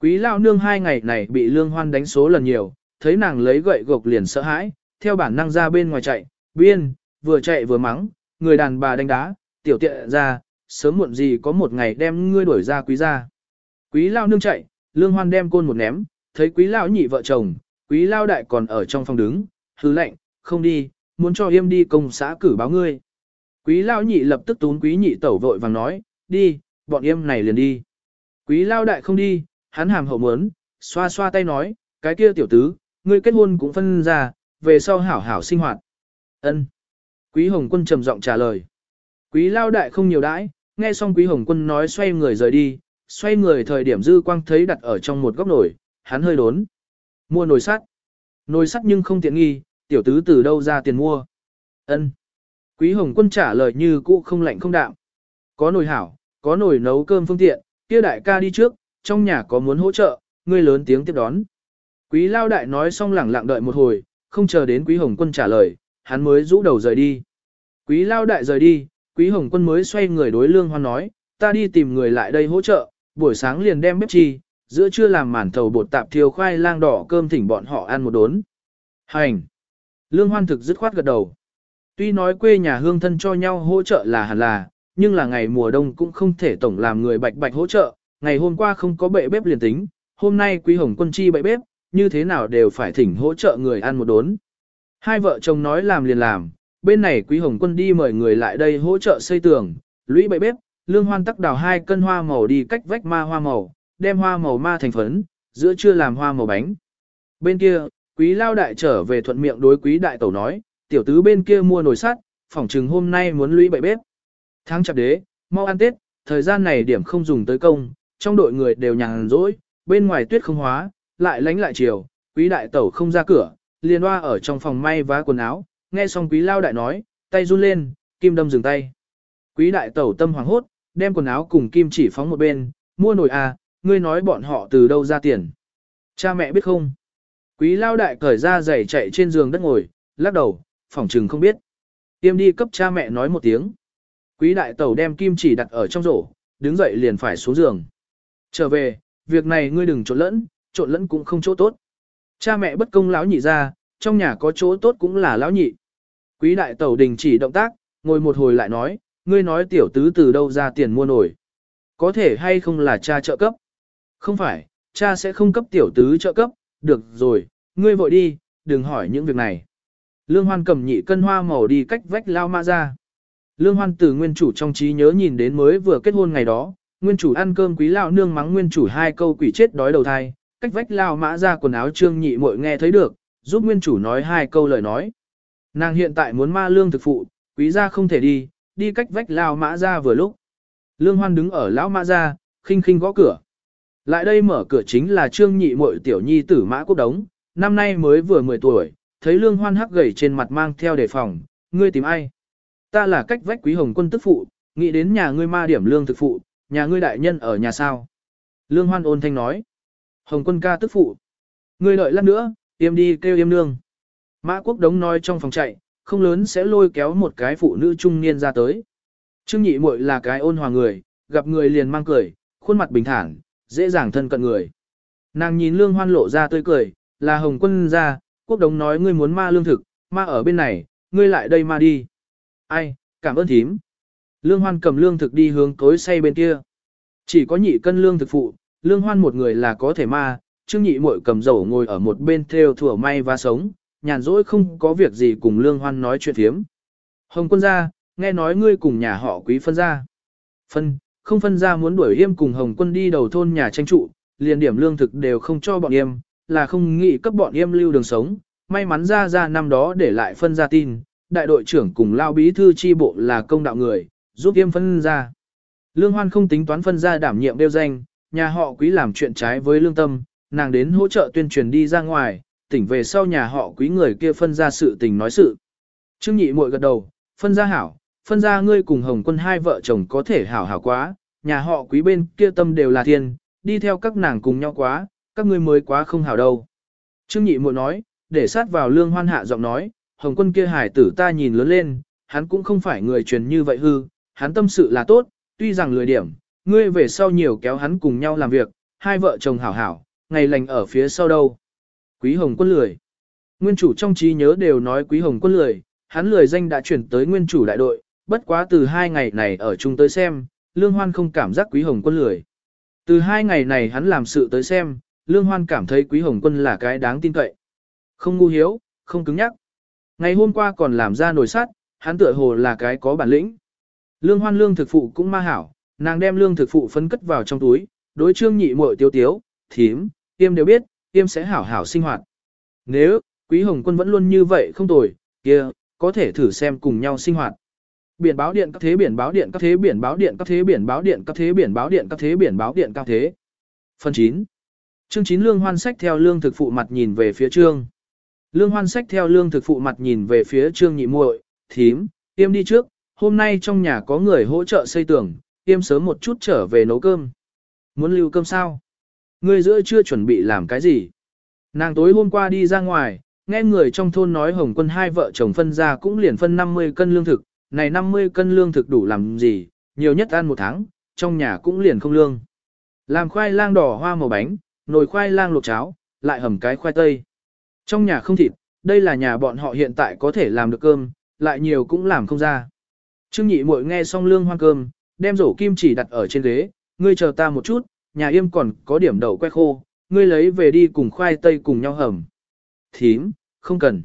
Quý lao nương hai ngày này bị lương hoan đánh số lần nhiều, thấy nàng lấy gậy gộc liền sợ hãi, theo bản năng ra bên ngoài chạy, biên, vừa chạy vừa mắng, người đàn bà đánh đá, tiểu tiện ra, sớm muộn gì có một ngày đem ngươi đuổi ra quý gia. Quý lao nương chạy, lương hoan đem côn một ném, thấy quý lao nhị vợ chồng, quý lao đại còn ở trong phòng đứng, hứ lệnh, không đi, muốn cho yêm đi công xã cử báo ngươi. Quý lao nhị lập tức tún quý nhị tẩu vội vàng nói, đi, bọn yêm này liền đi. Quý lao đại không đi, hắn hàm hậu mớn, xoa xoa tay nói, cái kia tiểu tứ, ngươi kết hôn cũng phân ra, về sau hảo hảo sinh hoạt. Ân. Quý Hồng Quân trầm giọng trả lời. Quý lao đại không nhiều đãi, nghe xong Quý Hồng Quân nói xoay người rời đi, xoay người thời điểm dư quang thấy đặt ở trong một góc nồi, hắn hơi đốn. Mua nồi sắt. Nồi sắt nhưng không tiện nghi, tiểu tứ từ đâu ra tiền mua. Ân. Quý Hồng Quân trả lời như cũ không lạnh không đạm. Có nồi hảo, có nồi nấu cơm phương tiện, kia đại ca đi trước, trong nhà có muốn hỗ trợ, ngươi lớn tiếng tiếp đón. Quý lao đại nói xong lẳng lặng đợi một hồi, không chờ đến quý hồng quân trả lời, hắn mới rũ đầu rời đi. Quý lao đại rời đi, quý hồng quân mới xoay người đối lương hoan nói, ta đi tìm người lại đây hỗ trợ, buổi sáng liền đem bếp chi, giữa trưa làm màn thầu bột tạp thiêu khoai lang đỏ cơm thỉnh bọn họ ăn một đốn. Hành! Lương hoan thực dứt khoát gật đầu. Tuy nói quê nhà hương thân cho nhau hỗ trợ là hẳn là, nhưng là ngày mùa đông cũng không thể tổng làm người bạch bạch hỗ trợ, ngày hôm qua không có bệ bếp liền tính, hôm nay quý hồng quân chi bệ bếp, như thế nào đều phải thỉnh hỗ trợ người ăn một đốn. Hai vợ chồng nói làm liền làm, bên này quý hồng quân đi mời người lại đây hỗ trợ xây tường, lũy bậy bếp, lương hoan tắc đào hai cân hoa màu đi cách vách ma hoa màu, đem hoa màu ma thành phấn, giữa trưa làm hoa màu bánh. Bên kia, quý lao đại trở về thuận miệng đối quý đại tẩu nói, tiểu tứ bên kia mua nồi sắt, phỏng chừng hôm nay muốn lũy bậy bếp. Tháng chạp đế, mau ăn tết, thời gian này điểm không dùng tới công, trong đội người đều nhàn rỗi, bên ngoài tuyết không hóa, lại lánh lại chiều, quý đại tẩu không ra cửa, liền hoa ở trong phòng may vá quần áo, nghe xong quý lao đại nói, tay run lên, kim đâm dừng tay. Quý đại tẩu tâm hoàng hốt, đem quần áo cùng kim chỉ phóng một bên, mua nồi à, ngươi nói bọn họ từ đâu ra tiền. Cha mẹ biết không? Quý lao đại cởi ra giày chạy trên giường đất ngồi, lắc đầu, phỏng trừng không biết. Tiêm đi cấp cha mẹ nói một tiếng. Quý đại tẩu đem kim chỉ đặt ở trong rổ, đứng dậy liền phải xuống giường. Trở về, việc này ngươi đừng trộn lẫn, trộn lẫn cũng không chỗ tốt. Cha mẹ bất công lão nhị ra, trong nhà có chỗ tốt cũng là lão nhị. Quý đại tẩu đình chỉ động tác, ngồi một hồi lại nói, ngươi nói tiểu tứ từ đâu ra tiền mua nổi. Có thể hay không là cha trợ cấp? Không phải, cha sẽ không cấp tiểu tứ trợ cấp, được rồi, ngươi vội đi, đừng hỏi những việc này. Lương Hoan cầm nhị cân hoa màu đi cách vách lao ma ra. Lương Hoan từ nguyên chủ trong trí nhớ nhìn đến mới vừa kết hôn ngày đó, nguyên chủ ăn cơm quý lão nương mắng nguyên chủ hai câu quỷ chết đói đầu thai, cách vách lao mã ra quần áo trương nhị muội nghe thấy được, giúp nguyên chủ nói hai câu lời nói. Nàng hiện tại muốn ma lương thực phụ, quý gia không thể đi, đi cách vách lao mã ra vừa lúc. Lương Hoan đứng ở lão mã ra, khinh khinh gõ cửa. Lại đây mở cửa chính là trương nhị muội tiểu nhi tử mã quốc đống, năm nay mới vừa 10 tuổi, thấy lương hoan hắc gầy trên mặt mang theo đề phòng, ngươi tìm ai? Ta là cách vách quý hồng quân tức phụ, nghĩ đến nhà ngươi ma điểm lương thực phụ, nhà ngươi đại nhân ở nhà sao? Lương hoan ôn thanh nói, hồng quân ca tức phụ. Ngươi đợi lát nữa, yêm đi kêu yêm nương. Mã quốc đống nói trong phòng chạy, không lớn sẽ lôi kéo một cái phụ nữ trung niên ra tới. Trương nhị muội là cái ôn hòa người, gặp người liền mang cười, khuôn mặt bình thản, dễ dàng thân cận người. Nàng nhìn lương hoan lộ ra tươi cười, là hồng quân ra, quốc đống nói ngươi muốn ma lương thực, ma ở bên này, ngươi lại đây ma đi. Ai, cảm ơn thím. Lương hoan cầm lương thực đi hướng tối say bên kia. Chỉ có nhị cân lương thực phụ, lương hoan một người là có thể ma, trương nhị muội cầm dầu ngồi ở một bên theo thủa may và sống, nhàn rỗi không có việc gì cùng lương hoan nói chuyện phiếm. Hồng quân ra, nghe nói ngươi cùng nhà họ quý phân ra. Phân, không phân ra muốn đuổi yêm cùng Hồng quân đi đầu thôn nhà tranh trụ, liền điểm lương thực đều không cho bọn yêm, là không nghĩ cấp bọn yêm lưu đường sống. May mắn ra ra năm đó để lại phân ra tin, đại đội trưởng cùng lao bí thư chi bộ là công đạo người, giúp yêm phân ra. Lương Hoan không tính toán phân ra đảm nhiệm đeo danh, nhà họ quý làm chuyện trái với lương tâm, nàng đến hỗ trợ tuyên truyền đi ra ngoài, tỉnh về sau nhà họ quý người kia phân ra sự tình nói sự. Trương nhị muội gật đầu, phân ra hảo, phân ra ngươi cùng hồng quân hai vợ chồng có thể hảo hảo quá, nhà họ quý bên kia tâm đều là thiên, đi theo các nàng cùng nhau quá, các ngươi mới quá không hảo đâu. Trương nhị muội nói, để sát vào lương hoan hạ giọng nói, hồng quân kia hải tử ta nhìn lớn lên, hắn cũng không phải người truyền như vậy hư, hắn tâm sự là tốt, tuy rằng lười điểm, ngươi về sau nhiều kéo hắn cùng nhau làm việc, hai vợ chồng hảo hảo, ngày lành ở phía sau đâu. Quý hồng quân lười. Nguyên chủ trong trí nhớ đều nói quý hồng quân lười, hắn lười danh đã chuyển tới nguyên chủ đại đội, bất quá từ hai ngày này ở chung tới xem, Lương Hoan không cảm giác Quý Hồng Quân lười. Từ hai ngày này hắn làm sự tới xem, Lương Hoan cảm thấy Quý Hồng Quân là cái đáng tin cậy. Không ngu hiếu, không cứng nhắc. Ngày hôm qua còn làm ra nồi sắt, hắn tựa hồ là cái có bản lĩnh. Lương Hoan lương thực phụ cũng ma hảo, nàng đem lương thực phụ phấn cất vào trong túi, đối trương nhị muội tiêu tiếu, thím, tiêm đều biết, tiêm sẽ hảo hảo sinh hoạt. Nếu, Quý Hồng Quân vẫn luôn như vậy không tồi, kia, có thể thử xem cùng nhau sinh hoạt. Biển báo điện các thế biển báo điện các thế biển báo điện các thế biển báo điện các thế biển báo điện các thế biển báo điện các thế. Phần 9. Chương 9 Lương Hoan sách theo lương thực phụ mặt nhìn về phía Trương. Lương Hoan sách theo lương thực phụ mặt nhìn về phía Trương nhị muội, thím, tiêm đi trước, hôm nay trong nhà có người hỗ trợ xây tường, tiêm sớm một chút trở về nấu cơm. Muốn lưu cơm sao? Người giữa chưa chuẩn bị làm cái gì? Nàng tối hôm qua đi ra ngoài, nghe người trong thôn nói Hồng quân hai vợ chồng phân ra cũng liền phân 50 cân lương thực, này 50 cân lương thực đủ làm gì, nhiều nhất ăn một tháng, trong nhà cũng liền không lương. Làm khoai lang đỏ hoa màu bánh, nồi khoai lang luộc cháo, lại hầm cái khoai tây. Trong nhà không thịt, đây là nhà bọn họ hiện tại có thể làm được cơm, lại nhiều cũng làm không ra. Trương nhị muội nghe xong lương hoang cơm, đem rổ kim chỉ đặt ở trên ghế, ngươi chờ ta một chút, nhà yêm còn có điểm đậu que khô, ngươi lấy về đi cùng khoai tây cùng nhau hầm. Thím, không cần.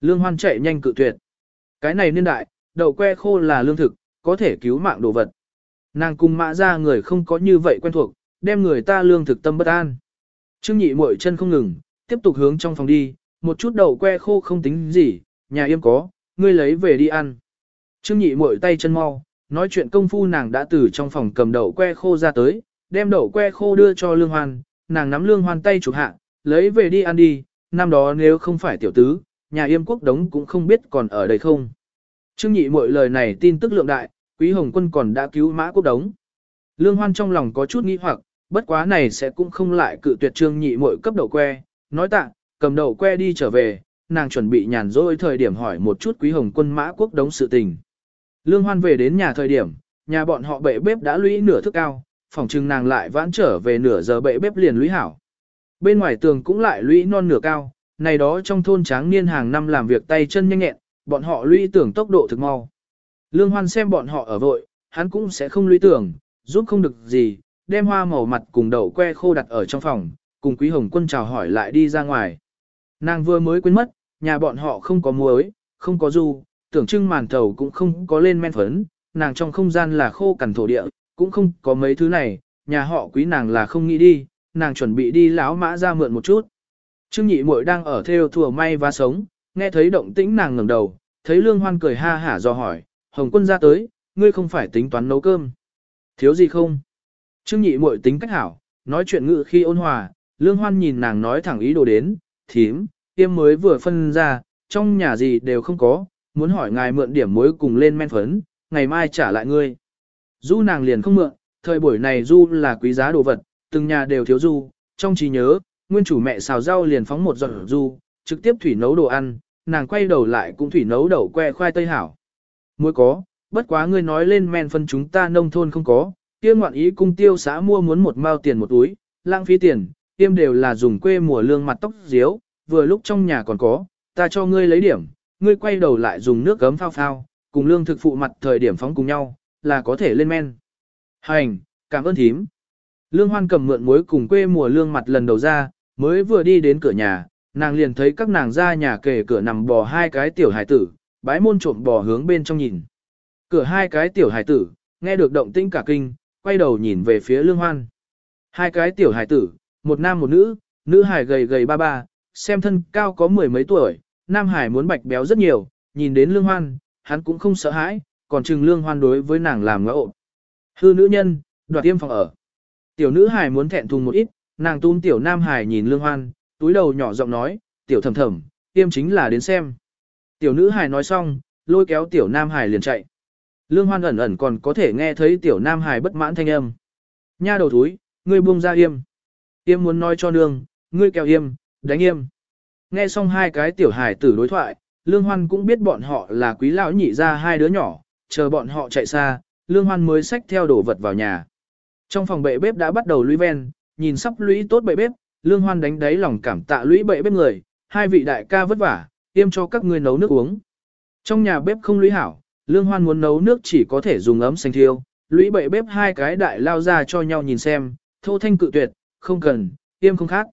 Lương hoan chạy nhanh cự tuyệt. Cái này niên đại, đậu que khô là lương thực, có thể cứu mạng đồ vật. Nàng cùng mã ra người không có như vậy quen thuộc, đem người ta lương thực tâm bất an. Trương nhị muội chân không ngừng, tiếp tục hướng trong phòng đi, một chút đậu que khô không tính gì, nhà yêm có, ngươi lấy về đi ăn. Trương nhị muội tay chân mau, nói chuyện công phu nàng đã từ trong phòng cầm đậu que khô ra tới, đem đậu que khô đưa cho lương hoan, nàng nắm lương hoan tay chụp hạ, lấy về đi ăn đi, năm đó nếu không phải tiểu tứ, nhà yêm quốc đống cũng không biết còn ở đây không. Trương nhị mọi lời này tin tức lượng đại, quý hồng quân còn đã cứu mã quốc đống. Lương hoan trong lòng có chút nghi hoặc, bất quá này sẽ cũng không lại cự tuyệt trương nhị mọi cấp đậu que, nói tạ, cầm đậu que đi trở về, nàng chuẩn bị nhàn rỗi thời điểm hỏi một chút quý hồng quân mã quốc đống sự tình. Lương hoan về đến nhà thời điểm, nhà bọn họ bệ bếp đã lũy nửa thức cao, phòng trưng nàng lại vãn trở về nửa giờ bệ bếp liền lũy hảo. Bên ngoài tường cũng lại lũy non nửa cao, này đó trong thôn tráng niên hàng năm làm việc tay chân nhanh nhẹn, bọn họ lũy tưởng tốc độ thực mau. Lương Hoan xem bọn họ ở vội, hắn cũng sẽ không lũy tưởng, giúp không được gì, đem hoa màu mặt cùng đậu que khô đặt ở trong phòng, cùng Quý Hồng Quân chào hỏi lại đi ra ngoài. Nàng vừa mới quên mất, nhà bọn họ không có muối, không có du, tưởng trưng màn thầu cũng không có lên men phấn, nàng trong không gian là khô cằn thổ địa, cũng không có mấy thứ này, nhà họ quý nàng là không nghĩ đi, nàng chuẩn bị đi lão mã ra mượn một chút. Trương nhị muội đang ở theo thùa may và sống, nghe thấy động tĩnh nàng ngẩng đầu, thấy lương hoan cười ha hả do hỏi, hồng quân ra tới, ngươi không phải tính toán nấu cơm. Thiếu gì không? Trương nhị muội tính cách hảo, nói chuyện ngự khi ôn hòa, lương hoan nhìn nàng nói thẳng ý đồ đến, thím, tiêm mới vừa phân ra, trong nhà gì đều không có, muốn hỏi ngài mượn điểm muối cùng lên men phấn, ngày mai trả lại ngươi. Du nàng liền không mượn, thời buổi này du là quý giá đồ vật, từng nhà đều thiếu du, trong trí nhớ, nguyên chủ mẹ xào rau liền phóng một giọt du, trực tiếp thủy nấu đồ ăn, nàng quay đầu lại cũng thủy nấu đậu que khoai tây hảo. Muối có, bất quá ngươi nói lên men phân chúng ta nông thôn không có, kia ngoạn ý cung tiêu xã mua muốn một mao tiền một túi, lãng phí tiền, tiêm đều là dùng quê mùa lương mặt tóc diếu, vừa lúc trong nhà còn có, ta cho ngươi lấy điểm, ngươi quay đầu lại dùng nước gấm phao phao, cùng lương thực phụ mặt thời điểm phóng cùng nhau, là có thể lên men. Hành, cảm ơn thím. Lương Hoan cầm mượn muối cùng quê mùa lương mặt lần đầu ra, mới vừa đi đến cửa nhà, nàng liền thấy các nàng ra nhà kề cửa nằm bò hai cái tiểu hải tử, bái môn trộm bò hướng bên trong nhìn. Cửa hai cái tiểu hải tử, nghe được động tĩnh cả kinh, quay đầu nhìn về phía Lương Hoan. Hai cái tiểu hải tử, một nam một nữ, nữ hải gầy gầy ba ba, xem thân cao có mười mấy tuổi, nam hải muốn bạch béo rất nhiều, nhìn đến Lương Hoan, hắn cũng không sợ hãi, còn chừng Lương Hoan đối với nàng làm ngỡ Hư nữ nhân, đoạt tiêm phòng ở. Tiểu nữ hài muốn thẹn thùng một ít, nàng tung tiểu nam Hải nhìn lương hoan, túi đầu nhỏ giọng nói, tiểu thầm thầm, tiêm chính là đến xem. Tiểu nữ hài nói xong, lôi kéo tiểu nam Hải liền chạy. Lương hoan ẩn ẩn còn có thể nghe thấy tiểu nam Hải bất mãn thanh âm. Nha đầu túi, ngươi buông ra yêm. Yêm muốn nói cho nương, ngươi kéo yêm, đánh yêm. Nghe xong hai cái tiểu hài tử đối thoại, lương hoan cũng biết bọn họ là quý lão nhị ra hai đứa nhỏ, chờ bọn họ chạy xa, lương hoan mới xách theo đồ vật vào nhà. Trong phòng bệ bếp đã bắt đầu lũy ven, nhìn sắp lũy tốt bệ bếp, lương hoan đánh đáy lòng cảm tạ lũy bệ bếp người, hai vị đại ca vất vả, tiêm cho các ngươi nấu nước uống. Trong nhà bếp không lũy hảo, lương hoan muốn nấu nước chỉ có thể dùng ấm xanh thiêu, lũy bệ bếp hai cái đại lao ra cho nhau nhìn xem, thô thanh cự tuyệt, không cần, tiêm không khác.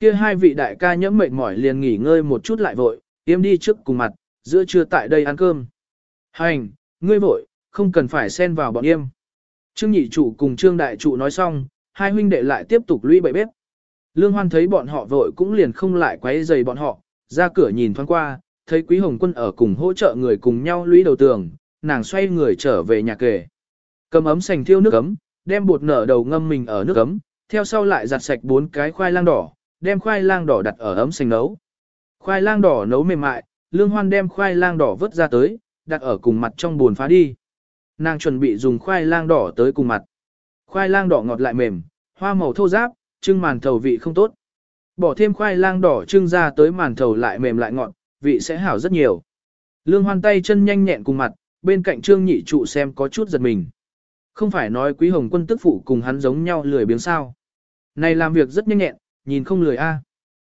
Kia hai vị đại ca nhẫm mệt mỏi liền nghỉ ngơi một chút lại vội, tiêm đi trước cùng mặt, giữa trưa tại đây ăn cơm. Hành, ngươi vội, không cần phải xen vào bọn em. Trương nhị trụ cùng trương đại trụ nói xong, hai huynh đệ lại tiếp tục lũy bậy bếp. Lương Hoan thấy bọn họ vội cũng liền không lại quấy giày bọn họ, ra cửa nhìn thoáng qua, thấy Quý Hồng Quân ở cùng hỗ trợ người cùng nhau lũy đầu tường, nàng xoay người trở về nhà kề. Cầm ấm sành thiêu nước ấm, đem bột nở đầu ngâm mình ở nước ấm, theo sau lại giặt sạch bốn cái khoai lang đỏ, đem khoai lang đỏ đặt ở ấm sành nấu. Khoai lang đỏ nấu mềm mại, Lương Hoan đem khoai lang đỏ vớt ra tới, đặt ở cùng mặt trong bồn phá đi. Nàng chuẩn bị dùng khoai lang đỏ tới cùng mặt. Khoai lang đỏ ngọt lại mềm, hoa màu thô ráp, trưng màn thầu vị không tốt. Bỏ thêm khoai lang đỏ trưng ra tới màn thầu lại mềm lại ngọt, vị sẽ hảo rất nhiều. Lương hoan tay chân nhanh nhẹn cùng mặt, bên cạnh trương nhị trụ xem có chút giật mình. Không phải nói quý hồng quân tức phụ cùng hắn giống nhau lười biếng sao. Này làm việc rất nhanh nhẹn, nhìn không lười a.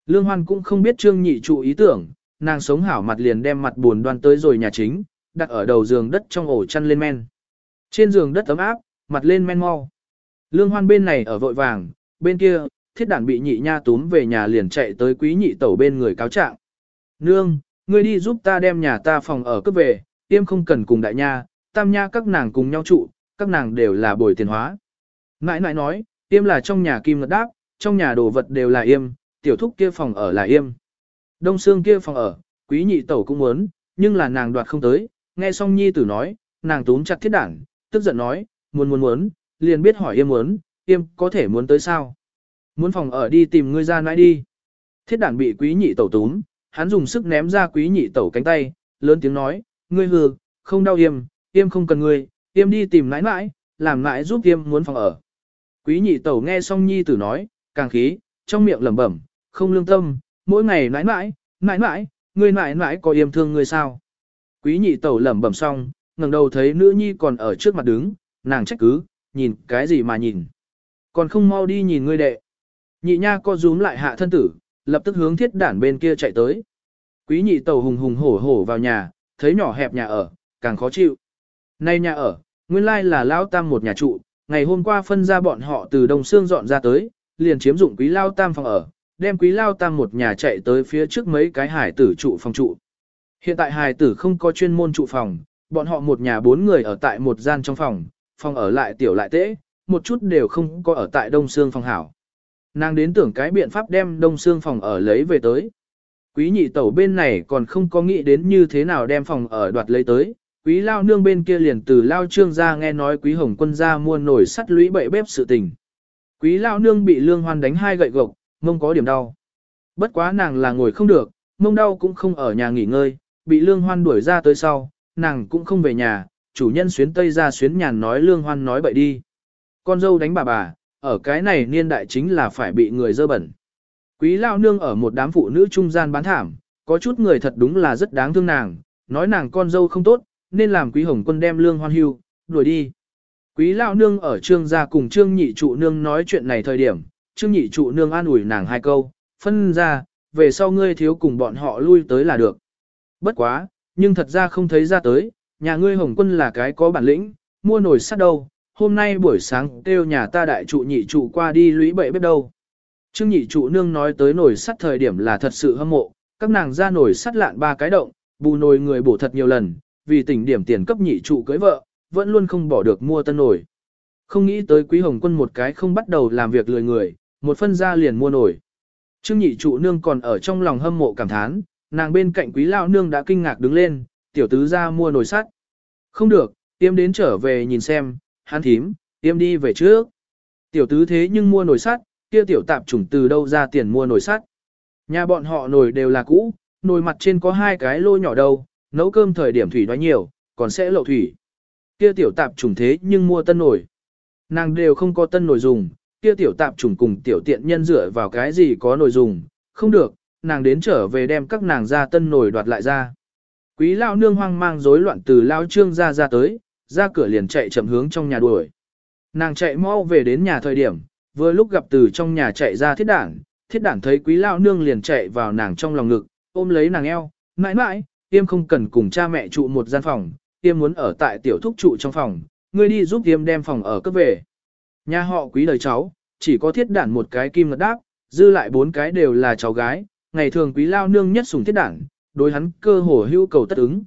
Lương hoan cũng không biết trương nhị trụ ý tưởng, nàng sống hảo mặt liền đem mặt buồn đoan tới rồi nhà chính, đặt ở đầu giường đất trong ổ chăn lên men. Trên giường đất ấm áp, mặt lên men mau. Lương hoan bên này ở vội vàng, bên kia, thiết đản bị nhị nha túm về nhà liền chạy tới quý nhị tẩu bên người cáo trạng. Nương, ngươi đi giúp ta đem nhà ta phòng ở cấp về, tiêm không cần cùng đại nha, tam nha các nàng cùng nhau trụ, các nàng đều là bồi tiền hóa. Nãi nãi nói, tiêm là trong nhà kim ngật đáp, trong nhà đồ vật đều là yêm, tiểu thúc kia phòng ở là yêm. Đông xương kia phòng ở, quý nhị tẩu cũng muốn, nhưng là nàng đoạt không tới, nghe xong nhi tử nói, nàng túm chặt thiết đản, tức giận nói, muốn muốn muốn, liền biết hỏi yêm muốn, yêm có thể muốn tới sao. Muốn phòng ở đi tìm ngươi ra nãi đi. Thiết đản bị quý nhị tẩu túm, hắn dùng sức ném ra quý nhị tẩu cánh tay, lớn tiếng nói, ngươi hư, không đau yêm, yêm không cần ngươi, yêm đi tìm nãi nãi, làm nãi giúp yêm muốn phòng ở. Quý nhị tẩu nghe xong nhi tử nói, càng khí, trong miệng lẩm bẩm, không lương tâm, mỗi ngày nãi nãi, nãi nãi, ngươi nãi nãi có yêm thương ngươi sao. Quý nhị tẩu lẩm bẩm xong, ngẩng đầu thấy nữ nhi còn ở trước mặt đứng, nàng trách cứ, nhìn cái gì mà nhìn. Còn không mau đi nhìn ngươi đệ. Nhị nha co rúm lại hạ thân tử, lập tức hướng thiết đản bên kia chạy tới. Quý nhị tẩu hùng hùng hổ hổ vào nhà, thấy nhỏ hẹp nhà ở, càng khó chịu. Nay nhà ở, nguyên lai là lao tam một nhà trụ, ngày hôm qua phân ra bọn họ từ Đông Sương dọn ra tới, liền chiếm dụng quý lao tam phòng ở, đem quý lao tam một nhà chạy tới phía trước mấy cái hải tử trụ phòng trụ. Hiện tại hải tử không có chuyên môn trụ phòng, bọn họ một nhà bốn người ở tại một gian trong phòng, phòng ở lại tiểu lại tễ, một chút đều không có ở tại Đông xương phòng hảo. Nàng đến tưởng cái biện pháp đem Đông xương phòng ở lấy về tới. Quý nhị tẩu bên này còn không có nghĩ đến như thế nào đem phòng ở đoạt lấy tới. Quý lao nương bên kia liền từ lao trương ra nghe nói quý hồng quân ra mua nổi sắt lũy bậy bếp sự tình. Quý lao nương bị lương hoan đánh hai gậy gộc, mông có điểm đau. Bất quá nàng là ngồi không được, mông đau cũng không ở nhà nghỉ ngơi, bị lương hoan đuổi ra tới sau, nàng cũng không về nhà, chủ nhân xuyến tây ra xuyến nhàn nói lương hoan nói bậy đi. Con dâu đánh bà bà, ở cái này niên đại chính là phải bị người dơ bẩn. Quý lao nương ở một đám phụ nữ trung gian bán thảm, có chút người thật đúng là rất đáng thương nàng, nói nàng con dâu không tốt, nên làm quý hồng quân đem lương hoan hưu, đuổi đi. Quý lão nương ở trương gia cùng trương nhị trụ nương nói chuyện này thời điểm, trương nhị trụ nương an ủi nàng hai câu, phân ra, về sau ngươi thiếu cùng bọn họ lui tới là được. Bất quá, nhưng thật ra không thấy ra tới, nhà ngươi hồng quân là cái có bản lĩnh, mua nồi sắt đâu, hôm nay buổi sáng kêu nhà ta đại trụ nhị trụ qua đi lũy bậy bếp đâu. Trương nhị trụ nương nói tới nồi sắt thời điểm là thật sự hâm mộ, các nàng ra nồi sắt lạn ba cái động, bù nồi người bổ thật nhiều lần, vì tỉnh điểm tiền cấp nhị trụ cưới vợ, vẫn luôn không bỏ được mua tân nổi, Không nghĩ tới quý hồng quân một cái không bắt đầu làm việc lười người, một phân ra liền mua nổi. Trương nhị trụ nương còn ở trong lòng hâm mộ cảm thán, nàng bên cạnh quý lao nương đã kinh ngạc đứng lên, tiểu tứ ra mua nồi sắt. Không được, tiêm đến trở về nhìn xem, hắn thím, tiêm đi về trước. Tiểu tứ thế nhưng mua nồi sắt, kia tiểu tạp chủng từ đâu ra tiền mua nồi sắt. Nhà bọn họ nồi đều là cũ, nồi mặt trên có hai cái lô nhỏ đâu, nấu cơm thời điểm thủy nói nhiều, còn sẽ lậu thủy. Kia tiểu tạp trùng thế nhưng mua tân nổi Nàng đều không có tân nổi dùng, kia tiểu tạp trùng cùng tiểu tiện nhân dựa vào cái gì có nổi dùng, không được, nàng đến trở về đem các nàng ra tân nổi đoạt lại ra. Quý lao nương hoang mang rối loạn từ lao trương ra ra tới, ra cửa liền chạy chậm hướng trong nhà đuổi. Nàng chạy mau về đến nhà thời điểm, vừa lúc gặp từ trong nhà chạy ra thiết đảng, thiết đảng thấy quý lao nương liền chạy vào nàng trong lòng ngực, ôm lấy nàng eo, mãi mãi, em không cần cùng cha mẹ trụ một gian phòng, tiêm muốn ở tại tiểu thúc trụ trong phòng, ngươi đi giúp tiêm đem phòng ở cấp về. Nhà họ quý đời cháu, chỉ có thiết đản một cái kim ngật đáp, dư lại bốn cái đều là cháu gái, ngày thường quý lao nương nhất sủng thiết đản, đối hắn cơ hồ hưu cầu tất ứng.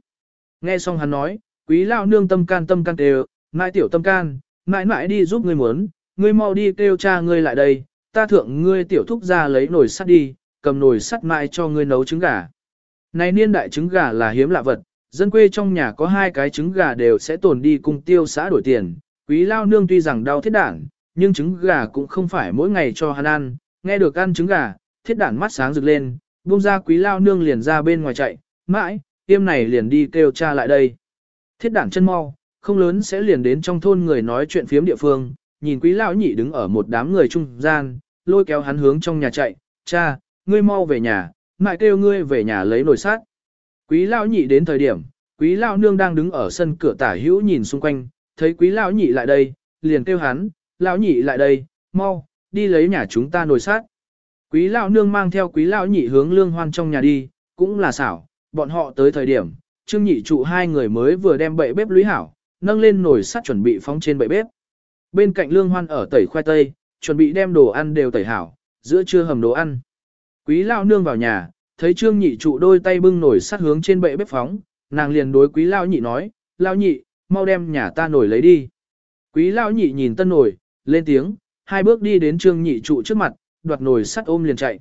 Nghe xong hắn nói, quý lao nương tâm can tâm can đều, mãi tiểu tâm can, mãi mãi đi giúp ngươi muốn, ngươi mau đi kêu cha ngươi lại đây, ta thượng ngươi tiểu thúc ra lấy nồi sắt đi, cầm nồi sắt mãi cho ngươi nấu trứng gà. Này niên đại trứng gà là hiếm lạ vật, dân quê trong nhà có hai cái trứng gà đều sẽ tồn đi cùng tiêu xã đổi tiền. Quý lao nương tuy rằng đau thiết đản, nhưng trứng gà cũng không phải mỗi ngày cho hắn ăn, nghe được ăn trứng gà, thiết đản mắt sáng rực lên, buông ra quý lao nương liền ra bên ngoài chạy, mãi, tiêm này liền đi kêu cha lại đây. Thiết đản chân mau, không lớn sẽ liền đến trong thôn người nói chuyện phiếm địa phương, nhìn quý lão nhị đứng ở một đám người trung gian, lôi kéo hắn hướng trong nhà chạy, cha, ngươi mau về nhà, mãi kêu ngươi về nhà lấy nồi sát. Quý lão nhị đến thời điểm, quý lão nương đang đứng ở sân cửa tả hữu nhìn xung quanh, thấy quý lão nhị lại đây, liền kêu hắn, lão nhị lại đây, mau, đi lấy nhà chúng ta nồi sát. Quý lão nương mang theo quý lão nhị hướng lương hoan trong nhà đi, cũng là xảo, bọn họ tới thời điểm, trương nhị trụ hai người mới vừa đem bậy bếp lũy hảo, nâng lên nồi sắt chuẩn bị phóng trên bậy bếp. Bên cạnh lương hoan ở tẩy khoai tây, chuẩn bị đem đồ ăn đều tẩy hảo, giữa trưa hầm đồ ăn. Quý lão nương vào nhà, thấy trương nhị trụ đôi tay bưng nổi sát hướng trên bệ bếp phóng, nàng liền đối quý lao nhị nói, lao nhị, mau đem nhà ta nồi lấy đi. Quý lao nhị nhìn tân nồi, lên tiếng, hai bước đi đến trương nhị trụ trước mặt, đoạt nồi sắt ôm liền chạy.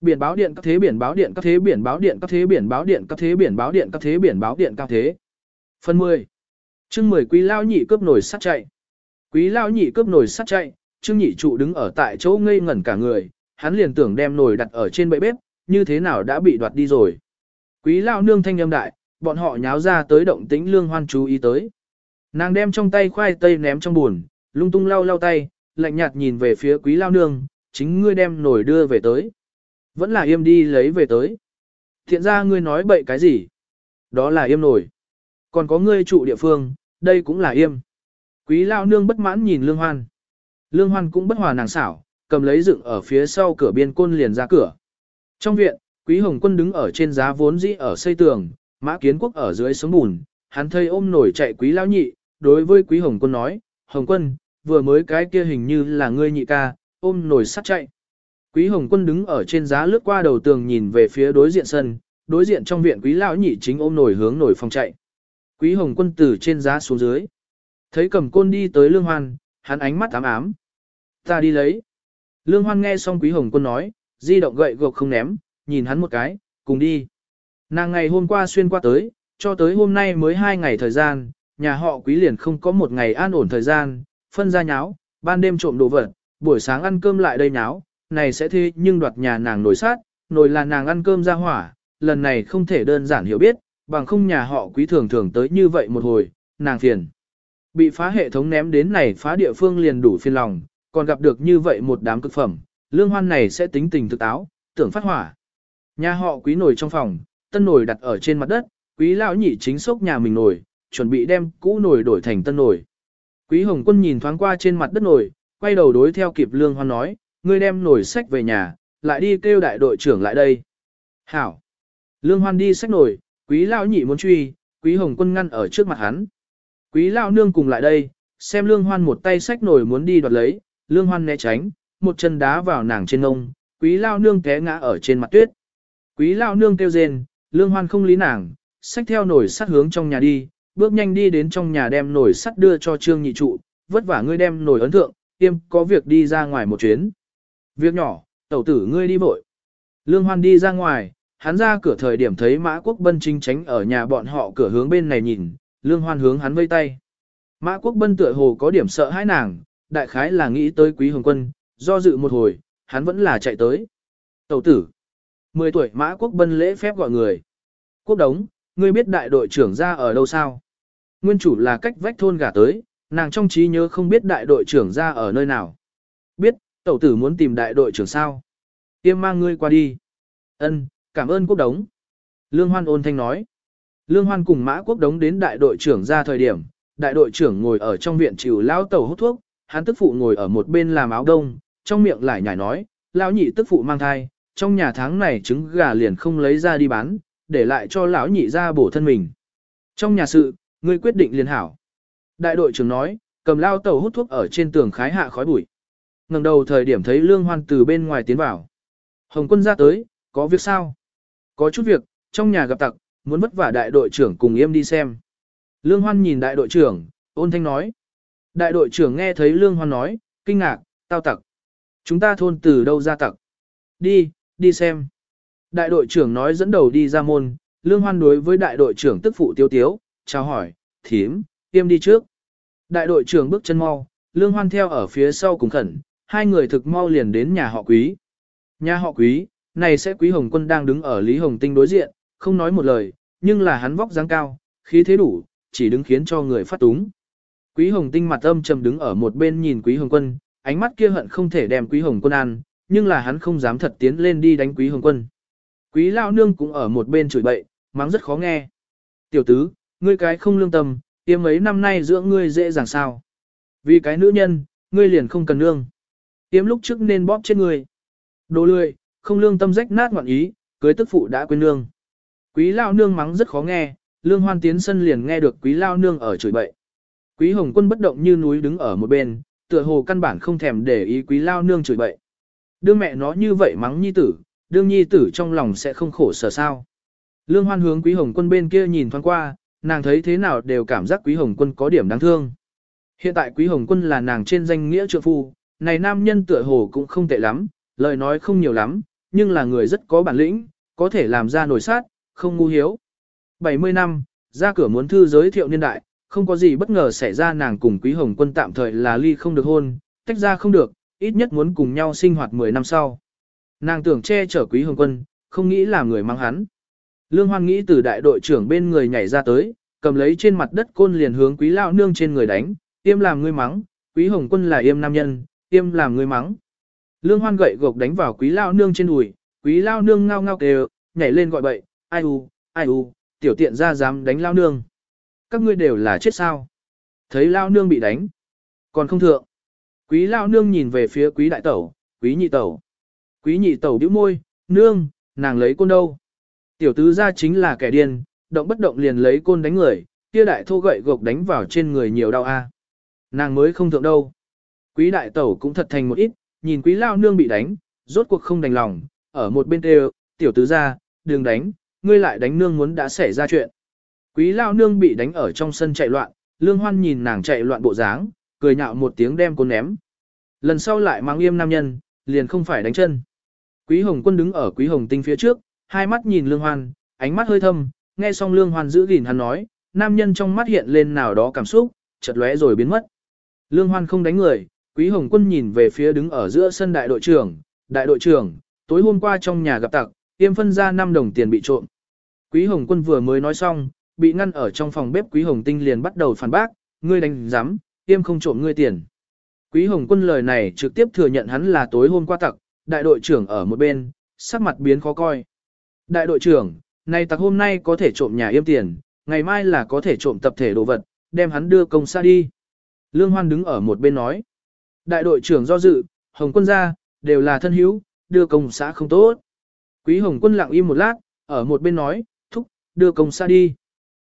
Biển báo điện các thế biển báo điện các thế biển báo điện các thế biển báo điện các thế biển báo điện các thế biển báo điện các thế. Phần 10. Chương 10 quý lao nhị cướp nồi sắt chạy. Quý lao nhị cướp nồi sắt chạy, trương nhị trụ đứng ở tại chỗ ngây ngẩn cả người, hắn liền tưởng đem nồi đặt ở trên bệ bếp, như thế nào đã bị đoạt đi rồi. Quý lão nương thanh âm đại, bọn họ nháo ra tới động tĩnh lương hoan chú ý tới. Nàng đem trong tay khoai tây ném trong buồn, lung tung lau lau tay, lạnh nhạt nhìn về phía quý lao nương, chính ngươi đem nổi đưa về tới. Vẫn là yêm đi lấy về tới. Thiện ra ngươi nói bậy cái gì? Đó là yêm nổi, Còn có ngươi trụ địa phương, đây cũng là yêm. Quý lao nương bất mãn nhìn lương hoan. Lương hoan cũng bất hòa nàng xảo, cầm lấy dựng ở phía sau cửa biên côn liền ra cửa. Trong viện, Quý Hồng Quân đứng ở trên giá vốn dĩ ở xây tường, Mã Kiến Quốc ở dưới sống bùn, hắn thây ôm nổi chạy Quý lão nhị, đối với Quý Hồng Quân nói, Hồng Quân, vừa mới cái kia hình như là ngươi nhị ca, ôm nổi sắt chạy. Quý Hồng Quân đứng ở trên giá lướt qua đầu tường nhìn về phía đối diện sân, đối diện trong viện Quý lão nhị chính ôm nổi hướng nổi phòng chạy. Quý Hồng Quân từ trên giá xuống dưới, thấy cầm côn đi tới Lương Hoan, hắn ánh mắt ám ám. Ta đi lấy. Lương Hoan nghe xong Quý Hồng Quân nói, di động gậy gộc không ném, nhìn hắn một cái, cùng đi. Nàng ngày hôm qua xuyên qua tới, cho tới hôm nay mới hai ngày thời gian, nhà họ quý liền không có một ngày an ổn thời gian, phân ra nháo, ban đêm trộm đồ vật, buổi sáng ăn cơm lại đây nháo, này sẽ thế nhưng đoạt nhà nàng nổi sát, nổi là nàng ăn cơm ra hỏa, lần này không thể đơn giản hiểu biết, bằng không nhà họ quý thường thường tới như vậy một hồi, nàng phiền. Bị phá hệ thống ném đến này phá địa phương liền đủ phiền lòng, còn gặp được như vậy một đám cực phẩm, lương hoan này sẽ tính tình thực táo, tưởng phát hỏa. Nhà họ quý nổi trong phòng, tân nổi đặt ở trên mặt đất, quý lão nhị chính sốc nhà mình nổi, chuẩn bị đem cũ nổi đổi thành tân nổi. Quý hồng quân nhìn thoáng qua trên mặt đất nổi, quay đầu đối theo kịp lương hoan nói, ngươi đem nổi sách về nhà, lại đi kêu đại đội trưởng lại đây. Hảo! Lương hoan đi sách nổi, quý lão nhị muốn truy, quý hồng quân ngăn ở trước mặt hắn. Quý lão nương cùng lại đây, xem lương hoan một tay sách nổi muốn đi đoạt lấy, lương hoan né tránh, một chân đá vào nàng trên ngông, quý lao nương té ngã ở trên mặt tuyết. Quý lao nương kêu rên, lương hoan không lý nàng, xách theo nổi sắt hướng trong nhà đi, bước nhanh đi đến trong nhà đem nổi sắt đưa cho trương nhị trụ, vất vả ngươi đem nổi ấn thượng, tiêm có việc đi ra ngoài một chuyến. Việc nhỏ, tẩu tử ngươi đi vội. Lương hoan đi ra ngoài, hắn ra cửa thời điểm thấy mã quốc bân chính tránh ở nhà bọn họ cửa hướng bên này nhìn, lương hoan hướng hắn vây tay. Mã quốc bân tựa hồ có điểm sợ hãi nàng, đại khái là nghĩ tới quý hồng quân, do dự một hồi, hắn vẫn là chạy tới. Tẩu tử. 10 tuổi Mã Quốc Bân lễ phép gọi người. Quốc đống, ngươi biết đại đội trưởng ra ở đâu sao? Nguyên chủ là cách vách thôn gả tới, nàng trong trí nhớ không biết đại đội trưởng ra ở nơi nào. Biết, tẩu tử muốn tìm đại đội trưởng sao? Tiêm mang ngươi qua đi. Ân, cảm ơn quốc đống. Lương Hoan ôn thanh nói. Lương Hoan cùng Mã Quốc đống đến đại đội trưởng ra thời điểm, đại đội trưởng ngồi ở trong viện chịu lao tẩu hút thuốc, hắn tức phụ ngồi ở một bên làm áo đông, trong miệng lại nhảy nói, lão nhị tức phụ mang thai, trong nhà tháng này trứng gà liền không lấy ra đi bán, để lại cho lão nhị ra bổ thân mình. Trong nhà sự, ngươi quyết định liền hảo. Đại đội trưởng nói, cầm lao tàu hút thuốc ở trên tường khái hạ khói bụi. ngẩng đầu thời điểm thấy lương hoan từ bên ngoài tiến vào. Hồng quân ra tới, có việc sao? Có chút việc, trong nhà gặp tặc, muốn vất vả đại đội trưởng cùng em đi xem. Lương hoan nhìn đại đội trưởng, ôn thanh nói. Đại đội trưởng nghe thấy lương hoan nói, kinh ngạc, tao tặc. Chúng ta thôn từ đâu ra tặc? Đi, đi xem. Đại đội trưởng nói dẫn đầu đi ra môn, lương hoan đối với đại đội trưởng tức phụ tiêu tiếu, chào hỏi, thím, tiêm đi trước. Đại đội trưởng bước chân mau, lương hoan theo ở phía sau cùng khẩn, hai người thực mau liền đến nhà họ quý. Nhà họ quý, này sẽ quý hồng quân đang đứng ở Lý Hồng Tinh đối diện, không nói một lời, nhưng là hắn vóc dáng cao, khí thế đủ, chỉ đứng khiến cho người phát túng. Quý hồng tinh mặt âm trầm đứng ở một bên nhìn quý hồng quân, ánh mắt kia hận không thể đem quý hồng quân ăn, nhưng là hắn không dám thật tiến lên đi đánh quý hồng quân. Quý lao nương cũng ở một bên chửi bậy, mắng rất khó nghe. Tiểu tứ, ngươi cái không lương tâm, tiêm mấy năm nay giữa ngươi dễ dàng sao. Vì cái nữ nhân, ngươi liền không cần nương. Tiêm lúc trước nên bóp chết ngươi. Đồ lười, không lương tâm rách nát ngoạn ý, cưới tức phụ đã quên nương. Quý lao nương mắng rất khó nghe, lương hoan tiến sân liền nghe được quý lao nương ở chửi bậy. Quý hồng quân bất động như núi đứng ở một bên, tựa hồ căn bản không thèm để ý quý lao nương chửi bậy. Đương mẹ nó như vậy mắng nhi tử, đương nhi tử trong lòng sẽ không khổ sở sao. Lương hoan hướng quý hồng quân bên kia nhìn thoáng qua, nàng thấy thế nào đều cảm giác quý hồng quân có điểm đáng thương. Hiện tại quý hồng quân là nàng trên danh nghĩa trượng phu, này nam nhân tựa hồ cũng không tệ lắm, lời nói không nhiều lắm, nhưng là người rất có bản lĩnh, có thể làm ra nổi sát, không ngu hiếu. 70 năm, ra cửa muốn thư giới thiệu niên đại, không có gì bất ngờ xảy ra nàng cùng Quý Hồng Quân tạm thời là ly không được hôn, tách ra không được, ít nhất muốn cùng nhau sinh hoạt 10 năm sau. Nàng tưởng che chở Quý Hồng Quân, không nghĩ là người mang hắn. Lương Hoan nghĩ từ đại đội trưởng bên người nhảy ra tới, cầm lấy trên mặt đất côn liền hướng Quý Lao Nương trên người đánh, tiêm làm ngươi mắng, Quý Hồng Quân là yêm nam nhân, tiêm làm ngươi mắng. Lương Hoan gậy gộc đánh vào Quý Lao Nương trên đùi, Quý Lao Nương ngao ngao kêu, nhảy lên gọi bậy, ai u, ai u, tiểu tiện ra dám đánh Lao Nương các ngươi đều là chết sao. Thấy lao nương bị đánh. Còn không thượng. Quý lao nương nhìn về phía quý đại tẩu, quý nhị tẩu. Quý nhị tẩu bĩu môi, nương, nàng lấy côn đâu. Tiểu tứ ra chính là kẻ điên, động bất động liền lấy côn đánh người, kia đại thô gậy gộc đánh vào trên người nhiều đau a. Nàng mới không thượng đâu. Quý đại tẩu cũng thật thành một ít, nhìn quý lao nương bị đánh, rốt cuộc không đành lòng, ở một bên đều, tiểu tứ ra, đừng đánh, ngươi lại đánh nương muốn đã xảy ra chuyện. Quý lao nương bị đánh ở trong sân chạy loạn, lương hoan nhìn nàng chạy loạn bộ dáng, cười nhạo một tiếng đem côn ném. Lần sau lại mang yêm nam nhân, liền không phải đánh chân. Quý hồng quân đứng ở quý hồng tinh phía trước, hai mắt nhìn lương hoan, ánh mắt hơi thâm, nghe xong lương hoan giữ gìn hắn nói, nam nhân trong mắt hiện lên nào đó cảm xúc, chợt lóe rồi biến mất. Lương hoan không đánh người, quý hồng quân nhìn về phía đứng ở giữa sân đại đội trưởng, đại đội trưởng, tối hôm qua trong nhà gặp tặc, tiêm phân ra 5 đồng tiền bị trộm. Quý hồng quân vừa mới nói xong, bị ngăn ở trong phòng bếp quý hồng tinh liền bắt đầu phản bác, ngươi đánh giám, tiêm không trộm ngươi tiền. Quý hồng quân lời này trực tiếp thừa nhận hắn là tối hôm qua tặc, đại đội trưởng ở một bên, sắc mặt biến khó coi. Đại đội trưởng, này tặc hôm nay có thể trộm nhà yêm tiền, ngày mai là có thể trộm tập thể đồ vật, đem hắn đưa công xa đi. Lương Hoan đứng ở một bên nói. Đại đội trưởng do dự, Hồng quân ra, đều là thân hữu, đưa công xã không tốt. Quý Hồng quân lặng im một lát, ở một bên nói, thúc, đưa công xã đi.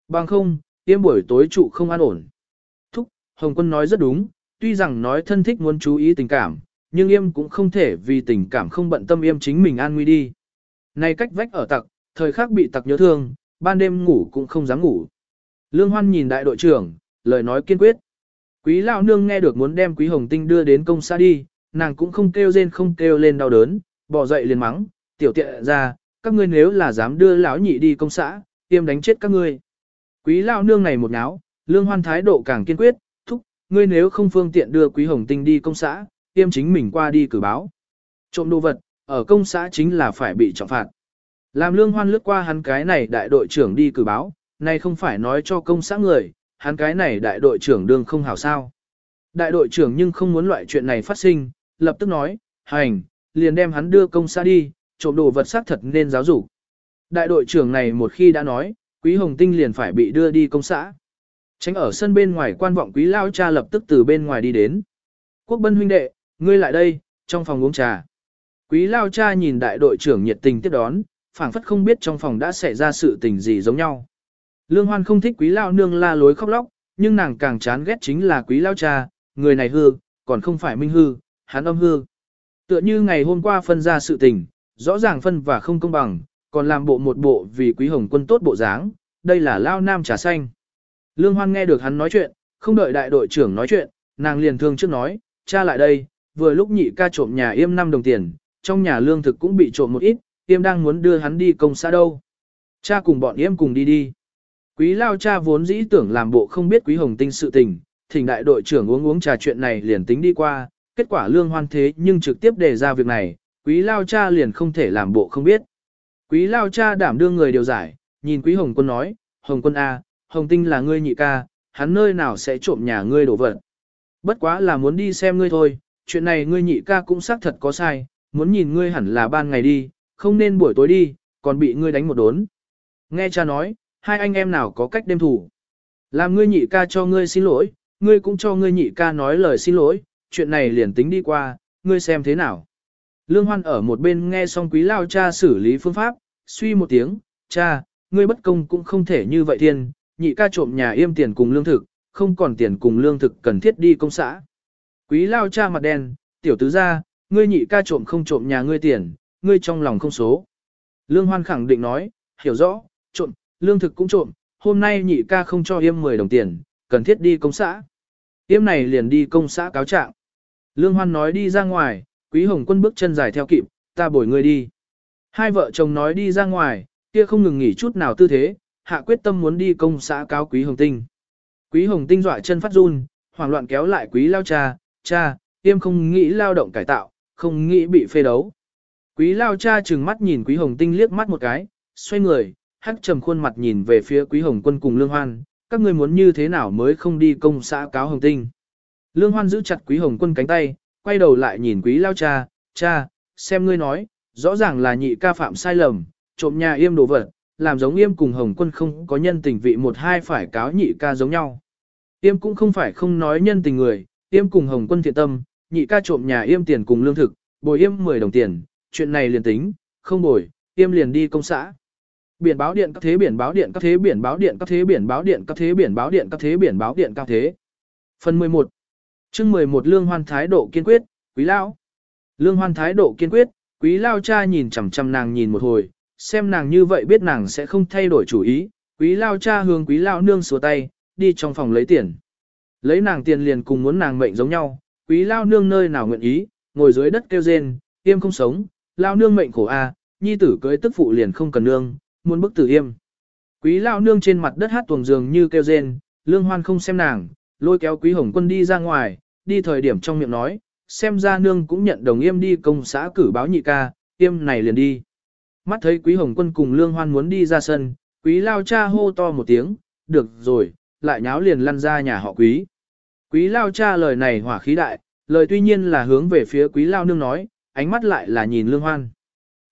Bằng không, tiêm buổi tối trụ không an ổn. Thúc, Hồng quân nói rất đúng, tuy rằng nói thân thích muốn chú ý tình cảm, nhưng yêm cũng không thể vì tình cảm không bận tâm yêm chính mình an nguy đi. Này cách vách ở tặc, thời khắc bị tặc nhớ thương, ban đêm ngủ cũng không dám ngủ. Lương Hoan nhìn đại đội trưởng, lời nói kiên quyết. Quý lão nương nghe được muốn đem Quý Hồng Tinh đưa đến công xã đi, nàng cũng không kêu rên không kêu lên đau đớn, bỏ dậy liền mắng, tiểu tiện ra, các ngươi nếu là dám đưa lão nhị đi công xã, tiêm đánh chết các ngươi. Quý lão nương này một náo, Lương Hoan thái độ càng kiên quyết, thúc, ngươi nếu không phương tiện đưa Quý Hồng Tinh đi công xã, tiêm chính mình qua đi cử báo. Trộm đồ vật, ở công xã chính là phải bị trọng phạt. Làm lương hoan lướt qua hắn cái này đại đội trưởng đi cử báo, này không phải nói cho công xã người, hắn cái này đại đội trưởng đương không hảo sao. Đại đội trưởng nhưng không muốn loại chuyện này phát sinh, lập tức nói, hành, liền đem hắn đưa công xã đi, trộm đồ vật xác thật nên giáo dục. Đại đội trưởng này một khi đã nói, quý hồng tinh liền phải bị đưa đi công xã. Tránh ở sân bên ngoài quan vọng quý lao cha lập tức từ bên ngoài đi đến. Quốc bân huynh đệ, ngươi lại đây, trong phòng uống trà. Quý lao cha nhìn đại đội trưởng nhiệt tình tiếp đón, phảng phất không biết trong phòng đã xảy ra sự tình gì giống nhau. Lương Hoan không thích quý lao nương la lối khóc lóc, nhưng nàng càng chán ghét chính là quý lao cha, người này hư, còn không phải minh hư, hắn âm hư. Tựa như ngày hôm qua phân ra sự tình, rõ ràng phân và không công bằng, còn làm bộ một bộ vì quý hồng quân tốt bộ dáng, đây là lao nam trà xanh. Lương Hoan nghe được hắn nói chuyện, không đợi đại đội trưởng nói chuyện, nàng liền thương trước nói, cha lại đây, vừa lúc nhị ca trộm nhà yêm 5 đồng tiền, trong nhà lương thực cũng bị trộm một ít, yêm đang muốn đưa hắn đi công xã đâu. Cha cùng bọn yêm cùng đi đi. Quý lao cha vốn dĩ tưởng làm bộ không biết quý hồng tinh sự tình, thỉnh đại đội trưởng uống uống trà chuyện này liền tính đi qua, kết quả lương hoan thế nhưng trực tiếp đề ra việc này, quý lao cha liền không thể làm bộ không biết. Quý lao cha đảm đương người điều giải, nhìn quý hồng quân nói, hồng quân A, hồng tinh là ngươi nhị ca, hắn nơi nào sẽ trộm nhà ngươi đổ vật. Bất quá là muốn đi xem ngươi thôi, chuyện này ngươi nhị ca cũng xác thật có sai, muốn nhìn ngươi hẳn là ban ngày đi, không nên buổi tối đi, còn bị ngươi đánh một đốn. Nghe cha nói, hai anh em nào có cách đêm thủ. Làm ngươi nhị ca cho ngươi xin lỗi, ngươi cũng cho ngươi nhị ca nói lời xin lỗi, chuyện này liền tính đi qua, ngươi xem thế nào. Lương Hoan ở một bên nghe xong quý lao cha xử lý phương pháp, suy một tiếng, cha, ngươi bất công cũng không thể như vậy thiên, nhị ca trộm nhà yêm tiền cùng lương thực, không còn tiền cùng lương thực cần thiết đi công xã. Quý lao cha mặt đen, tiểu tứ ra, ngươi nhị ca trộm không trộm nhà ngươi tiền, ngươi trong lòng không số. Lương Hoan khẳng định nói, hiểu rõ, trộm, lương thực cũng trộm, hôm nay nhị ca không cho yêm 10 đồng tiền, cần thiết đi công xã. Yêm này liền đi công xã cáo trạng. Lương Hoan nói đi ra ngoài, Quý Hồng Quân bước chân dài theo kịp, ta bồi ngươi đi. Hai vợ chồng nói đi ra ngoài, kia không ngừng nghỉ chút nào tư thế, hạ quyết tâm muốn đi công xã cáo Quý Hồng Tinh. Quý Hồng Tinh dọa chân phát run, hoảng loạn kéo lại Quý Lao cha, cha, tiêm không nghĩ lao động cải tạo, không nghĩ bị phê đấu. Quý lao cha trừng mắt nhìn quý hồng tinh liếc mắt một cái, xoay người, hắc trầm khuôn mặt nhìn về phía quý hồng quân cùng lương hoan, các ngươi muốn như thế nào mới không đi công xã cáo hồng tinh. Lương hoan giữ chặt quý hồng quân cánh tay, quay đầu lại nhìn quý lao cha, cha, xem ngươi nói, rõ ràng là nhị ca phạm sai lầm, trộm nhà yêm đồ vật, làm giống yêm cùng hồng quân không có nhân tình vị một hai phải cáo nhị ca giống nhau. Yêm cũng không phải không nói nhân tình người, yêm cùng hồng quân thiện tâm, nhị ca trộm nhà yêm tiền cùng lương thực, bồi yêm 10 đồng tiền, chuyện này liền tính, không bồi, yêm liền đi công xã. Biển báo điện các thế biển báo điện các thế biển báo điện các thế biển báo điện các thế biển báo điện các thế biển báo điện các thế. Phần 11 chương 11 Lương Hoan thái độ kiên quyết, quý lão, Lương Hoan thái độ kiên quyết, quý lao cha nhìn chằm chằm nàng nhìn một hồi, xem nàng như vậy biết nàng sẽ không thay đổi chủ ý, quý lao cha hướng quý lao nương xua tay, đi trong phòng lấy tiền. Lấy nàng tiền liền cùng muốn nàng mệnh giống nhau, quý lao nương nơi nào nguyện ý, ngồi dưới đất kêu rên, tiêm không sống, lao nương mệnh khổ a, nhi tử cưới tức phụ liền không cần nương, muốn bức tử yêm. Quý lao nương trên mặt đất hát tuồng giường như kêu rên, lương hoan không xem nàng, lôi kéo quý hồng quân đi ra ngoài, đi thời điểm trong miệng nói, xem ra nương cũng nhận đồng yêm đi công xã cử báo nhị ca, yêm này liền đi. Mắt thấy quý hồng quân cùng lương hoan muốn đi ra sân, quý lao cha hô to một tiếng, được rồi, lại nháo liền lăn ra nhà họ quý. Quý lao cha lời này hỏa khí đại, lời tuy nhiên là hướng về phía quý lao nương nói, ánh mắt lại là nhìn lương hoan.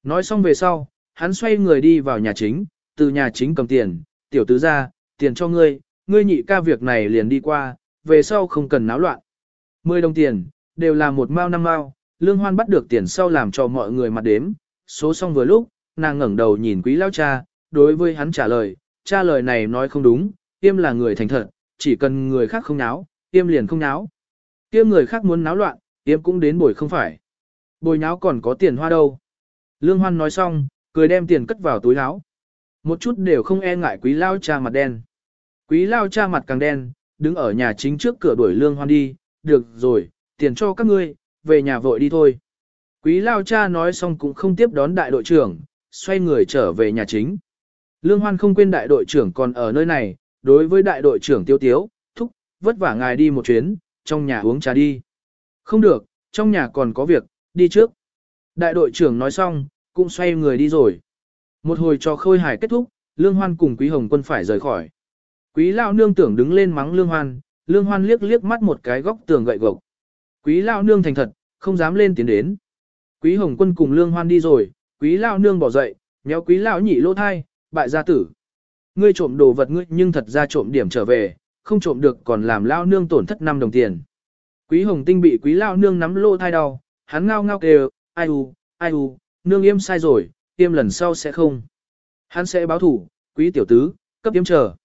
Nói xong về sau, hắn xoay người đi vào nhà chính, từ nhà chính cầm tiền, tiểu tứ ra, tiền cho ngươi, ngươi nhị ca việc này liền đi qua, về sau không cần náo loạn. Mười đồng tiền, đều là một mao năm mao, lương hoan bắt được tiền sau làm cho mọi người mặt đếm, số xong vừa lúc, nàng ngẩng đầu nhìn quý lao cha, đối với hắn trả lời, cha lời này nói không đúng, tiêm là người thành thật, chỉ cần người khác không náo, tiêm liền không náo. Tiêm người khác muốn náo loạn, tiêm cũng đến bồi không phải. Bồi náo còn có tiền hoa đâu. Lương Hoan nói xong, cười đem tiền cất vào túi áo. Một chút đều không e ngại quý lao cha mặt đen. Quý lao cha mặt càng đen, đứng ở nhà chính trước cửa đuổi Lương Hoan đi, được rồi, tiền cho các ngươi, về nhà vội đi thôi. Quý lao cha nói xong cũng không tiếp đón đại đội trưởng, xoay người trở về nhà chính. Lương Hoan không quên đại đội trưởng còn ở nơi này, đối với đại đội trưởng tiêu tiếu, thúc, vất vả ngài đi một chuyến, trong nhà uống trà đi. Không được, trong nhà còn có việc, đi trước. Đại đội trưởng nói xong, cũng xoay người đi rồi. Một hồi cho khôi hài kết thúc, Lương Hoan cùng Quý Hồng Quân phải rời khỏi. Quý Lao Nương tưởng đứng lên mắng Lương Hoan, Lương Hoan liếc liếc mắt một cái góc tường gậy gộc. Quý Lao Nương thành thật, không dám lên tiến đến. Quý Hồng Quân cùng Lương Hoan đi rồi, Quý Lao Nương bỏ dậy, nhéo Quý Lao nhị lỗ thai, bại gia tử. Ngươi trộm đồ vật ngươi nhưng thật ra trộm điểm trở về, không trộm được còn làm Lao Nương tổn thất 5 đồng tiền. Quý Hồng Tinh bị Quý Lao Nương nắm lỗ thai đau, hắn ngao ngao kêu, ai u, ai u, nương yêm sai rồi, yêm lần sau sẽ không. Hắn sẽ báo thủ, quý tiểu tứ, cấp yêm chờ.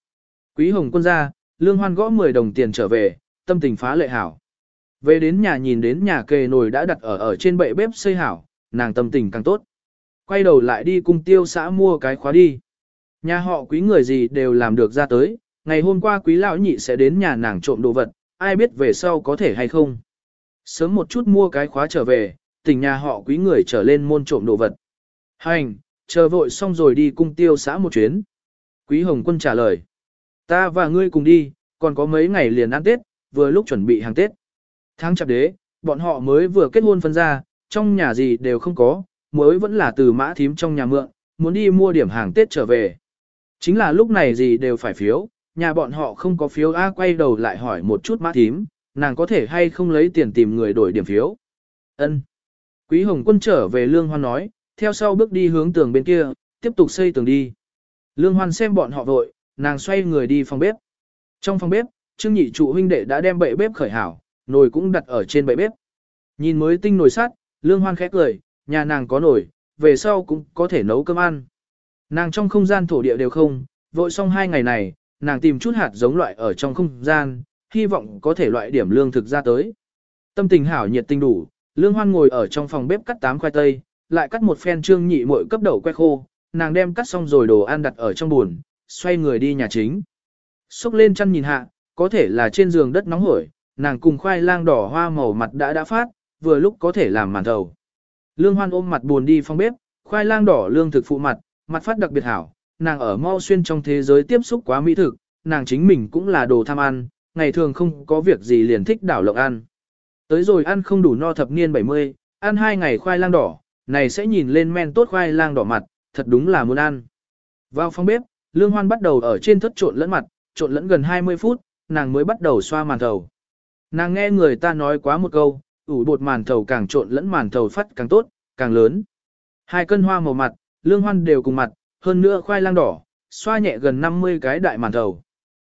Quý hồng quân ra, lương hoan gõ 10 đồng tiền trở về, tâm tình phá lệ hảo. Về đến nhà nhìn đến nhà kề nồi đã đặt ở ở trên bệ bếp xây hảo, nàng tâm tình càng tốt. Quay đầu lại đi cung tiêu xã mua cái khóa đi. Nhà họ quý người gì đều làm được ra tới, ngày hôm qua quý lão nhị sẽ đến nhà nàng trộm đồ vật, ai biết về sau có thể hay không. Sớm một chút mua cái khóa trở về, tỉnh nhà họ quý người trở lên môn trộm đồ vật. Hành, chờ vội xong rồi đi cung tiêu xã một chuyến. Quý Hồng Quân trả lời. Ta và ngươi cùng đi, còn có mấy ngày liền ăn Tết, vừa lúc chuẩn bị hàng Tết. Tháng chạp đế, bọn họ mới vừa kết hôn phân ra, trong nhà gì đều không có, mới vẫn là từ mã thím trong nhà mượn, muốn đi mua điểm hàng Tết trở về. Chính là lúc này gì đều phải phiếu, nhà bọn họ không có phiếu A quay đầu lại hỏi một chút mã thím, nàng có thể hay không lấy tiền tìm người đổi điểm phiếu. Ân. Quý Hồng Quân trở về Lương Hoan nói, theo sau bước đi hướng tường bên kia, tiếp tục xây tường đi. Lương Hoan xem bọn họ vội, nàng xoay người đi phòng bếp. Trong phòng bếp, Trương Nhị trụ huynh đệ đã đem bệ bếp khởi hảo, nồi cũng đặt ở trên bệ bếp. Nhìn mới tinh nồi sắt, Lương Hoan khẽ cười, nhà nàng có nồi, về sau cũng có thể nấu cơm ăn. Nàng trong không gian thổ địa đều không, vội xong hai ngày này, nàng tìm chút hạt giống loại ở trong không gian, hy vọng có thể loại điểm lương thực ra tới. Tâm tình hảo nhiệt tình đủ, Lương Hoan ngồi ở trong phòng bếp cắt tám khoai tây, lại cắt một phen trương nhị muội cấp đậu que khô, nàng đem cắt xong rồi đồ ăn đặt ở trong buồn, xoay người đi nhà chính. Xúc lên chăn nhìn hạ, có thể là trên giường đất nóng hổi, nàng cùng khoai lang đỏ hoa màu mặt đã đã phát, vừa lúc có thể làm màn thầu. Lương Hoan ôm mặt buồn đi phòng bếp, khoai lang đỏ lương thực phụ mặt, mặt phát đặc biệt hảo, nàng ở mau xuyên trong thế giới tiếp xúc quá mỹ thực, nàng chính mình cũng là đồ tham ăn, ngày thường không có việc gì liền thích đảo lộng ăn. Tới rồi ăn không đủ no thập niên 70, ăn hai ngày khoai lang đỏ, này sẽ nhìn lên men tốt khoai lang đỏ mặt, thật đúng là muốn ăn. Vào phòng bếp, Lương Hoan bắt đầu ở trên thất trộn lẫn mặt, trộn lẫn gần 20 phút, nàng mới bắt đầu xoa màn thầu. Nàng nghe người ta nói quá một câu, ủ bột màn thầu càng trộn lẫn màn thầu phát càng tốt, càng lớn. Hai cân hoa màu mặt, Lương Hoan đều cùng mặt, hơn nữa khoai lang đỏ, xoa nhẹ gần 50 cái đại màn thầu.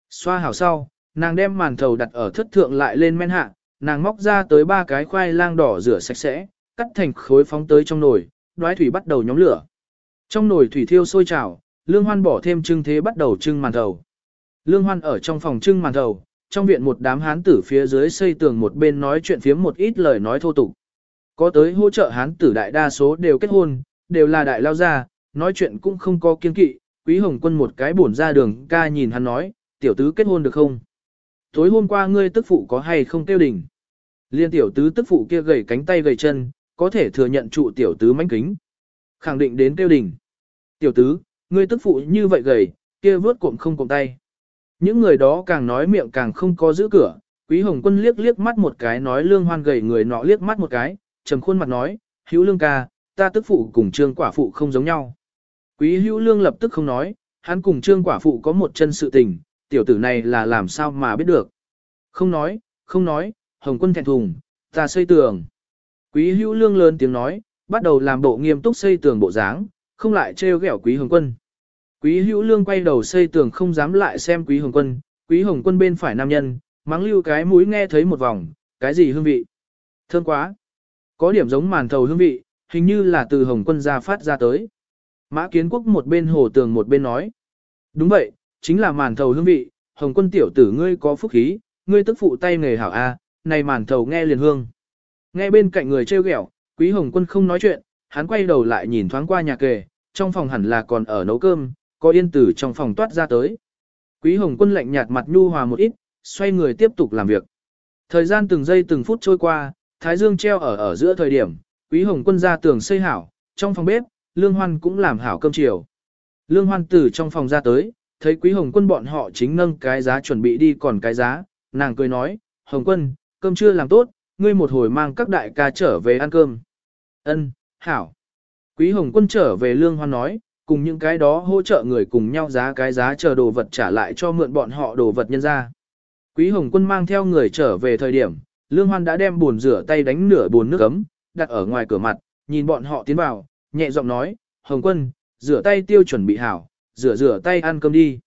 Xoa hảo sau, nàng đem màn thầu đặt ở thất thượng lại lên men hạ, nàng móc ra tới ba cái khoai lang đỏ rửa sạch sẽ, cắt thành khối phóng tới trong nồi, đoái thủy bắt đầu nhóm lửa. Trong nồi thủy thiêu sôi trào, Lương Hoan bỏ thêm trưng thế bắt đầu trưng màn thầu. Lương Hoan ở trong phòng trưng màn thầu, trong viện một đám hán tử phía dưới xây tường một bên nói chuyện phiếm một ít lời nói thô tục. Có tới hỗ trợ hán tử đại đa số đều kết hôn, đều là đại lao gia, nói chuyện cũng không có kiên kỵ, quý hồng quân một cái buồn ra đường ca nhìn hắn nói, tiểu tứ kết hôn được không? Tối hôm qua ngươi tức phụ có hay không tiêu đỉnh? Liên tiểu tứ tức phụ kia gầy cánh tay gầy chân, có thể thừa nhận trụ tiểu tứ mánh kính. Khẳng định đến tiêu đỉnh. Tiểu tứ, ngươi tức phụ như vậy gầy, kia vớt cụm không cụm tay. Những người đó càng nói miệng càng không có giữ cửa, quý hồng quân liếc liếc mắt một cái nói lương hoan gầy người nọ liếc mắt một cái, trầm khuôn mặt nói, hữu lương ca, ta tức phụ cùng trương quả phụ không giống nhau. Quý hữu lương lập tức không nói, hắn cùng trương quả phụ có một chân sự tình, tiểu tử này là làm sao mà biết được. Không nói, không nói, hồng quân thẹn thùng, ta xây tường. Quý hữu lương lớn tiếng nói, bắt đầu làm bộ nghiêm túc xây tường bộ dáng, không lại trêu ghẹo quý hồng quân. Quý hữu lương quay đầu xây tường không dám lại xem quý hồng quân, quý hồng quân bên phải nam nhân, mắng lưu cái mũi nghe thấy một vòng, cái gì hương vị. Thơm quá. Có điểm giống màn thầu hương vị, hình như là từ hồng quân ra phát ra tới. Mã kiến quốc một bên hồ tường một bên nói. Đúng vậy, chính là màn thầu hương vị, hồng quân tiểu tử ngươi có phúc khí, ngươi tức phụ tay nghề hảo A, này màn thầu nghe liền hương. Nghe bên cạnh người trêu ghẹo, quý hồng quân không nói chuyện, hắn quay đầu lại nhìn thoáng qua nhà kề, trong phòng hẳn là còn ở nấu cơm, có yên tử trong phòng toát ra tới. Quý hồng quân lạnh nhạt mặt nhu hòa một ít, xoay người tiếp tục làm việc. Thời gian từng giây từng phút trôi qua, thái dương treo ở ở giữa thời điểm, quý hồng quân ra tường xây hảo, trong phòng bếp, lương hoan cũng làm hảo cơm chiều. Lương hoan tử trong phòng ra tới, thấy quý hồng quân bọn họ chính nâng cái giá chuẩn bị đi còn cái giá, nàng cười nói, hồng quân, cơm chưa làm tốt, ngươi một hồi mang các đại ca trở về ăn cơm. Ân, hảo. Quý hồng quân trở về lương hoan nói, cùng những cái đó hỗ trợ người cùng nhau giá cái giá chờ đồ vật trả lại cho mượn bọn họ đồ vật nhân ra. Quý hồng quân mang theo người trở về thời điểm, lương hoan đã đem buồn rửa tay đánh nửa buồn nước ấm, đặt ở ngoài cửa mặt, nhìn bọn họ tiến vào, nhẹ giọng nói, hồng quân, rửa tay tiêu chuẩn bị hảo, rửa rửa tay ăn cơm đi.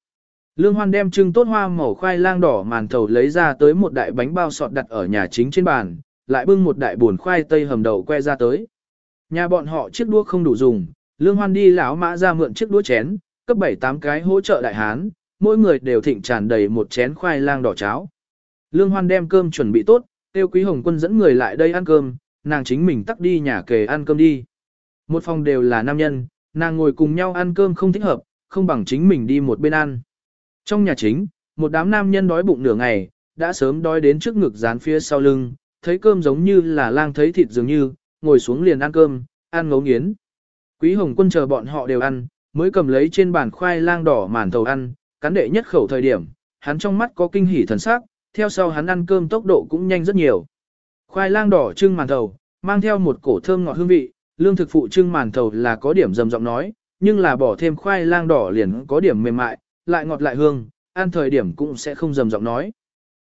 Lương Hoan đem trưng tốt hoa màu khoai lang đỏ màn thầu lấy ra tới một đại bánh bao sọt đặt ở nhà chính trên bàn, lại bưng một đại buồn khoai tây hầm đậu que ra tới. Nhà bọn họ chiếc đũa không đủ dùng, Lương Hoan đi lão mã ra mượn chiếc đũa chén, cấp 7-8 cái hỗ trợ đại hán, mỗi người đều thịnh tràn đầy một chén khoai lang đỏ cháo. Lương Hoan đem cơm chuẩn bị tốt, tiêu quý hồng quân dẫn người lại đây ăn cơm, nàng chính mình tắt đi nhà kề ăn cơm đi. Một phòng đều là nam nhân, nàng ngồi cùng nhau ăn cơm không thích hợp, không bằng chính mình đi một bên ăn. Trong nhà chính, một đám nam nhân đói bụng nửa ngày, đã sớm đói đến trước ngực dán phía sau lưng, thấy cơm giống như là lang thấy thịt dường như, ngồi xuống liền ăn cơm, ăn ngấu nghiến. Quý Hồng Quân chờ bọn họ đều ăn, mới cầm lấy trên bàn khoai lang đỏ màn thầu ăn, cắn đệ nhất khẩu thời điểm, hắn trong mắt có kinh hỉ thần sắc, theo sau hắn ăn cơm tốc độ cũng nhanh rất nhiều. Khoai lang đỏ trưng màn thầu, mang theo một cổ thơm ngọt hương vị, lương thực phụ trưng màn thầu là có điểm rầm giọng nói, nhưng là bỏ thêm khoai lang đỏ liền có điểm mềm mại, lại ngọt lại hương, ăn thời điểm cũng sẽ không rầm giọng nói.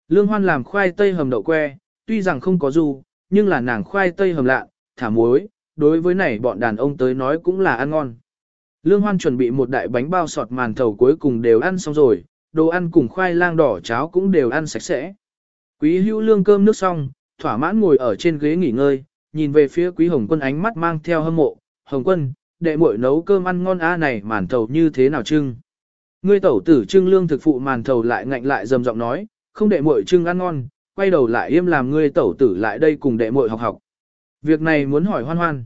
Lương Hoan làm khoai tây hầm đậu que, tuy rằng không có du, nhưng là nàng khoai tây hầm lạ, thả muối, đối với này bọn đàn ông tới nói cũng là ăn ngon. Lương Hoan chuẩn bị một đại bánh bao sọt màn thầu cuối cùng đều ăn xong rồi, đồ ăn cùng khoai lang đỏ cháo cũng đều ăn sạch sẽ. Quý hữu lương cơm nước xong, thỏa mãn ngồi ở trên ghế nghỉ ngơi, nhìn về phía quý hồng quân ánh mắt mang theo hâm mộ, hồng quân, đệ muội nấu cơm ăn ngon a này màn thầu như thế nào trưng. Ngươi tẩu tử trưng lương thực phụ màn thầu lại ngạnh lại dầm giọng nói, không đệ muội trưng ăn ngon, quay đầu lại im làm ngươi tẩu tử lại đây cùng đệ muội học học. Việc này muốn hỏi hoan hoan.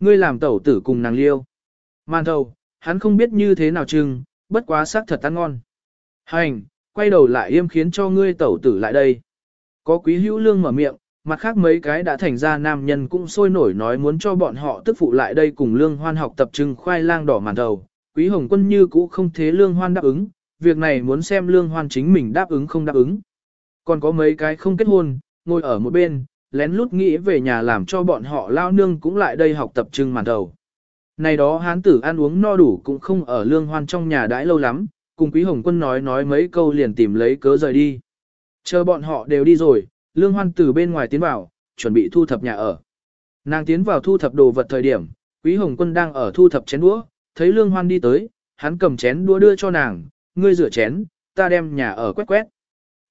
Ngươi làm tẩu tử cùng nàng liêu. Màn thầu, hắn không biết như thế nào chừng, bất quá xác thật ăn ngon. Hành, quay đầu lại im khiến cho ngươi tẩu tử lại đây. Có quý hữu lương mở miệng, mặt khác mấy cái đã thành ra nam nhân cũng sôi nổi nói muốn cho bọn họ tức phụ lại đây cùng lương hoan học tập trưng khoai lang đỏ màn thầu. Quý hồng quân như cũ không thế lương hoan đáp ứng, việc này muốn xem lương hoan chính mình đáp ứng không đáp ứng. Còn có mấy cái không kết hôn, ngồi ở một bên, lén lút nghĩ về nhà làm cho bọn họ lao nương cũng lại đây học tập trưng màn đầu. Này đó hán tử ăn uống no đủ cũng không ở lương hoan trong nhà đãi lâu lắm, cùng quý hồng quân nói nói mấy câu liền tìm lấy cớ rời đi. Chờ bọn họ đều đi rồi, lương hoan từ bên ngoài tiến vào, chuẩn bị thu thập nhà ở. Nàng tiến vào thu thập đồ vật thời điểm, quý hồng quân đang ở thu thập chén đũa, thấy lương hoan đi tới, hắn cầm chén đũa đưa cho nàng, ngươi rửa chén, ta đem nhà ở quét quét.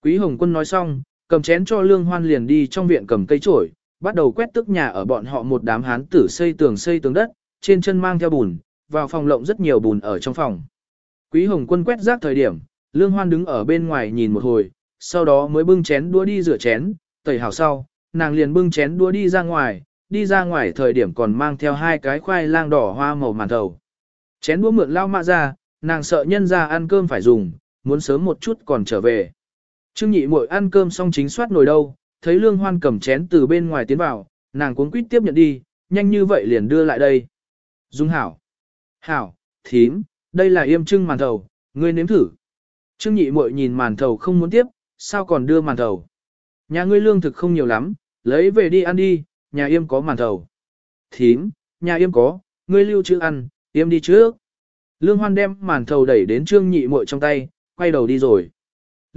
Quý hồng quân nói xong, cầm chén cho lương hoan liền đi trong viện cầm cây chổi, bắt đầu quét tức nhà ở bọn họ một đám hán tử xây tường xây tường đất, trên chân mang theo bùn, vào phòng lộng rất nhiều bùn ở trong phòng. Quý Hồng Quân quét rác thời điểm, Lương Hoan đứng ở bên ngoài nhìn một hồi, sau đó mới bưng chén đũa đi rửa chén, tẩy hảo sau, nàng liền bưng chén đũa đi ra ngoài, đi ra ngoài thời điểm còn mang theo hai cái khoai lang đỏ hoa màu màn thầu. Chén đũa mượn lao mạ ra, nàng sợ nhân ra ăn cơm phải dùng, muốn sớm một chút còn trở về. Trương nhị muội ăn cơm xong chính soát nồi đâu, thấy lương hoan cầm chén từ bên ngoài tiến vào, nàng cuống quýt tiếp nhận đi, nhanh như vậy liền đưa lại đây. Dung hảo. Hảo, thím, đây là yêm trưng màn thầu, ngươi nếm thử. Trương nhị muội nhìn màn thầu không muốn tiếp, sao còn đưa màn thầu. Nhà ngươi lương thực không nhiều lắm, lấy về đi ăn đi, nhà yêm có màn thầu. Thím, nhà yêm có, ngươi lưu trữ ăn, yêm đi trước. Lương hoan đem màn thầu đẩy đến trương nhị muội trong tay, quay đầu đi rồi.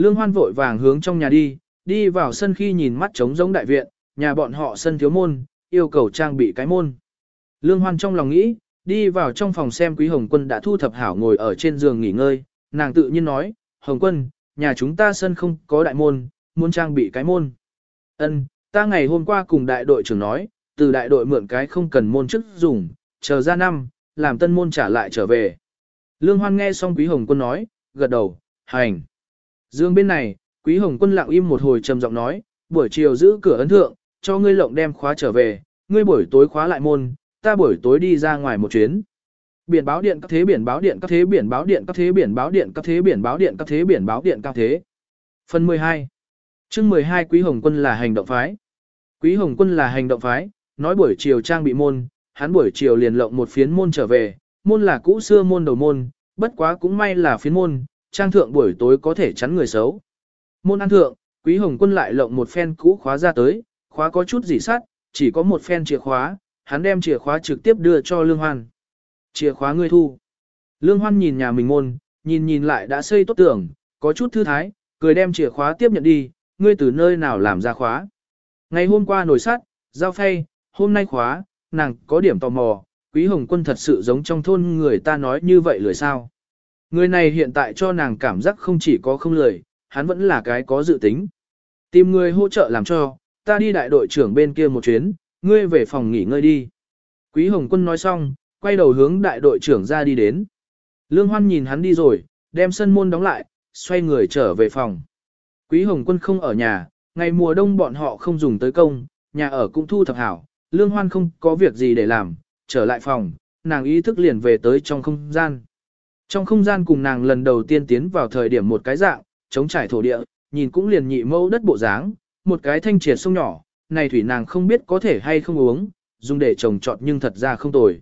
Lương hoan vội vàng hướng trong nhà đi, đi vào sân khi nhìn mắt trống giống đại viện, nhà bọn họ sân thiếu môn, yêu cầu trang bị cái môn. Lương hoan trong lòng nghĩ, đi vào trong phòng xem quý hồng quân đã thu thập hảo ngồi ở trên giường nghỉ ngơi, nàng tự nhiên nói, hồng quân, nhà chúng ta sân không có đại môn, muốn trang bị cái môn. Ân, ta ngày hôm qua cùng đại đội trưởng nói, từ đại đội mượn cái không cần môn chức dùng, chờ ra năm, làm tân môn trả lại trở về. Lương Hoan nghe xong Quý Hồng Quân nói, gật đầu, hành. Dương bên này, Quý Hồng Quân lặng im một hồi trầm giọng nói, buổi chiều giữ cửa ấn thượng, cho ngươi lộng đem khóa trở về, ngươi buổi tối khóa lại môn, ta buổi tối đi ra ngoài một chuyến. Biển báo điện các thế biển báo điện các thế biển báo điện các thế biển báo điện các thế biển báo điện các thế biển báo điện các thế. Phần 12 chương 12 Quý Hồng Quân là hành động phái. Quý Hồng Quân là hành động phái, nói buổi chiều trang bị môn, hắn buổi chiều liền lộng một phiến môn trở về, môn là cũ xưa môn đầu môn, bất quá cũng may là phiến môn, trang thượng buổi tối có thể chắn người xấu. Môn ăn thượng, Quý Hồng Quân lại lộng một phen cũ khóa ra tới, khóa có chút gì sắt, chỉ có một phen chìa khóa, hắn đem chìa khóa trực tiếp đưa cho Lương Hoan. Chìa khóa ngươi thu. Lương Hoan nhìn nhà mình môn, nhìn nhìn lại đã xây tốt tưởng, có chút thư thái, cười đem chìa khóa tiếp nhận đi, ngươi từ nơi nào làm ra khóa. Ngày hôm qua nổi sát, giao phay, hôm nay khóa, nàng có điểm tò mò, quý hồng quân thật sự giống trong thôn người ta nói như vậy lười sao. Người này hiện tại cho nàng cảm giác không chỉ có không lười, hắn vẫn là cái có dự tính. Tìm người hỗ trợ làm cho, ta đi đại đội trưởng bên kia một chuyến, ngươi về phòng nghỉ ngơi đi. Quý hồng quân nói xong, quay đầu hướng đại đội trưởng ra đi đến. Lương Hoan nhìn hắn đi rồi, đem sân môn đóng lại, xoay người trở về phòng. Quý Hồng Quân không ở nhà, ngày mùa đông bọn họ không dùng tới công, nhà ở cũng thu thập hảo, Lương Hoan không có việc gì để làm, trở lại phòng, nàng ý thức liền về tới trong không gian. Trong không gian cùng nàng lần đầu tiên tiến vào thời điểm một cái dạng, chống trải thổ địa, nhìn cũng liền nhị mẫu đất bộ dáng, một cái thanh triệt sông nhỏ, này thủy nàng không biết có thể hay không uống, dùng để trồng trọt nhưng thật ra không tồi.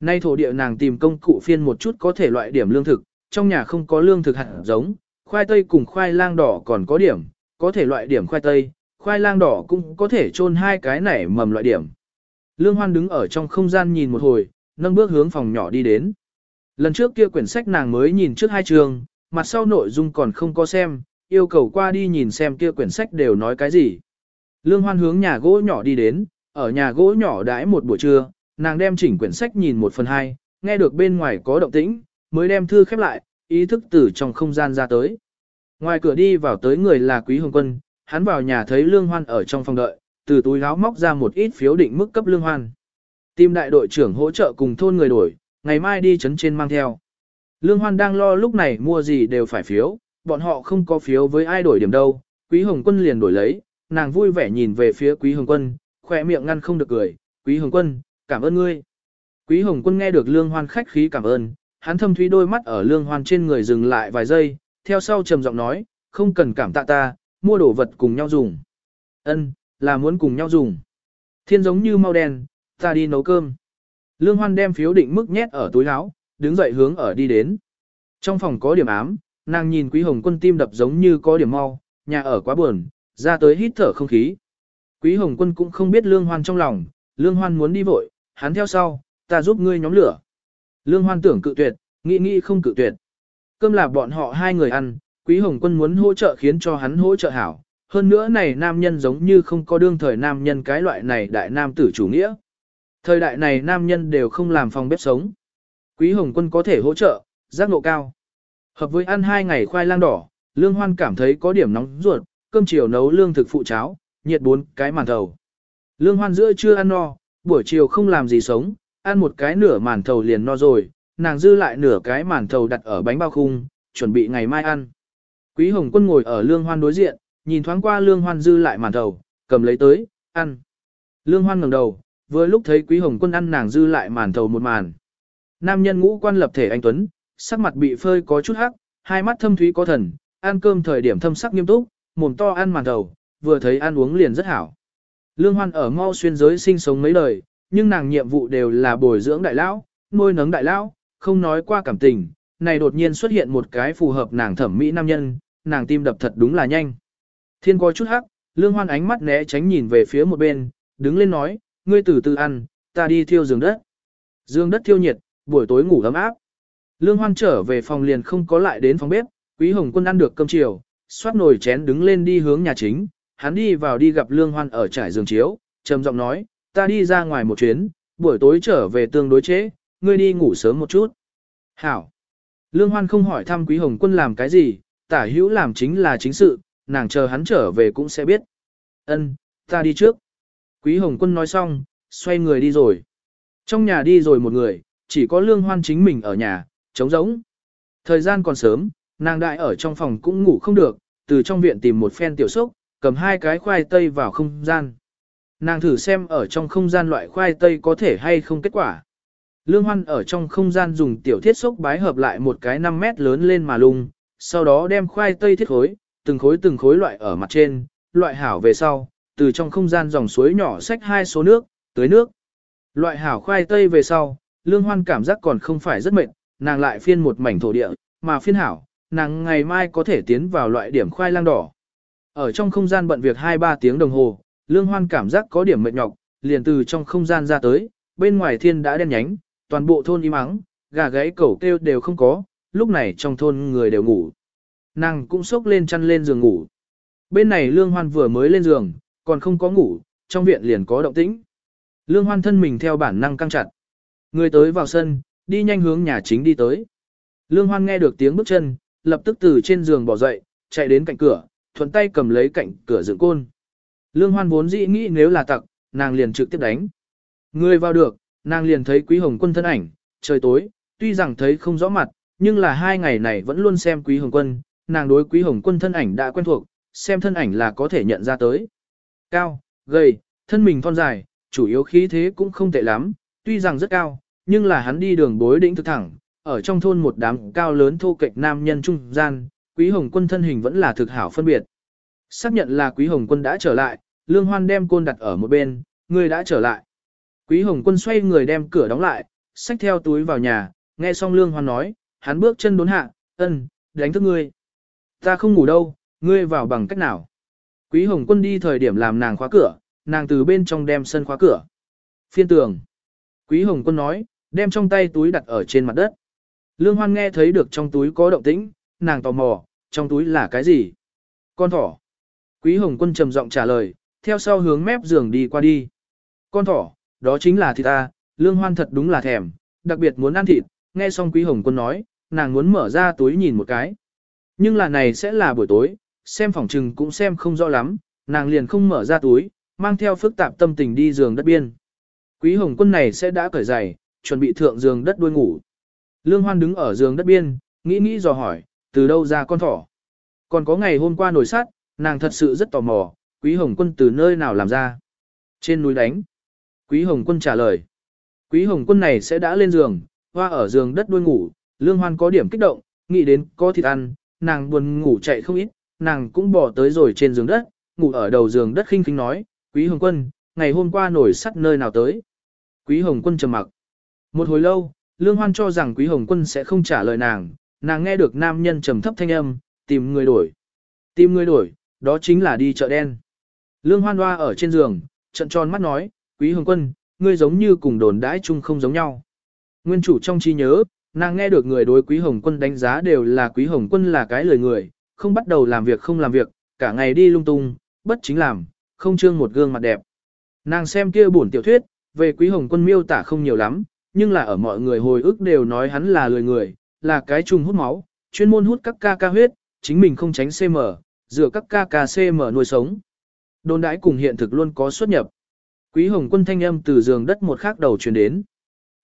Nay thổ địa nàng tìm công cụ phiên một chút có thể loại điểm lương thực, trong nhà không có lương thực hạt giống, khoai tây cùng khoai lang đỏ còn có điểm, có thể loại điểm khoai tây, khoai lang đỏ cũng có thể chôn hai cái nảy mầm loại điểm. Lương Hoan đứng ở trong không gian nhìn một hồi, nâng bước hướng phòng nhỏ đi đến. Lần trước kia quyển sách nàng mới nhìn trước hai trường, mặt sau nội dung còn không có xem, yêu cầu qua đi nhìn xem kia quyển sách đều nói cái gì. Lương Hoan hướng nhà gỗ nhỏ đi đến, ở nhà gỗ nhỏ đãi một buổi trưa, nàng đem chỉnh quyển sách nhìn một phần hai, nghe được bên ngoài có động tĩnh, mới đem thư khép lại, ý thức từ trong không gian ra tới. Ngoài cửa đi vào tới người là Quý Hồng Quân, hắn vào nhà thấy Lương Hoan ở trong phòng đợi, từ túi áo móc ra một ít phiếu định mức cấp Lương Hoan. Tìm đại đội trưởng hỗ trợ cùng thôn người đổi, ngày mai đi chấn trên mang theo. Lương Hoan đang lo lúc này mua gì đều phải phiếu, bọn họ không có phiếu với ai đổi điểm đâu, Quý Hồng Quân liền đổi lấy, nàng vui vẻ nhìn về phía Quý Hồng Quân, khỏe miệng ngăn không được cười, Quý Hồng Quân, cảm ơn ngươi. Quý Hồng Quân nghe được Lương Hoan khách khí cảm ơn, hắn thâm thúy đôi mắt ở Lương Hoan trên người dừng lại vài giây, theo sau trầm giọng nói, không cần cảm tạ ta, mua đồ vật cùng nhau dùng. Ân, là muốn cùng nhau dùng. Thiên giống như mau đen, ta đi nấu cơm. Lương Hoan đem phiếu định mức nhét ở túi áo, đứng dậy hướng ở đi đến. Trong phòng có điểm ám, nàng nhìn Quý Hồng Quân tim đập giống như có điểm mau, nhà ở quá buồn, ra tới hít thở không khí. Quý Hồng Quân cũng không biết Lương Hoan trong lòng, Lương Hoan muốn đi vội, hắn theo sau, ta giúp ngươi nhóm lửa. Lương Hoan tưởng cự tuyệt, nghĩ nghĩ không cự tuyệt. Cơm là bọn họ hai người ăn, Quý Hồng Quân muốn hỗ trợ khiến cho hắn hỗ trợ hảo. Hơn nữa này nam nhân giống như không có đương thời nam nhân cái loại này đại nam tử chủ nghĩa. Thời đại này nam nhân đều không làm phòng bếp sống. Quý Hồng Quân có thể hỗ trợ, giác ngộ cao. Hợp với ăn hai ngày khoai lang đỏ, Lương Hoan cảm thấy có điểm nóng ruột, cơm chiều nấu lương thực phụ cháo, nhiệt bốn cái màn thầu. Lương Hoan giữa chưa ăn no, buổi chiều không làm gì sống, ăn một cái nửa màn thầu liền no rồi, nàng dư lại nửa cái màn thầu đặt ở bánh bao khung, chuẩn bị ngày mai ăn. Quý Hồng Quân ngồi ở Lương Hoan đối diện, nhìn thoáng qua Lương Hoan dư lại màn thầu, cầm lấy tới, ăn. Lương Hoan ngẩng đầu, vừa lúc thấy Quý Hồng Quân ăn nàng dư lại màn thầu một màn. Nam nhân ngũ quan lập thể anh Tuấn, sắc mặt bị phơi có chút hắc, hai mắt thâm thúy có thần, ăn cơm thời điểm thâm sắc nghiêm túc, mồm to ăn màn thầu, vừa thấy ăn uống liền rất hảo. Lương Hoan ở mau xuyên giới sinh sống mấy đời, nhưng nàng nhiệm vụ đều là bồi dưỡng đại lão, nuôi nấng đại lão, không nói qua cảm tình, này đột nhiên xuất hiện một cái phù hợp nàng thẩm mỹ nam nhân, nàng tim đập thật đúng là nhanh. Thiên coi chút hắc, Lương Hoan ánh mắt né tránh nhìn về phía một bên, đứng lên nói, ngươi từ từ ăn, ta đi thiêu giường đất. Dương đất thiêu nhiệt, buổi tối ngủ ấm áp. Lương Hoan trở về phòng liền không có lại đến phòng bếp, Quý Hồng Quân ăn được cơm chiều, xoát nồi chén đứng lên đi hướng nhà chính, hắn đi vào đi gặp Lương Hoan ở trải giường chiếu, trầm giọng nói, ta đi ra ngoài một chuyến, buổi tối trở về tương đối chế, ngươi đi ngủ sớm một chút. Hảo. Lương Hoan không hỏi thăm Quý Hồng Quân làm cái gì, tả hữu làm chính là chính sự, nàng chờ hắn trở về cũng sẽ biết. Ân, ta đi trước. Quý Hồng Quân nói xong, xoay người đi rồi. Trong nhà đi rồi một người, chỉ có Lương Hoan chính mình ở nhà, trống rỗng. Thời gian còn sớm, nàng đại ở trong phòng cũng ngủ không được, từ trong viện tìm một phen tiểu sốc, cầm hai cái khoai tây vào không gian. Nàng thử xem ở trong không gian loại khoai tây có thể hay không kết quả. Lương Hoan ở trong không gian dùng tiểu thiết sốc bái hợp lại một cái 5 mét lớn lên mà lung, sau đó đem khoai tây thiết khối, từng khối từng khối loại ở mặt trên, loại hảo về sau, từ trong không gian dòng suối nhỏ xách hai số nước, tưới nước. Loại hảo khoai tây về sau, Lương Hoan cảm giác còn không phải rất mệt, nàng lại phiên một mảnh thổ địa, mà phiên hảo, nàng ngày mai có thể tiến vào loại điểm khoai lang đỏ. Ở trong không gian bận việc 2-3 tiếng đồng hồ, Lương Hoan cảm giác có điểm mệt nhọc, liền từ trong không gian ra tới, bên ngoài thiên đã đen nhánh, toàn bộ thôn im ắng, gà gáy cẩu kêu đều không có, lúc này trong thôn người đều ngủ. Nàng cũng sốc lên chăn lên giường ngủ. Bên này Lương Hoan vừa mới lên giường, còn không có ngủ, trong viện liền có động tĩnh. Lương Hoan thân mình theo bản năng căng chặt. Người tới vào sân, đi nhanh hướng nhà chính đi tới. Lương Hoan nghe được tiếng bước chân, lập tức từ trên giường bỏ dậy, chạy đến cạnh cửa, thuận tay cầm lấy cạnh cửa dựng côn. Lương Hoan vốn dĩ nghĩ nếu là tặc, nàng liền trực tiếp đánh. Người vào được, nàng liền thấy Quý Hồng Quân thân ảnh, trời tối, tuy rằng thấy không rõ mặt, nhưng là hai ngày này vẫn luôn xem Quý Hồng Quân, nàng đối Quý Hồng Quân thân ảnh đã quen thuộc, xem thân ảnh là có thể nhận ra tới. Cao, gầy, thân mình thon dài, chủ yếu khí thế cũng không tệ lắm, tuy rằng rất cao, nhưng là hắn đi đường bối đỉnh thực thẳng, ở trong thôn một đám cao lớn thô kệch nam nhân trung gian, Quý Hồng Quân thân hình vẫn là thực hảo phân biệt. Xác nhận là Quý Hồng Quân đã trở lại, Lương Hoan đem côn đặt ở một bên, người đã trở lại. Quý Hồng Quân xoay người đem cửa đóng lại, xách theo túi vào nhà, nghe xong Lương Hoan nói, hắn bước chân đốn hạ, ân, đánh thức ngươi. Ta không ngủ đâu, ngươi vào bằng cách nào. Quý Hồng Quân đi thời điểm làm nàng khóa cửa, nàng từ bên trong đem sân khóa cửa. Phiên tường. Quý Hồng Quân nói, đem trong tay túi đặt ở trên mặt đất. Lương Hoan nghe thấy được trong túi có động tĩnh, nàng tò mò, trong túi là cái gì? Con thỏ. Quý Hồng Quân trầm giọng trả lời, theo sau hướng mép giường đi qua đi. Con thỏ, đó chính là thịt ta, Lương Hoan thật đúng là thèm, đặc biệt muốn ăn thịt, nghe xong Quý Hồng Quân nói, nàng muốn mở ra túi nhìn một cái. Nhưng là này sẽ là buổi tối, xem phòng trừng cũng xem không rõ lắm, nàng liền không mở ra túi, mang theo phức tạp tâm tình đi giường đất biên. Quý Hồng Quân này sẽ đã cởi giày, chuẩn bị thượng giường đất đuôi ngủ. Lương Hoan đứng ở giường đất biên, nghĩ nghĩ dò hỏi, từ đâu ra con thỏ. Còn có ngày hôm qua nổi sát, nàng thật sự rất tò mò, Quý Hồng Quân từ nơi nào làm ra. Trên núi đánh. Quý Hồng Quân trả lời. Quý Hồng Quân này sẽ đã lên giường, hoa ở giường đất đuôi ngủ, Lương Hoan có điểm kích động, nghĩ đến có thịt ăn, nàng buồn ngủ chạy không ít, nàng cũng bỏ tới rồi trên giường đất, ngủ ở đầu giường đất khinh khinh nói, Quý Hồng Quân, ngày hôm qua nổi sắt nơi nào tới. Quý Hồng Quân trầm mặc. Một hồi lâu, Lương Hoan cho rằng Quý Hồng Quân sẽ không trả lời nàng, nàng nghe được nam nhân trầm thấp thanh âm, tìm người đổi. Tìm người đổi, đó chính là đi chợ đen. Lương Hoan Hoa ở trên giường, trận tròn mắt nói, Quý Hồng Quân, ngươi giống như cùng đồn đãi chung không giống nhau. Nguyên chủ trong trí nhớ, nàng nghe được người đối Quý Hồng Quân đánh giá đều là Quý Hồng Quân là cái lời người, không bắt đầu làm việc không làm việc, cả ngày đi lung tung, bất chính làm, không trương một gương mặt đẹp. Nàng xem kia bổn tiểu thuyết, về Quý Hồng Quân miêu tả không nhiều lắm, nhưng là ở mọi người hồi ức đều nói hắn là lười người, là cái trùng hút máu, chuyên môn hút các ca ca huyết, chính mình không tránh CM, dựa các ca ca CM nuôi sống. Đồn đãi cùng hiện thực luôn có xuất nhập. Quý Hồng Quân thanh âm từ giường đất một khắc đầu truyền đến.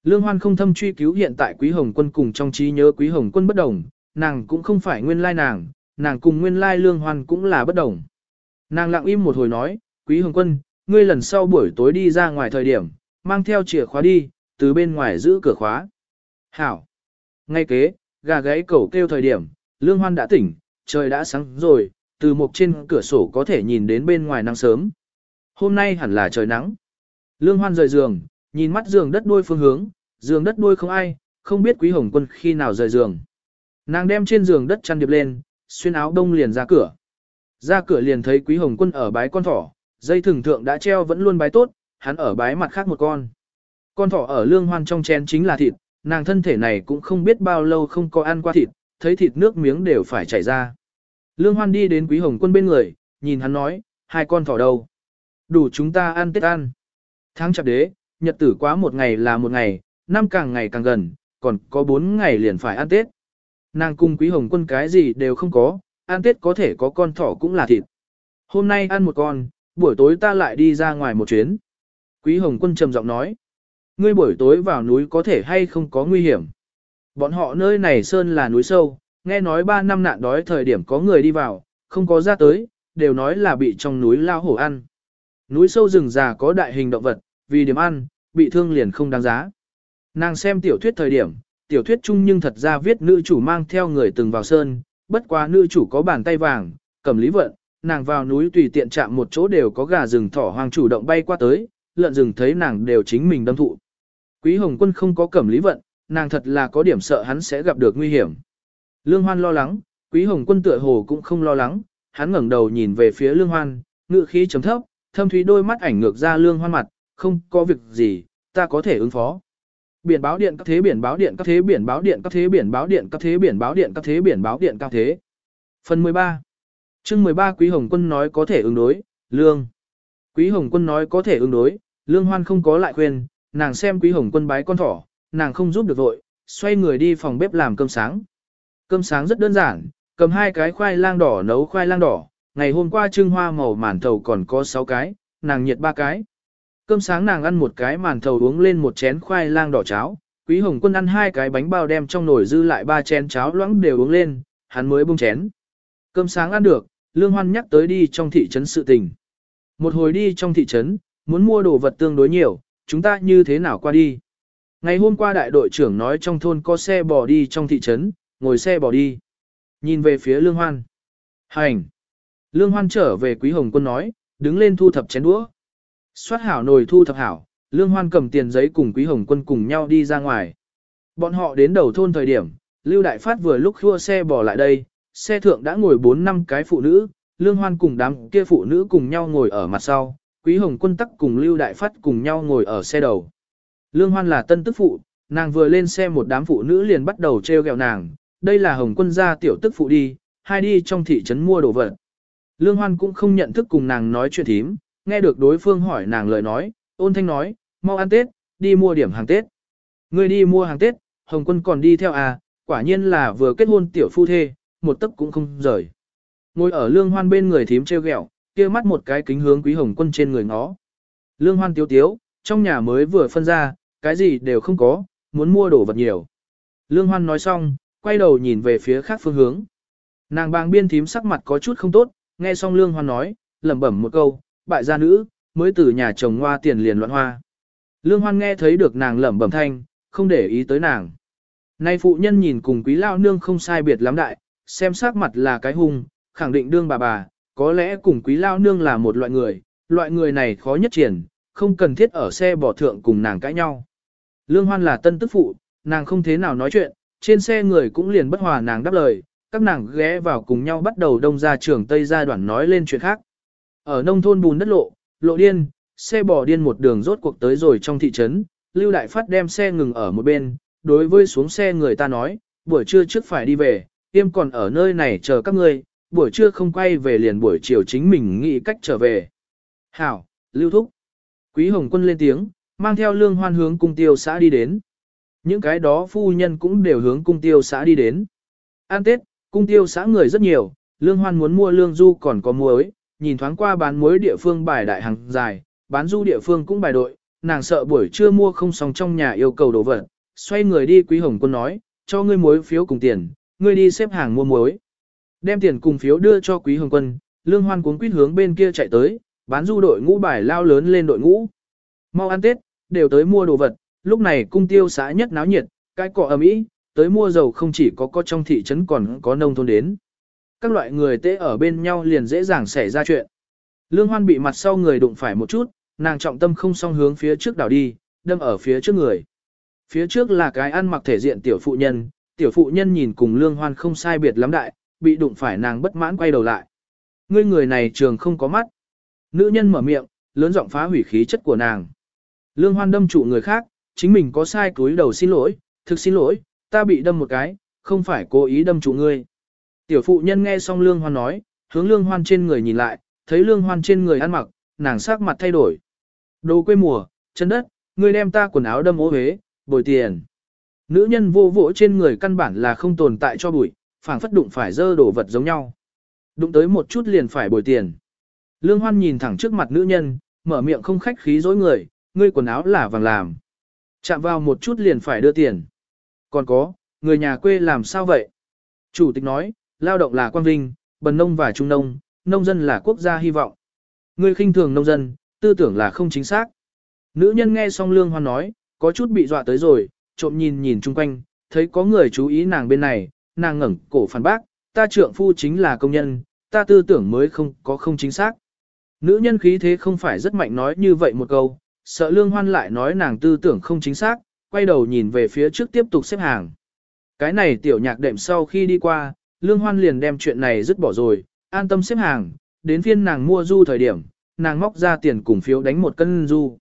Lương Hoan không thâm truy cứu hiện tại Quý Hồng Quân cùng trong trí nhớ Quý Hồng Quân bất đồng, nàng cũng không phải nguyên lai nàng, nàng cùng nguyên lai Lương Hoan cũng là bất đồng. Nàng lặng im một hồi nói, Quý Hồng Quân, ngươi lần sau buổi tối đi ra ngoài thời điểm, mang theo chìa khóa đi, từ bên ngoài giữ cửa khóa. Hảo. Ngay kế, gà gáy cẩu kêu thời điểm, Lương Hoan đã tỉnh, trời đã sáng rồi, từ một trên cửa sổ có thể nhìn đến bên ngoài nắng sớm. Hôm nay hẳn là trời nắng. Lương Hoan rời giường, nhìn mắt giường đất đuôi phương hướng, giường đất đuôi không ai, không biết Quý Hồng Quân khi nào rời giường. Nàng đem trên giường đất chăn điệp lên, xuyên áo đông liền ra cửa. Ra cửa liền thấy Quý Hồng Quân ở bái con thỏ, dây thừng thượng đã treo vẫn luôn bái tốt, hắn ở bái mặt khác một con. Con thỏ ở lương hoan trong chén chính là thịt, nàng thân thể này cũng không biết bao lâu không có ăn qua thịt, thấy thịt nước miếng đều phải chảy ra. Lương hoan đi đến Quý Hồng Quân bên người, nhìn hắn nói, hai con thỏ đâu? Đủ chúng ta ăn tết ăn. Tháng chạp đế, nhật tử quá một ngày là một ngày, năm càng ngày càng gần, còn có bốn ngày liền phải ăn tết. Nàng cùng quý hồng quân cái gì đều không có, ăn tết có thể có con thỏ cũng là thịt. Hôm nay ăn một con, buổi tối ta lại đi ra ngoài một chuyến. Quý hồng quân trầm giọng nói, ngươi buổi tối vào núi có thể hay không có nguy hiểm. Bọn họ nơi này sơn là núi sâu, nghe nói ba năm nạn đói thời điểm có người đi vào, không có ra tới, đều nói là bị trong núi lao hổ ăn. Núi sâu rừng già có đại hình động vật, vì điểm ăn, bị thương liền không đáng giá. Nàng xem tiểu thuyết thời điểm, tiểu thuyết chung nhưng thật ra viết nữ chủ mang theo người từng vào sơn, bất quá nữ chủ có bàn tay vàng, cầm lý vận, nàng vào núi tùy tiện chạm một chỗ đều có gà rừng thỏ hoang chủ động bay qua tới, lợn rừng thấy nàng đều chính mình đâm thụ. Quý Hồng Quân không có cầm lý vận, nàng thật là có điểm sợ hắn sẽ gặp được nguy hiểm. Lương Hoan lo lắng, Quý Hồng Quân tựa hồ cũng không lo lắng, hắn ngẩng đầu nhìn về phía Lương Hoan, ngự khí chấm thấp, thâm thúy đôi mắt ảnh ngược ra Lương Hoan mặt, không có việc gì, ta có thể ứng phó. Biển báo điện các thế biển báo điện các thế biển báo điện các thế biển báo điện các thế biển báo điện các thế biển báo điện các thế. Phần 13. Chương 13 Quý Hồng Quân nói có thể ứng đối, lương. Quý Hồng Quân nói có thể ứng đối, lương hoan không có lại khuyên, nàng xem Quý Hồng Quân bái con thỏ, nàng không giúp được vội, xoay người đi phòng bếp làm cơm sáng. Cơm sáng rất đơn giản, cầm hai cái khoai lang đỏ nấu khoai lang đỏ, ngày hôm qua trưng hoa màu màn thầu còn có 6 cái, nàng nhiệt ba cái. Cơm sáng nàng ăn một cái màn thầu uống lên một chén khoai lang đỏ cháo, Quý Hồng Quân ăn hai cái bánh bao đem trong nồi dư lại ba chén cháo loãng đều uống lên, hắn mới buông chén. Cơm sáng ăn được, Lương Hoan nhắc tới đi trong thị trấn sự tình. Một hồi đi trong thị trấn, muốn mua đồ vật tương đối nhiều, chúng ta như thế nào qua đi? Ngày hôm qua đại đội trưởng nói trong thôn có xe bò đi trong thị trấn, ngồi xe bò đi. Nhìn về phía Lương Hoan. Hành. Lương Hoan trở về Quý Hồng Quân nói, đứng lên thu thập chén đũa. Xoát hảo nồi thu thập hảo, Lương Hoan cầm tiền giấy cùng Quý Hồng Quân cùng nhau đi ra ngoài. Bọn họ đến đầu thôn thời điểm, Lưu Đại Phát vừa lúc khua xe bỏ lại đây, xe thượng đã ngồi 4 năm cái phụ nữ, Lương Hoan cùng đám kia phụ nữ cùng nhau ngồi ở mặt sau, Quý Hồng Quân tắc cùng Lưu Đại Phát cùng nhau ngồi ở xe đầu. Lương Hoan là tân tức phụ, nàng vừa lên xe một đám phụ nữ liền bắt đầu treo gẹo nàng, đây là Hồng Quân gia tiểu tức phụ đi, hai đi trong thị trấn mua đồ vật. Lương Hoan cũng không nhận thức cùng nàng nói chuyện thím, nghe được đối phương hỏi nàng lời nói, ôn thanh nói, mau ăn Tết, đi mua điểm hàng Tết. Người đi mua hàng Tết, Hồng Quân còn đi theo à, quả nhiên là vừa kết hôn tiểu phu thê, một tấc cũng không rời. Ngồi ở lương hoan bên người thím treo ghẹo, kia mắt một cái kính hướng quý Hồng Quân trên người ngó. Lương hoan tiếu tiếu, trong nhà mới vừa phân ra, cái gì đều không có, muốn mua đồ vật nhiều. Lương hoan nói xong, quay đầu nhìn về phía khác phương hướng. Nàng bàng biên thím sắc mặt có chút không tốt, nghe xong lương hoan nói, lẩm bẩm một câu, bại gia nữ, mới từ nhà chồng hoa tiền liền loạn hoa. Lương Hoan nghe thấy được nàng lẩm bẩm thanh, không để ý tới nàng. Nay phụ nhân nhìn cùng quý lao nương không sai biệt lắm đại, xem sắc mặt là cái hung, khẳng định đương bà bà, có lẽ cùng quý lao nương là một loại người, loại người này khó nhất triển, không cần thiết ở xe bỏ thượng cùng nàng cãi nhau. Lương Hoan là tân tức phụ, nàng không thế nào nói chuyện, trên xe người cũng liền bất hòa nàng đáp lời, các nàng ghé vào cùng nhau bắt đầu đông ra trường Tây gia đoạn nói lên chuyện khác. Ở nông thôn bùn đất lộ, lộ điên, xe bò điên một đường rốt cuộc tới rồi trong thị trấn, Lưu Đại Phát đem xe ngừng ở một bên, đối với xuống xe người ta nói, buổi trưa trước phải đi về, tiêm còn ở nơi này chờ các ngươi, buổi trưa không quay về liền buổi chiều chính mình nghĩ cách trở về. Hảo, Lưu Thúc. Quý Hồng Quân lên tiếng, mang theo lương hoan hướng cung tiêu xã đi đến. Những cái đó phu nhân cũng đều hướng cung tiêu xã đi đến. An Tết, cung tiêu xã người rất nhiều, lương hoan muốn mua lương du còn có muối, nhìn thoáng qua bán muối địa phương bài đại hàng dài, bán du địa phương cũng bài đội, nàng sợ buổi trưa mua không xong trong nhà yêu cầu đồ vật, xoay người đi Quý Hồng Quân nói, cho ngươi muối phiếu cùng tiền, ngươi đi xếp hàng mua muối. Đem tiền cùng phiếu đưa cho Quý Hồng Quân, Lương Hoan cuống quýt hướng bên kia chạy tới, bán du đội ngũ bài lao lớn lên đội ngũ. Mau ăn Tết, đều tới mua đồ vật, lúc này cung tiêu xã nhất náo nhiệt, cái cọ ầm ĩ, tới mua dầu không chỉ có có trong thị trấn còn có nông thôn đến. Các loại người tế ở bên nhau liền dễ dàng xảy ra chuyện. Lương Hoan bị mặt sau người đụng phải một chút, nàng trọng tâm không song hướng phía trước đảo đi, đâm ở phía trước người. Phía trước là cái ăn mặc thể diện tiểu phụ nhân, tiểu phụ nhân nhìn cùng Lương Hoan không sai biệt lắm đại, bị đụng phải nàng bất mãn quay đầu lại. Ngươi người này trường không có mắt. Nữ nhân mở miệng, lớn giọng phá hủy khí chất của nàng. Lương Hoan đâm trụ người khác, chính mình có sai cúi đầu xin lỗi, thực xin lỗi, ta bị đâm một cái, không phải cố ý đâm trụ ngươi. Tiểu phụ nhân nghe xong Lương Hoan nói, hướng Lương Hoan trên người nhìn lại, thấy Lương Hoan trên người ăn mặc, nàng sắc mặt thay đổi. Đồ quê mùa, chân đất, ngươi đem ta quần áo đâm ố huế, bồi tiền. Nữ nhân vô vỗ trên người căn bản là không tồn tại cho bụi, phảng phất đụng phải dơ đổ vật giống nhau. Đụng tới một chút liền phải bồi tiền. Lương Hoan nhìn thẳng trước mặt nữ nhân, mở miệng không khách khí dối người, ngươi quần áo là vàng làm. Chạm vào một chút liền phải đưa tiền. Còn có, người nhà quê làm sao vậy? Chủ tịch nói, lao động là quan vinh, bần nông và trung nông, nông dân là quốc gia hy vọng. Người khinh thường nông dân, tư tưởng là không chính xác. Nữ nhân nghe xong Lương Hoan nói, có chút bị dọa tới rồi, trộm nhìn nhìn chung quanh, thấy có người chú ý nàng bên này, nàng ngẩng cổ phản bác, ta trượng phu chính là công nhân, ta tư tưởng mới không có không chính xác. Nữ nhân khí thế không phải rất mạnh nói như vậy một câu, sợ lương hoan lại nói nàng tư tưởng không chính xác, quay đầu nhìn về phía trước tiếp tục xếp hàng. Cái này tiểu nhạc đệm sau khi đi qua, lương hoan liền đem chuyện này dứt bỏ rồi, an tâm xếp hàng, đến phiên nàng mua du thời điểm, nàng móc ra tiền cùng phiếu đánh một cân du.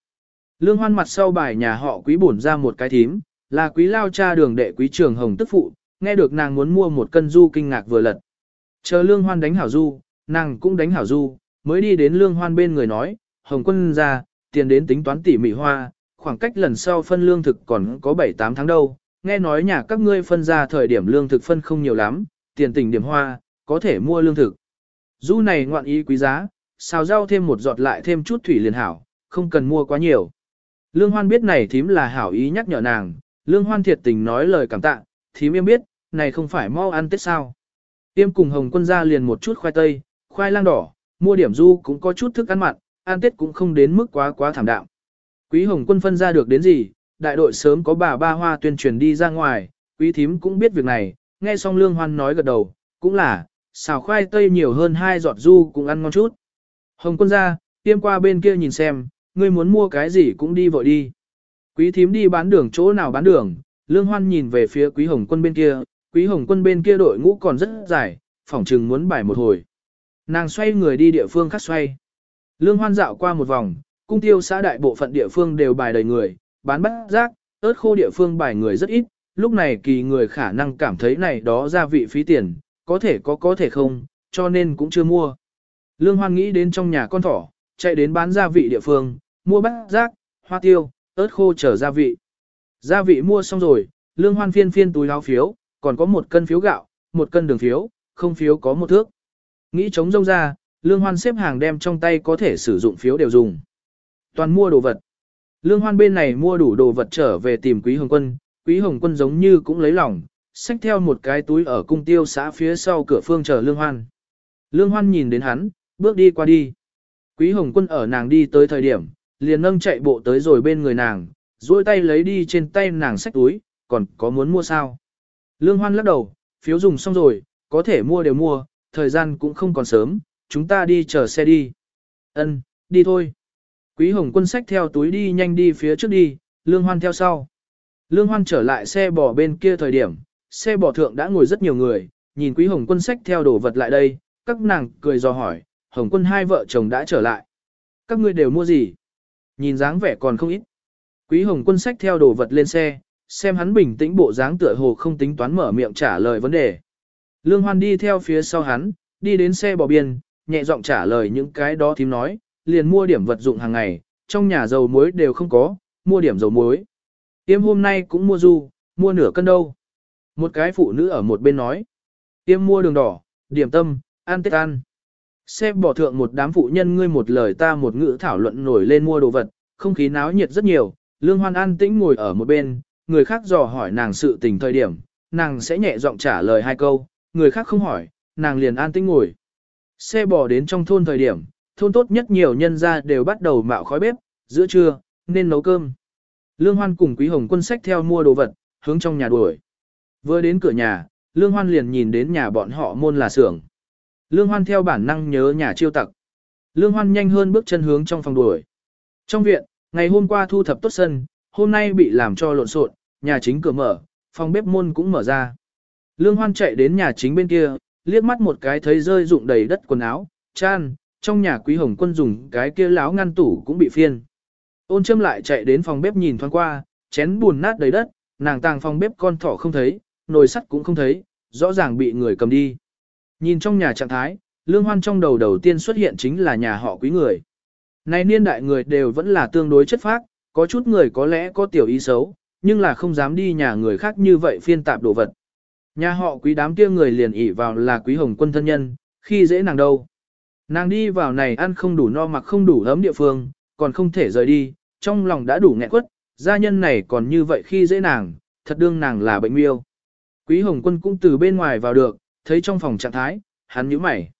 Lương hoan mặt sau bài nhà họ quý bổn ra một cái thím, là quý lao cha đường đệ quý trường hồng tức phụ, nghe được nàng muốn mua một cân du kinh ngạc vừa lật. Chờ lương hoan đánh hảo du, nàng cũng đánh hảo du, mới đi đến lương hoan bên người nói, hồng quân ra, tiền đến tính toán tỉ mỉ hoa, khoảng cách lần sau phân lương thực còn có 7-8 tháng đâu, nghe nói nhà các ngươi phân ra thời điểm lương thực phân không nhiều lắm, tiền tỉnh điểm hoa, có thể mua lương thực. Du này ngoạn ý quý giá, xào rau thêm một giọt lại thêm chút thủy liền hảo, không cần mua quá nhiều. Lương Hoan biết này thím là hảo ý nhắc nhở nàng, Lương Hoan thiệt tình nói lời cảm tạ, thím em biết, này không phải mau ăn Tết sao. Tiêm cùng Hồng quân ra liền một chút khoai tây, khoai lang đỏ, mua điểm du cũng có chút thức ăn mặn, ăn Tết cũng không đến mức quá quá thảm đạm. Quý Hồng quân phân ra được đến gì, đại đội sớm có bà ba hoa tuyên truyền đi ra ngoài, quý thím cũng biết việc này, nghe xong Lương Hoan nói gật đầu, cũng là, xào khoai tây nhiều hơn hai giọt du cũng ăn ngon chút. Hồng quân ra, tiêm qua bên kia nhìn xem, ngươi muốn mua cái gì cũng đi vội đi. Quý thím đi bán đường chỗ nào bán đường, Lương Hoan nhìn về phía Quý Hồng quân bên kia, Quý Hồng quân bên kia đội ngũ còn rất dài, phỏng chừng muốn bài một hồi. Nàng xoay người đi địa phương khác xoay. Lương Hoan dạo qua một vòng, cung tiêu xã đại bộ phận địa phương đều bài đầy người, bán bát rác, ớt khô địa phương bài người rất ít, lúc này kỳ người khả năng cảm thấy này đó gia vị phí tiền, có thể có có thể không, cho nên cũng chưa mua. Lương Hoan nghĩ đến trong nhà con thỏ, chạy đến bán gia vị địa phương, mua bát rác, hoa tiêu, ớt khô chở gia vị. Gia vị mua xong rồi, Lương Hoan phiên phiên túi áo phiếu, còn có một cân phiếu gạo, một cân đường phiếu, không phiếu có một thước. Nghĩ chống rông ra, Lương Hoan xếp hàng đem trong tay có thể sử dụng phiếu đều dùng. Toàn mua đồ vật. Lương Hoan bên này mua đủ đồ vật trở về tìm Quý Hồng Quân, Quý Hồng Quân giống như cũng lấy lòng, xách theo một cái túi ở cung tiêu xã phía sau cửa phương chờ Lương Hoan. Lương Hoan nhìn đến hắn, bước đi qua đi. Quý Hồng Quân ở nàng đi tới thời điểm, liền nâng chạy bộ tới rồi bên người nàng, duỗi tay lấy đi trên tay nàng xách túi, còn có muốn mua sao? Lương Hoan lắc đầu, phiếu dùng xong rồi, có thể mua đều mua, thời gian cũng không còn sớm, chúng ta đi chờ xe đi. Ân, đi thôi. Quý Hồng Quân xách theo túi đi nhanh đi phía trước đi, Lương Hoan theo sau. Lương Hoan trở lại xe bò bên kia thời điểm, xe bò thượng đã ngồi rất nhiều người, nhìn Quý Hồng Quân Sách theo đồ vật lại đây, các nàng cười dò hỏi, Hồng Quân hai vợ chồng đã trở lại. Các ngươi đều mua gì? Nhìn dáng vẻ còn không ít. Quý Hồng Quân Sách theo đồ vật lên xe, xem hắn bình tĩnh bộ dáng tựa hồ không tính toán mở miệng trả lời vấn đề. Lương Hoan đi theo phía sau hắn, đi đến xe bò biên, nhẹ giọng trả lời những cái đó thím nói, liền mua điểm vật dụng hàng ngày, trong nhà dầu muối đều không có, mua điểm dầu muối. Tiêm hôm nay cũng mua du, mua nửa cân đâu. Một cái phụ nữ ở một bên nói, tiêm mua đường đỏ, điểm tâm, ăn tết ăn. Xe bỏ thượng một đám phụ nhân ngươi một lời ta một ngữ thảo luận nổi lên mua đồ vật, không khí náo nhiệt rất nhiều, Lương Hoan an tĩnh ngồi ở một bên, người khác dò hỏi nàng sự tình thời điểm, nàng sẽ nhẹ giọng trả lời hai câu, người khác không hỏi, nàng liền an tĩnh ngồi. Xe bò đến trong thôn thời điểm, thôn tốt nhất nhiều nhân gia đều bắt đầu mạo khói bếp, giữa trưa, nên nấu cơm. Lương Hoan cùng Quý Hồng Quân sách theo mua đồ vật, hướng trong nhà đuổi. Vừa đến cửa nhà, Lương Hoan liền nhìn đến nhà bọn họ môn là xưởng. Lương Hoan theo bản năng nhớ nhà chiêu tặc. Lương Hoan nhanh hơn bước chân hướng trong phòng đuổi. Trong viện, ngày hôm qua thu thập tốt sân, hôm nay bị làm cho lộn xộn, nhà chính cửa mở, phòng bếp môn cũng mở ra. Lương Hoan chạy đến nhà chính bên kia, liếc mắt một cái thấy rơi rụng đầy đất quần áo, chan, trong nhà quý hồng quân dùng cái kia láo ngăn tủ cũng bị phiên. Ôn châm lại chạy đến phòng bếp nhìn thoáng qua, chén buồn nát đầy đất, nàng tàng phòng bếp con thỏ không thấy, nồi sắt cũng không thấy, rõ ràng bị người cầm đi. Nhìn trong nhà trạng thái, lương hoan trong đầu đầu tiên xuất hiện chính là nhà họ quý người. Này niên đại người đều vẫn là tương đối chất phác, có chút người có lẽ có tiểu ý xấu, nhưng là không dám đi nhà người khác như vậy phiên tạp đồ vật. Nhà họ quý đám kia người liền ỉ vào là quý hồng quân thân nhân, khi dễ nàng đâu. Nàng đi vào này ăn không đủ no mặc không đủ ấm địa phương, còn không thể rời đi, trong lòng đã đủ nghẹn quất, gia nhân này còn như vậy khi dễ nàng, thật đương nàng là bệnh miêu. Quý hồng quân cũng từ bên ngoài vào được, thấy trong phòng trạng thái, hắn nhíu mày.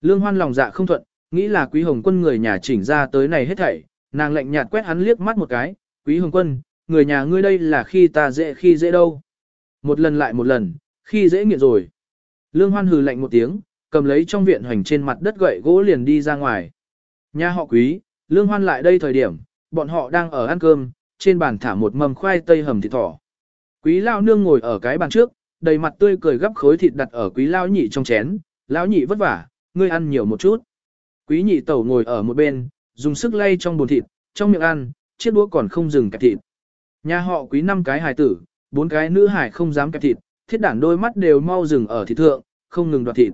Lương hoan lòng dạ không thuận, nghĩ là quý hồng quân người nhà chỉnh ra tới này hết thảy, nàng lạnh nhạt quét hắn liếc mắt một cái, quý hồng quân, người nhà ngươi đây là khi ta dễ khi dễ đâu. Một lần lại một lần, khi dễ nghiện rồi. Lương hoan hừ lạnh một tiếng, cầm lấy trong viện hoành trên mặt đất gậy gỗ liền đi ra ngoài. Nhà họ quý, lương hoan lại đây thời điểm, bọn họ đang ở ăn cơm, trên bàn thả một mầm khoai tây hầm thịt thỏ. Quý lao nương ngồi ở cái bàn trước, đầy mặt tươi cười gấp khối thịt đặt ở quý lao nhị trong chén, lão nhị vất vả, ngươi ăn nhiều một chút. Quý nhị tẩu ngồi ở một bên, dùng sức lay trong bồn thịt, trong miệng ăn, chiếc đũa còn không dừng kẹp thịt. Nhà họ quý năm cái hài tử, bốn cái nữ hài không dám kẹp thịt, thiết đản đôi mắt đều mau dừng ở thịt thượng, không ngừng đoạt thịt.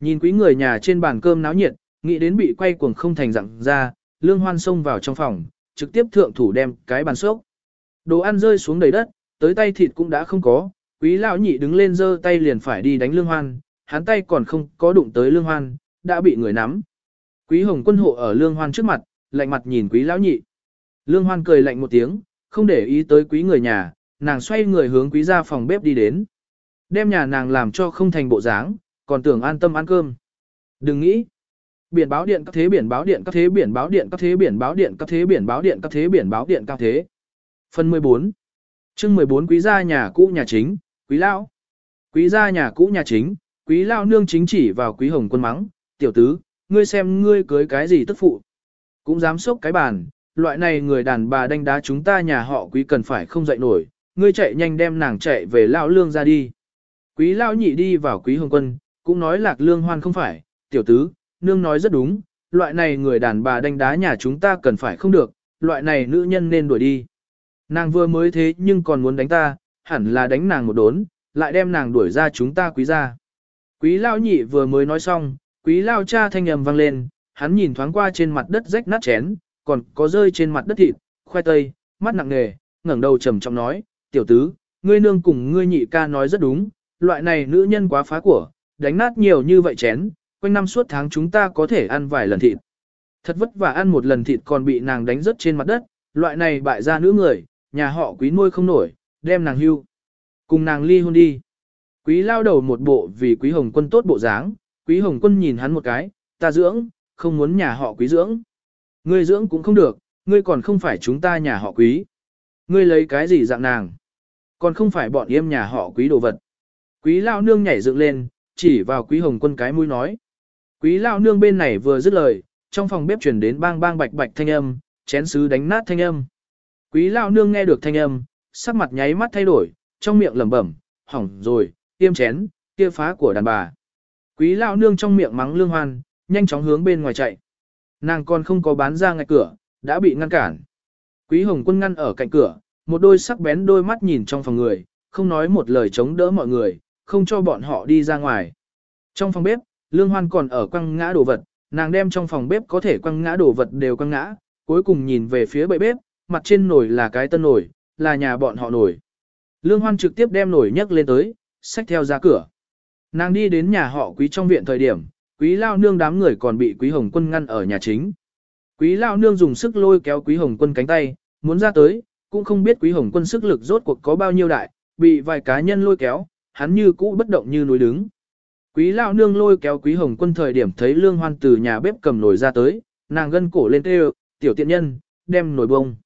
Nhìn quý người nhà trên bàn cơm náo nhiệt, nghĩ đến bị quay cuồng không thành dặn ra, lương hoan xông vào trong phòng, trực tiếp thượng thủ đem cái bàn sốc. Đồ ăn rơi xuống đầy đất, tới tay thịt cũng đã không có, quý lão nhị đứng lên giơ tay liền phải đi đánh lương hoan, hắn tay còn không có đụng tới lương hoan, đã bị người nắm. Quý hồng quân hộ ở lương hoan trước mặt, lạnh mặt nhìn quý lão nhị. Lương hoan cười lạnh một tiếng, không để ý tới quý người nhà, nàng xoay người hướng quý ra phòng bếp đi đến. Đem nhà nàng làm cho không thành bộ dáng, còn tưởng an tâm ăn cơm. Đừng nghĩ. Biển báo điện các thế biển báo điện các thế biển báo điện các thế biển báo điện các thế biển báo điện các thế biển báo điện các thế. Phần 14. Chương 14 quý gia nhà cũ nhà chính, quý lão. Quý gia nhà cũ nhà chính, quý lão nương chính chỉ vào quý hồng quân mắng, tiểu tứ, ngươi xem ngươi cưới cái gì tức phụ. Cũng dám sốc cái bàn, loại này người đàn bà đánh đá chúng ta nhà họ quý cần phải không dậy nổi, ngươi chạy nhanh đem nàng chạy về lão lương ra đi. Quý lão nhị đi vào quý hồng quân, cũng nói lạc lương hoan không phải, tiểu tứ, nương nói rất đúng, loại này người đàn bà đánh đá nhà chúng ta cần phải không được, loại này nữ nhân nên đuổi đi. Nàng vừa mới thế nhưng còn muốn đánh ta, hẳn là đánh nàng một đốn, lại đem nàng đuổi ra chúng ta quý ra. Quý lao nhị vừa mới nói xong, quý lao cha thanh âm vang lên, hắn nhìn thoáng qua trên mặt đất rách nát chén, còn có rơi trên mặt đất thịt, khoai tây, mắt nặng nề, ngẩng đầu trầm trọng nói, tiểu tứ, ngươi nương cùng ngươi nhị ca nói rất đúng, loại này nữ nhân quá phá của, đánh nát nhiều như vậy chén, quanh năm suốt tháng chúng ta có thể ăn vài lần thịt. Thật vất vả ăn một lần thịt còn bị nàng đánh rớt trên mặt đất, loại này bại ra nữ người, nhà họ quý nuôi không nổi, đem nàng hưu. Cùng nàng ly hôn đi. Quý lao đầu một bộ vì quý hồng quân tốt bộ dáng, quý hồng quân nhìn hắn một cái, ta dưỡng, không muốn nhà họ quý dưỡng. Ngươi dưỡng cũng không được, ngươi còn không phải chúng ta nhà họ quý. Ngươi lấy cái gì dạng nàng? Còn không phải bọn yêm nhà họ quý đồ vật. Quý lao nương nhảy dựng lên, chỉ vào quý hồng quân cái mũi nói. Quý lao nương bên này vừa dứt lời, trong phòng bếp chuyển đến bang bang bạch bạch thanh âm, chén sứ đánh nát thanh âm. Quý lao nương nghe được thanh âm, sắc mặt nháy mắt thay đổi, trong miệng lẩm bẩm, hỏng rồi, tiêm chén, kia phá của đàn bà. Quý lao nương trong miệng mắng lương hoan, nhanh chóng hướng bên ngoài chạy. Nàng còn không có bán ra ngay cửa, đã bị ngăn cản. Quý hồng quân ngăn ở cạnh cửa, một đôi sắc bén đôi mắt nhìn trong phòng người, không nói một lời chống đỡ mọi người, không cho bọn họ đi ra ngoài. Trong phòng bếp, lương hoan còn ở quăng ngã đồ vật, nàng đem trong phòng bếp có thể quăng ngã đồ vật đều quăng ngã, cuối cùng nhìn về phía bệ bếp, mặt trên nồi là cái tân nồi, là nhà bọn họ nồi. Lương Hoan trực tiếp đem nồi nhấc lên tới, xách theo ra cửa. Nàng đi đến nhà họ quý trong viện thời điểm, Quý lao nương đám người còn bị quý hồng quân ngăn ở nhà chính. Quý lao nương dùng sức lôi kéo quý hồng quân cánh tay, muốn ra tới, cũng không biết quý hồng quân sức lực rốt cuộc có bao nhiêu đại, bị vài cá nhân lôi kéo, hắn như cũ bất động như núi đứng. Quý Lão nương lôi kéo quý hồng quân thời điểm thấy lương hoan từ nhà bếp cầm nồi ra tới, nàng gân cổ lên kêu, tiểu tiện nhân, đem nồi bông.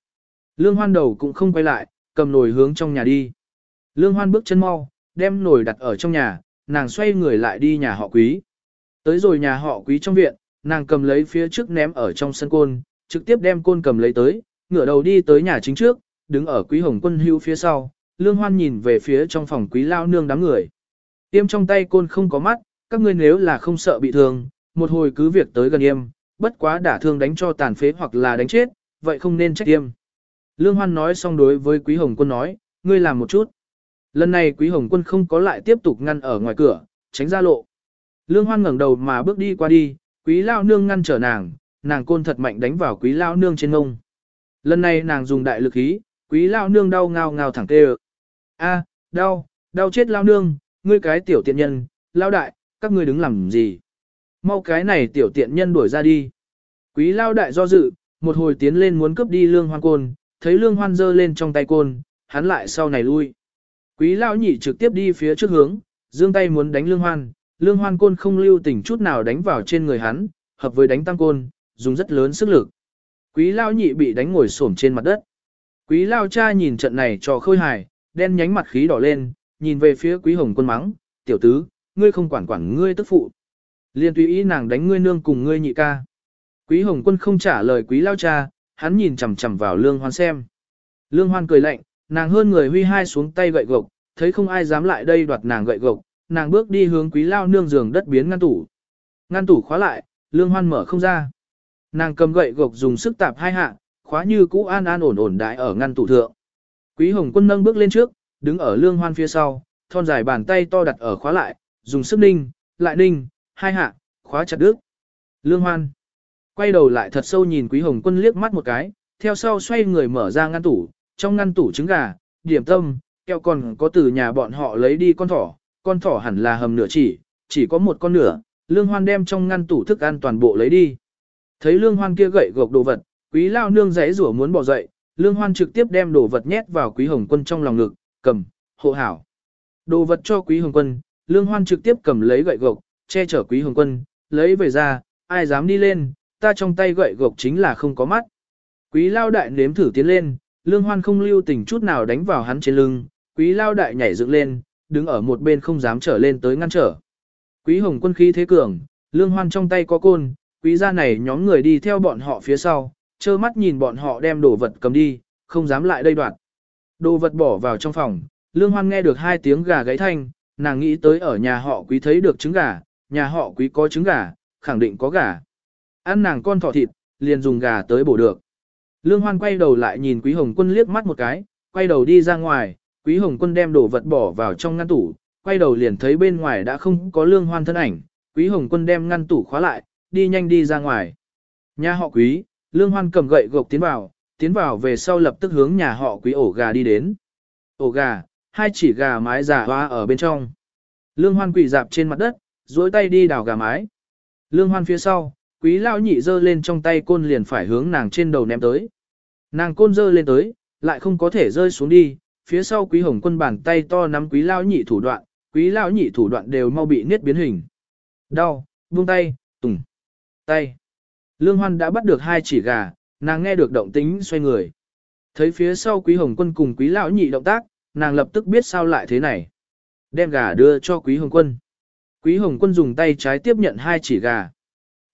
Lương hoan đầu cũng không quay lại, cầm nồi hướng trong nhà đi. Lương hoan bước chân mau, đem nồi đặt ở trong nhà, nàng xoay người lại đi nhà họ quý. Tới rồi nhà họ quý trong viện, nàng cầm lấy phía trước ném ở trong sân côn, trực tiếp đem côn cầm lấy tới, ngửa đầu đi tới nhà chính trước, đứng ở quý hồng quân hưu phía sau, lương hoan nhìn về phía trong phòng quý lao nương đám người. Tiêm trong tay côn không có mắt, các ngươi nếu là không sợ bị thương, một hồi cứ việc tới gần yêm, bất quá đả thương đánh cho tàn phế hoặc là đánh chết, vậy không nên trách tiêm. Lương hoan nói xong đối với quý hồng quân nói, ngươi làm một chút. Lần này quý hồng quân không có lại tiếp tục ngăn ở ngoài cửa, tránh ra lộ. Lương hoan ngẩng đầu mà bước đi qua đi, quý lao nương ngăn trở nàng, nàng côn thật mạnh đánh vào quý lao nương trên ngông. Lần này nàng dùng đại lực khí, quý lao nương đau ngao ngao thẳng tê A, đau, đau chết lao nương, ngươi cái tiểu tiện nhân, lao đại, các ngươi đứng làm gì? Mau cái này tiểu tiện nhân đuổi ra đi. Quý lao đại do dự, một hồi tiến lên muốn cướp đi lương hoan côn, thấy lương hoan giơ lên trong tay côn, hắn lại sau này lui. Quý lao nhị trực tiếp đi phía trước hướng, dương tay muốn đánh lương hoan, lương hoan côn không lưu tình chút nào đánh vào trên người hắn, hợp với đánh tăng côn, dùng rất lớn sức lực. Quý lao nhị bị đánh ngồi xổm trên mặt đất. Quý lao cha nhìn trận này cho khôi hài, đen nhánh mặt khí đỏ lên, nhìn về phía quý hồng quân mắng, tiểu tứ, ngươi không quản quản ngươi tức phụ. Liên tùy ý nàng đánh ngươi nương cùng ngươi nhị ca. Quý hồng quân không trả lời quý lao cha, hắn nhìn chằm chằm vào lương hoan xem. Lương hoan cười lạnh, nàng hơn người huy hai xuống tay gậy gộc, thấy không ai dám lại đây đoạt nàng gậy gộc, nàng bước đi hướng quý lao nương giường đất biến ngăn tủ. Ngăn tủ khóa lại, lương hoan mở không ra. Nàng cầm gậy gộc dùng sức tạp hai hạ, khóa như cũ an an ổn ổn đại ở ngăn tủ thượng. Quý hồng quân nâng bước lên trước, đứng ở lương hoan phía sau, thon dài bàn tay to đặt ở khóa lại, dùng sức ninh, lại ninh, hai hạ, khóa chặt đứt. Lương hoan. Quay đầu lại thật sâu nhìn quý hồng quân liếc mắt một cái, theo sau xoay người mở ra ngăn tủ, trong ngăn tủ trứng gà, điểm tâm, kẹo còn có từ nhà bọn họ lấy đi con thỏ, con thỏ hẳn là hầm nửa chỉ, chỉ có một con nửa, lương hoan đem trong ngăn tủ thức ăn toàn bộ lấy đi. Thấy lương hoan kia gậy gộc đồ vật, quý lao nương giấy rủa muốn bỏ dậy, lương hoan trực tiếp đem đồ vật nhét vào quý hồng quân trong lòng ngực, cầm, hộ hảo. Đồ vật cho quý hồng quân, lương hoan trực tiếp cầm lấy gậy gộc, che chở quý hồng quân, lấy về ra, ai dám đi lên, ta trong tay gậy gộc chính là không có mắt. Quý lao đại nếm thử tiến lên, lương hoan không lưu tình chút nào đánh vào hắn trên lưng, quý lao đại nhảy dựng lên, đứng ở một bên không dám trở lên tới ngăn trở. Quý hồng quân khí thế cường, lương hoan trong tay có côn, quý gia này nhóm người đi theo bọn họ phía sau, trơ mắt nhìn bọn họ đem đồ vật cầm đi, không dám lại đây đoạt. Đồ vật bỏ vào trong phòng, lương hoan nghe được hai tiếng gà gáy thanh, nàng nghĩ tới ở nhà họ quý thấy được trứng gà, nhà họ quý có trứng gà, khẳng định có gà. Ăn nàng con thỏ thịt, liền dùng gà tới bổ được. Lương Hoan quay đầu lại nhìn Quý Hồng Quân liếc mắt một cái, quay đầu đi ra ngoài, Quý Hồng Quân đem đồ vật bỏ vào trong ngăn tủ, quay đầu liền thấy bên ngoài đã không có Lương Hoan thân ảnh, Quý Hồng Quân đem ngăn tủ khóa lại, đi nhanh đi ra ngoài. Nhà họ Quý, Lương Hoan cầm gậy gộc tiến vào, tiến vào về sau lập tức hướng nhà họ Quý ổ gà đi đến. Ổ gà, hai chỉ gà mái giả hoa ở bên trong. Lương Hoan quỳ dạp trên mặt đất, duỗi tay đi đào gà mái. Lương Hoan phía sau, Quý lao nhị giơ lên trong tay côn liền phải hướng nàng trên đầu ném tới. Nàng côn giơ lên tới, lại không có thể rơi xuống đi, phía sau quý hồng quân bàn tay to nắm quý lao nhị thủ đoạn, quý lao nhị thủ đoạn đều mau bị niết biến hình. Đau, buông tay, tùng, tay. Lương Hoan đã bắt được hai chỉ gà, nàng nghe được động tính xoay người. Thấy phía sau quý hồng quân cùng quý lão nhị động tác, nàng lập tức biết sao lại thế này. Đem gà đưa cho quý hồng quân. Quý hồng quân dùng tay trái tiếp nhận hai chỉ gà.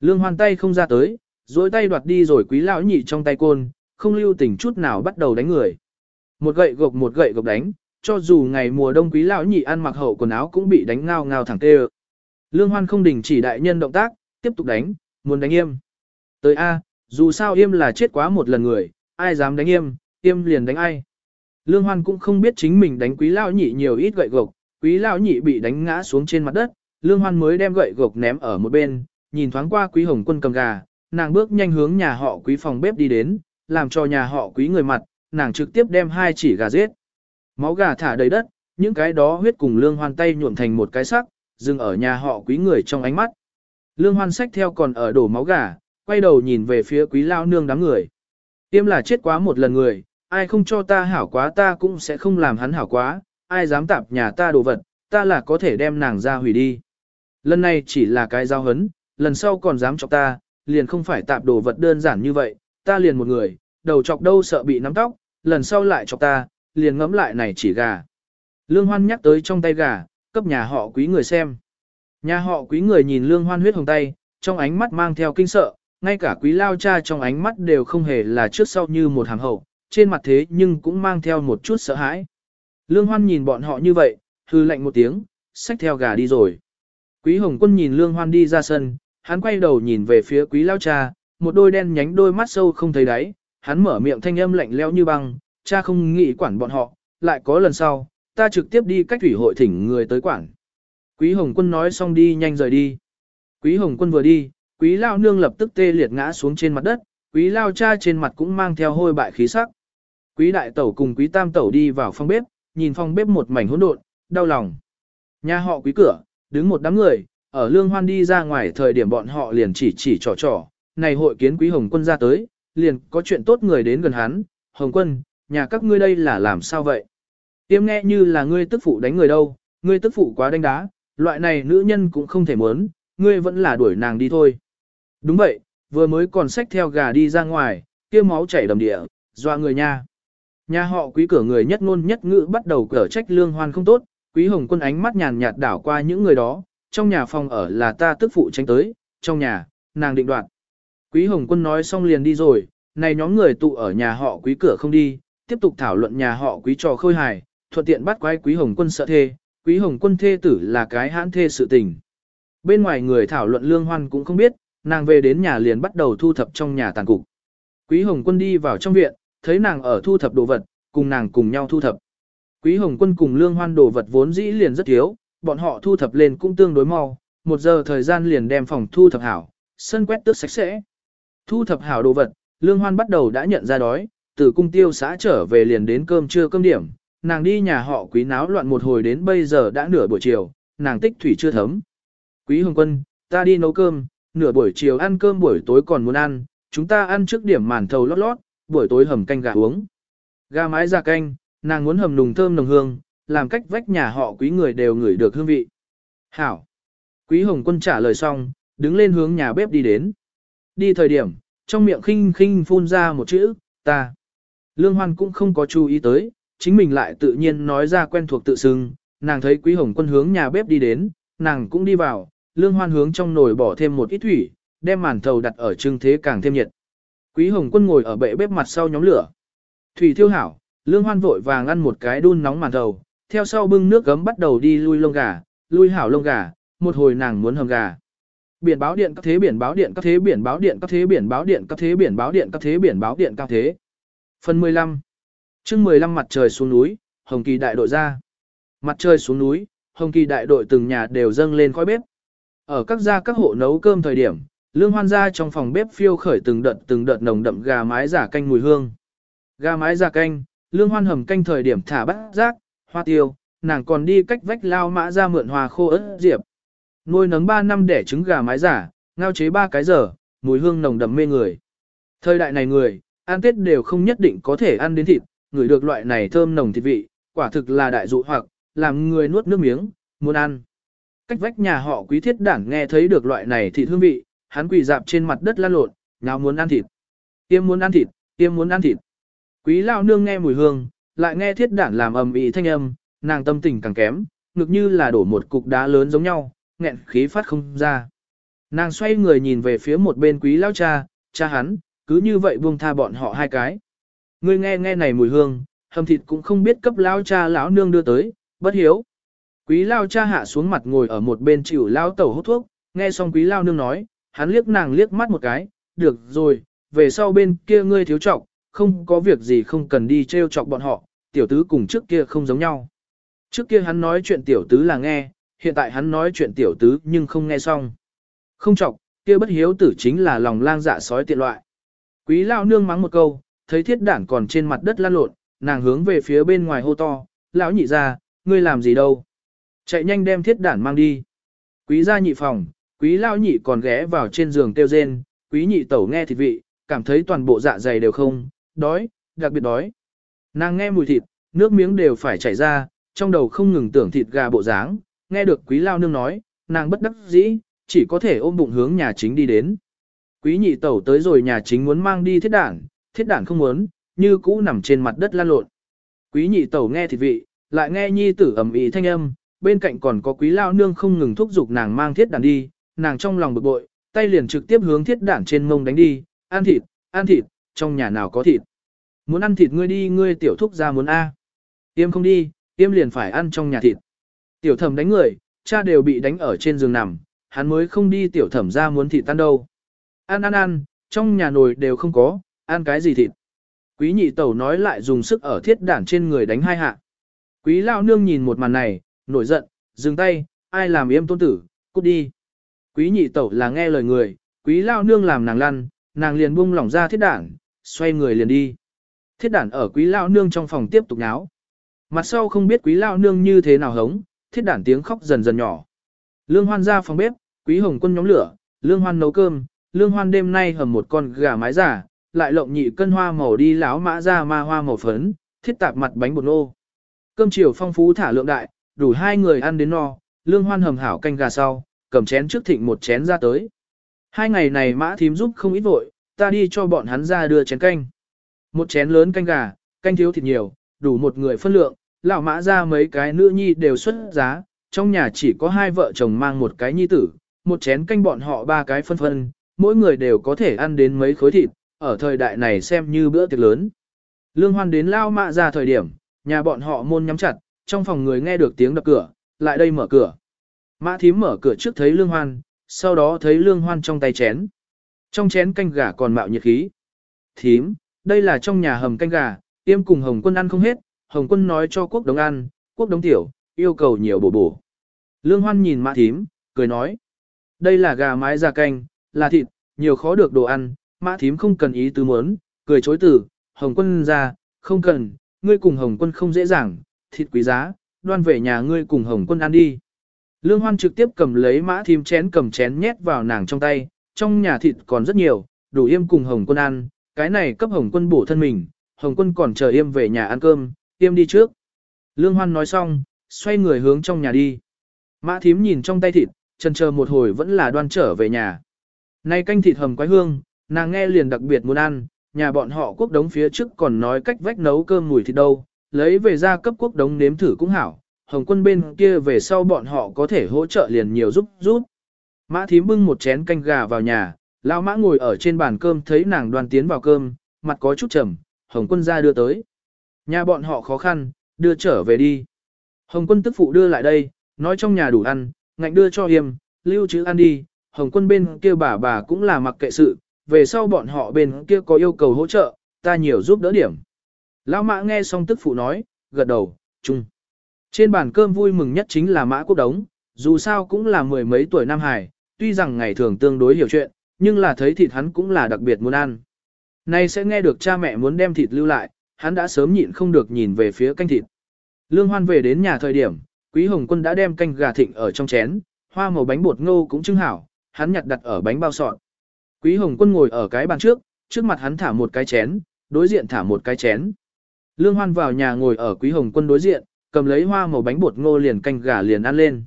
Lương hoan tay không ra tới, dối tay đoạt đi rồi quý lão nhị trong tay côn, không lưu tình chút nào bắt đầu đánh người. Một gậy gộc một gậy gộc đánh, cho dù ngày mùa đông quý lão nhị ăn mặc hậu quần áo cũng bị đánh ngao ngao thẳng tê Lương hoan không đình chỉ đại nhân động tác, tiếp tục đánh, muốn đánh im. Tới A, dù sao yêm là chết quá một lần người, ai dám đánh yêm, yêm liền đánh ai. Lương hoan cũng không biết chính mình đánh quý lão nhị nhiều ít gậy gộc, quý lão nhị bị đánh ngã xuống trên mặt đất, lương hoan mới đem gậy gộc ném ở một bên, nhìn thoáng qua quý hồng quân cầm gà, nàng bước nhanh hướng nhà họ quý phòng bếp đi đến, làm cho nhà họ quý người mặt, nàng trực tiếp đem hai chỉ gà giết. Máu gà thả đầy đất, những cái đó huyết cùng lương hoan tay nhuộm thành một cái sắc, dừng ở nhà họ quý người trong ánh mắt. Lương Hoan sách theo còn ở đổ máu gà, quay đầu nhìn về phía quý lao nương đám người. Tiêm là chết quá một lần người, ai không cho ta hảo quá ta cũng sẽ không làm hắn hảo quá, ai dám tạp nhà ta đồ vật, ta là có thể đem nàng ra hủy đi. Lần này chỉ là cái giao hấn, lần sau còn dám chọc ta, liền không phải tạp đồ vật đơn giản như vậy, ta liền một người, đầu chọc đâu sợ bị nắm tóc, lần sau lại chọc ta, liền ngấm lại này chỉ gà. Lương Hoan nhắc tới trong tay gà, cấp nhà họ quý người xem. Nhà họ quý người nhìn Lương Hoan huyết hồng tay, trong ánh mắt mang theo kinh sợ, ngay cả quý lao cha trong ánh mắt đều không hề là trước sau như một hàng hậu, trên mặt thế nhưng cũng mang theo một chút sợ hãi. Lương Hoan nhìn bọn họ như vậy, hư lạnh một tiếng, xách theo gà đi rồi. Quý Hồng Quân nhìn Lương Hoan đi ra sân, hắn quay đầu nhìn về phía quý lao cha, một đôi đen nhánh đôi mắt sâu không thấy đáy, hắn mở miệng thanh âm lạnh lẽo như băng, cha không nghĩ quản bọn họ, lại có lần sau, ta trực tiếp đi cách thủy hội thỉnh người tới quản. Quý Hồng Quân nói xong đi nhanh rời đi. Quý Hồng Quân vừa đi, Quý Lao Nương lập tức tê liệt ngã xuống trên mặt đất, Quý Lao cha trên mặt cũng mang theo hôi bại khí sắc. Quý Đại Tẩu cùng Quý Tam Tẩu đi vào phòng bếp, nhìn phòng bếp một mảnh hỗn độn, đau lòng. Nhà họ Quý cửa, đứng một đám người, ở Lương Hoan đi ra ngoài thời điểm bọn họ liền chỉ chỉ trò trò, này hội kiến Quý Hồng Quân ra tới, liền có chuyện tốt người đến gần hắn, Hồng Quân, nhà các ngươi đây là làm sao vậy? Tiêm nghe như là ngươi tức phụ đánh người đâu, ngươi tức phụ quá đánh đá, loại này nữ nhân cũng không thể muốn, ngươi vẫn là đuổi nàng đi thôi. Đúng vậy, vừa mới còn xách theo gà đi ra ngoài, kia máu chảy đầm địa, doa người nha. Nhà họ quý cửa người nhất ngôn nhất ngữ bắt đầu cở trách lương hoan không tốt, quý hồng quân ánh mắt nhàn nhạt đảo qua những người đó, trong nhà phòng ở là ta tức phụ tránh tới, trong nhà, nàng định đoạt. Quý hồng quân nói xong liền đi rồi, này nhóm người tụ ở nhà họ quý cửa không đi, tiếp tục thảo luận nhà họ quý trò khôi hài, thuận tiện bắt quái quý hồng quân sợ thê, quý hồng quân thê tử là cái hãn thê sự tình. Bên ngoài người thảo luận lương hoan cũng không biết, nàng về đến nhà liền bắt đầu thu thập trong nhà tàn cục. Quý hồng quân đi vào trong viện, thấy nàng ở thu thập đồ vật, cùng nàng cùng nhau thu thập. Quý hồng quân cùng lương hoan đồ vật vốn dĩ liền rất thiếu, bọn họ thu thập lên cũng tương đối mau, một giờ thời gian liền đem phòng thu thập hảo, sân quét tước sạch sẽ. Thu thập hảo đồ vật, lương hoan bắt đầu đã nhận ra đói, từ cung tiêu xã trở về liền đến cơm trưa cơm điểm, nàng đi nhà họ quý náo loạn một hồi đến bây giờ đã nửa buổi chiều, nàng tích thủy chưa thấm. Quý hồng quân, ta đi nấu cơm, nửa buổi chiều ăn cơm buổi tối còn muốn ăn, chúng ta ăn trước điểm màn thầu lót lót, buổi tối hầm canh gà uống. Gà mái ra canh, nàng muốn hầm nùng thơm nồng hương, làm cách vách nhà họ quý người đều ngửi được hương vị. Hảo. Quý hồng quân trả lời xong, đứng lên hướng nhà bếp đi đến. Đi thời điểm, trong miệng khinh khinh phun ra một chữ, ta. Lương Hoan cũng không có chú ý tới, chính mình lại tự nhiên nói ra quen thuộc tự xưng, nàng thấy Quý Hồng Quân hướng nhà bếp đi đến, nàng cũng đi vào, Lương Hoan hướng trong nồi bỏ thêm một ít thủy, đem màn thầu đặt ở trưng thế càng thêm nhiệt. Quý Hồng Quân ngồi ở bệ bếp mặt sau nhóm lửa. Thủy thiêu hảo, Lương Hoan vội vàng ăn một cái đun nóng màn thầu, theo sau bưng nước gấm bắt đầu đi lui lông gà, lui hảo lông gà, một hồi nàng muốn hầm gà. Biển báo điện các thế biển báo điện các thế biển báo điện các thế biển báo điện các thế biển báo điện các thế biển báo điện các thế. Phần 15 chương 15 mặt trời xuống núi, Hồng Kỳ đại đội ra. Mặt trời xuống núi, Hồng Kỳ đại đội từng nhà đều dâng lên khói bếp. Ở các gia các hộ nấu cơm thời điểm, lương hoan gia trong phòng bếp phiêu khởi từng đợt từng đợt nồng đậm gà mái giả canh mùi hương. Gà mái giả canh, lương hoan hầm canh thời điểm thả bát rác, hoa tiêu, nàng còn đi cách vách lao mã ra mượn hòa khô ớt diệp. Nuôi nấng 3 năm để trứng gà mái giả, ngao chế 3 cái giờ, mùi hương nồng đậm mê người. Thời đại này người, ăn tết đều không nhất định có thể ăn đến thịt, người được loại này thơm nồng thịt vị, quả thực là đại dụ hoặc, làm người nuốt nước miếng, muốn ăn. Cách vách nhà họ quý thiết đảng nghe thấy được loại này thịt hương vị, hắn quỳ dạp trên mặt đất lăn lộn, nào muốn ăn thịt. Tiêm muốn ăn thịt, tiêm muốn ăn thịt. Quý lao nương nghe mùi hương, lại nghe thiết đản làm ầm ĩ thanh âm, nàng tâm tình càng kém, ngực như là đổ một cục đá lớn giống nhau, nghẹn khí phát không ra. Nàng xoay người nhìn về phía một bên quý lao cha, cha hắn, cứ như vậy buông tha bọn họ hai cái. Ngươi nghe nghe này mùi hương, hầm thịt cũng không biết cấp lao cha lão nương đưa tới, bất hiếu. Quý lao cha hạ xuống mặt ngồi ở một bên chịu lao tẩu hút thuốc, nghe xong quý lao nương nói, hắn liếc nàng liếc mắt một cái, được rồi, về sau bên kia ngươi thiếu trọng, không có việc gì không cần đi treo chọc bọn họ, tiểu tứ cùng trước kia không giống nhau. Trước kia hắn nói chuyện tiểu tứ là nghe, hiện tại hắn nói chuyện tiểu tứ nhưng không nghe xong. Không chọc, kia bất hiếu tử chính là lòng lang dạ sói tiện loại. Quý lao nương mắng một câu, thấy thiết đản còn trên mặt đất lăn lộn, nàng hướng về phía bên ngoài hô to, lão nhị ra, ngươi làm gì đâu. Chạy nhanh đem thiết đản mang đi. Quý gia nhị phòng, Quý lao nhị còn ghé vào trên giường tiêu rên, quý nhị tẩu nghe thịt vị, cảm thấy toàn bộ dạ dày đều không, đói, đặc biệt đói. Nàng nghe mùi thịt, nước miếng đều phải chảy ra, trong đầu không ngừng tưởng thịt gà bộ dáng, nghe được quý lao nương nói, nàng bất đắc dĩ, chỉ có thể ôm bụng hướng nhà chính đi đến. Quý nhị tẩu tới rồi nhà chính muốn mang đi thiết đản, thiết đản không muốn, như cũ nằm trên mặt đất lan lộn. Quý nhị tẩu nghe thịt vị, lại nghe nhi tử ẩm ý thanh âm, bên cạnh còn có quý lao nương không ngừng thúc giục nàng mang thiết đản đi, nàng trong lòng bực bội, tay liền trực tiếp hướng thiết đản trên mông đánh đi, ăn thịt, ăn thịt, trong nhà nào có thịt. Muốn ăn thịt ngươi đi ngươi tiểu thúc ra muốn A. Tiêm không đi, tiêm liền phải ăn trong nhà thịt. Tiểu thẩm đánh người, cha đều bị đánh ở trên giường nằm, hắn mới không đi tiểu thẩm ra muốn thịt tan đâu. Ăn ăn ăn, trong nhà nồi đều không có, ăn cái gì thịt. Quý nhị tẩu nói lại dùng sức ở thiết đản trên người đánh hai hạ. Quý lao nương nhìn một màn này, nổi giận, dừng tay, ai làm yêm tôn tử, cút đi. Quý nhị tẩu là nghe lời người, quý lao nương làm nàng lăn, nàng liền buông lỏng ra thiết đản, xoay người liền đi. Thiết đản ở quý lao nương trong phòng tiếp tục náo. Mặt sau không biết quý lao nương như thế nào hống, thiết đản tiếng khóc dần dần nhỏ. Lương hoan ra phòng bếp, quý hồng quân nhóm lửa, lương hoan nấu cơm, lương hoan đêm nay hầm một con gà mái giả, lại lộng nhị cân hoa màu đi láo mã ra ma hoa màu phấn, thiết tạp mặt bánh bột nô. Cơm chiều phong phú thả lượng đại, đủ hai người ăn đến no, lương hoan hầm hảo canh gà sau, cầm chén trước thịnh một chén ra tới. Hai ngày này mã thím giúp không ít vội, ta đi cho bọn hắn ra đưa chén canh. Một chén lớn canh gà, canh thiếu thịt nhiều, đủ một người phân lượng, lão mã ra mấy cái nữ nhi đều xuất giá, trong nhà chỉ có hai vợ chồng mang một cái nhi tử, một chén canh bọn họ ba cái phân phân, mỗi người đều có thể ăn đến mấy khối thịt, ở thời đại này xem như bữa tiệc lớn. Lương hoan đến lao mã ra thời điểm, nhà bọn họ môn nhắm chặt, trong phòng người nghe được tiếng đập cửa, lại đây mở cửa. Mã thím mở cửa trước thấy lương hoan, sau đó thấy lương hoan trong tay chén. Trong chén canh gà còn mạo nhiệt khí. Thím, đây là trong nhà hầm canh gà, tiêm cùng Hồng quân ăn không hết, Hồng quân nói cho quốc đống ăn, quốc đống tiểu, yêu cầu nhiều bổ bổ. Lương hoan nhìn mã thím, cười nói. Đây là gà mái già canh, là thịt, nhiều khó được đồ ăn, mã thím không cần ý tứ muốn, cười chối từ, Hồng quân ra, không cần, ngươi cùng Hồng quân không dễ dàng, thịt quý giá, đoan về nhà ngươi cùng Hồng quân ăn đi. Lương Hoan trực tiếp cầm lấy mã thím chén cầm chén nhét vào nàng trong tay, trong nhà thịt còn rất nhiều, đủ yêm cùng Hồng quân ăn, cái này cấp Hồng quân bổ thân mình, Hồng quân còn chờ yêm về nhà ăn cơm, yêm đi trước. Lương Hoan nói xong, xoay người hướng trong nhà đi. Mã thím nhìn trong tay thịt, chân chờ một hồi vẫn là đoan trở về nhà. Nay canh thịt hầm quái hương, nàng nghe liền đặc biệt muốn ăn, nhà bọn họ quốc đống phía trước còn nói cách vách nấu cơm mùi thịt đâu, lấy về ra cấp quốc đống nếm thử cũng hảo, hồng quân bên kia về sau bọn họ có thể hỗ trợ liền nhiều giúp giúp. Mã thím bưng một chén canh gà vào nhà, lão mã ngồi ở trên bàn cơm thấy nàng đoàn tiến vào cơm, mặt có chút trầm, hồng quân ra đưa tới. Nhà bọn họ khó khăn, đưa trở về đi. Hồng quân tức phụ đưa lại đây, nói trong nhà đủ ăn, ngạnh đưa cho hiểm, lưu trữ ăn đi, hồng quân bên kia bà bà cũng là mặc kệ sự, về sau bọn họ bên kia có yêu cầu hỗ trợ, ta nhiều giúp đỡ điểm. Lão mã nghe xong tức phụ nói, gật đầu, chung. Trên bàn cơm vui mừng nhất chính là mã quốc đống, dù sao cũng là mười mấy tuổi Nam Hải, tuy rằng ngày thường tương đối hiểu chuyện, nhưng là thấy thịt hắn cũng là đặc biệt muốn ăn. Nay sẽ nghe được cha mẹ muốn đem thịt lưu lại, hắn đã sớm nhịn không được nhìn về phía canh thịt. Lương Hoan về đến nhà thời điểm, Quý Hồng Quân đã đem canh gà thịnh ở trong chén, hoa màu bánh bột ngô cũng trưng hảo, hắn nhặt đặt ở bánh bao sọt. Quý Hồng Quân ngồi ở cái bàn trước, trước mặt hắn thả một cái chén, đối diện thả một cái chén. Lương Hoan vào nhà ngồi ở Quý Hồng Quân đối diện, cầm lấy hoa màu bánh bột ngô liền canh gà liền ăn lên.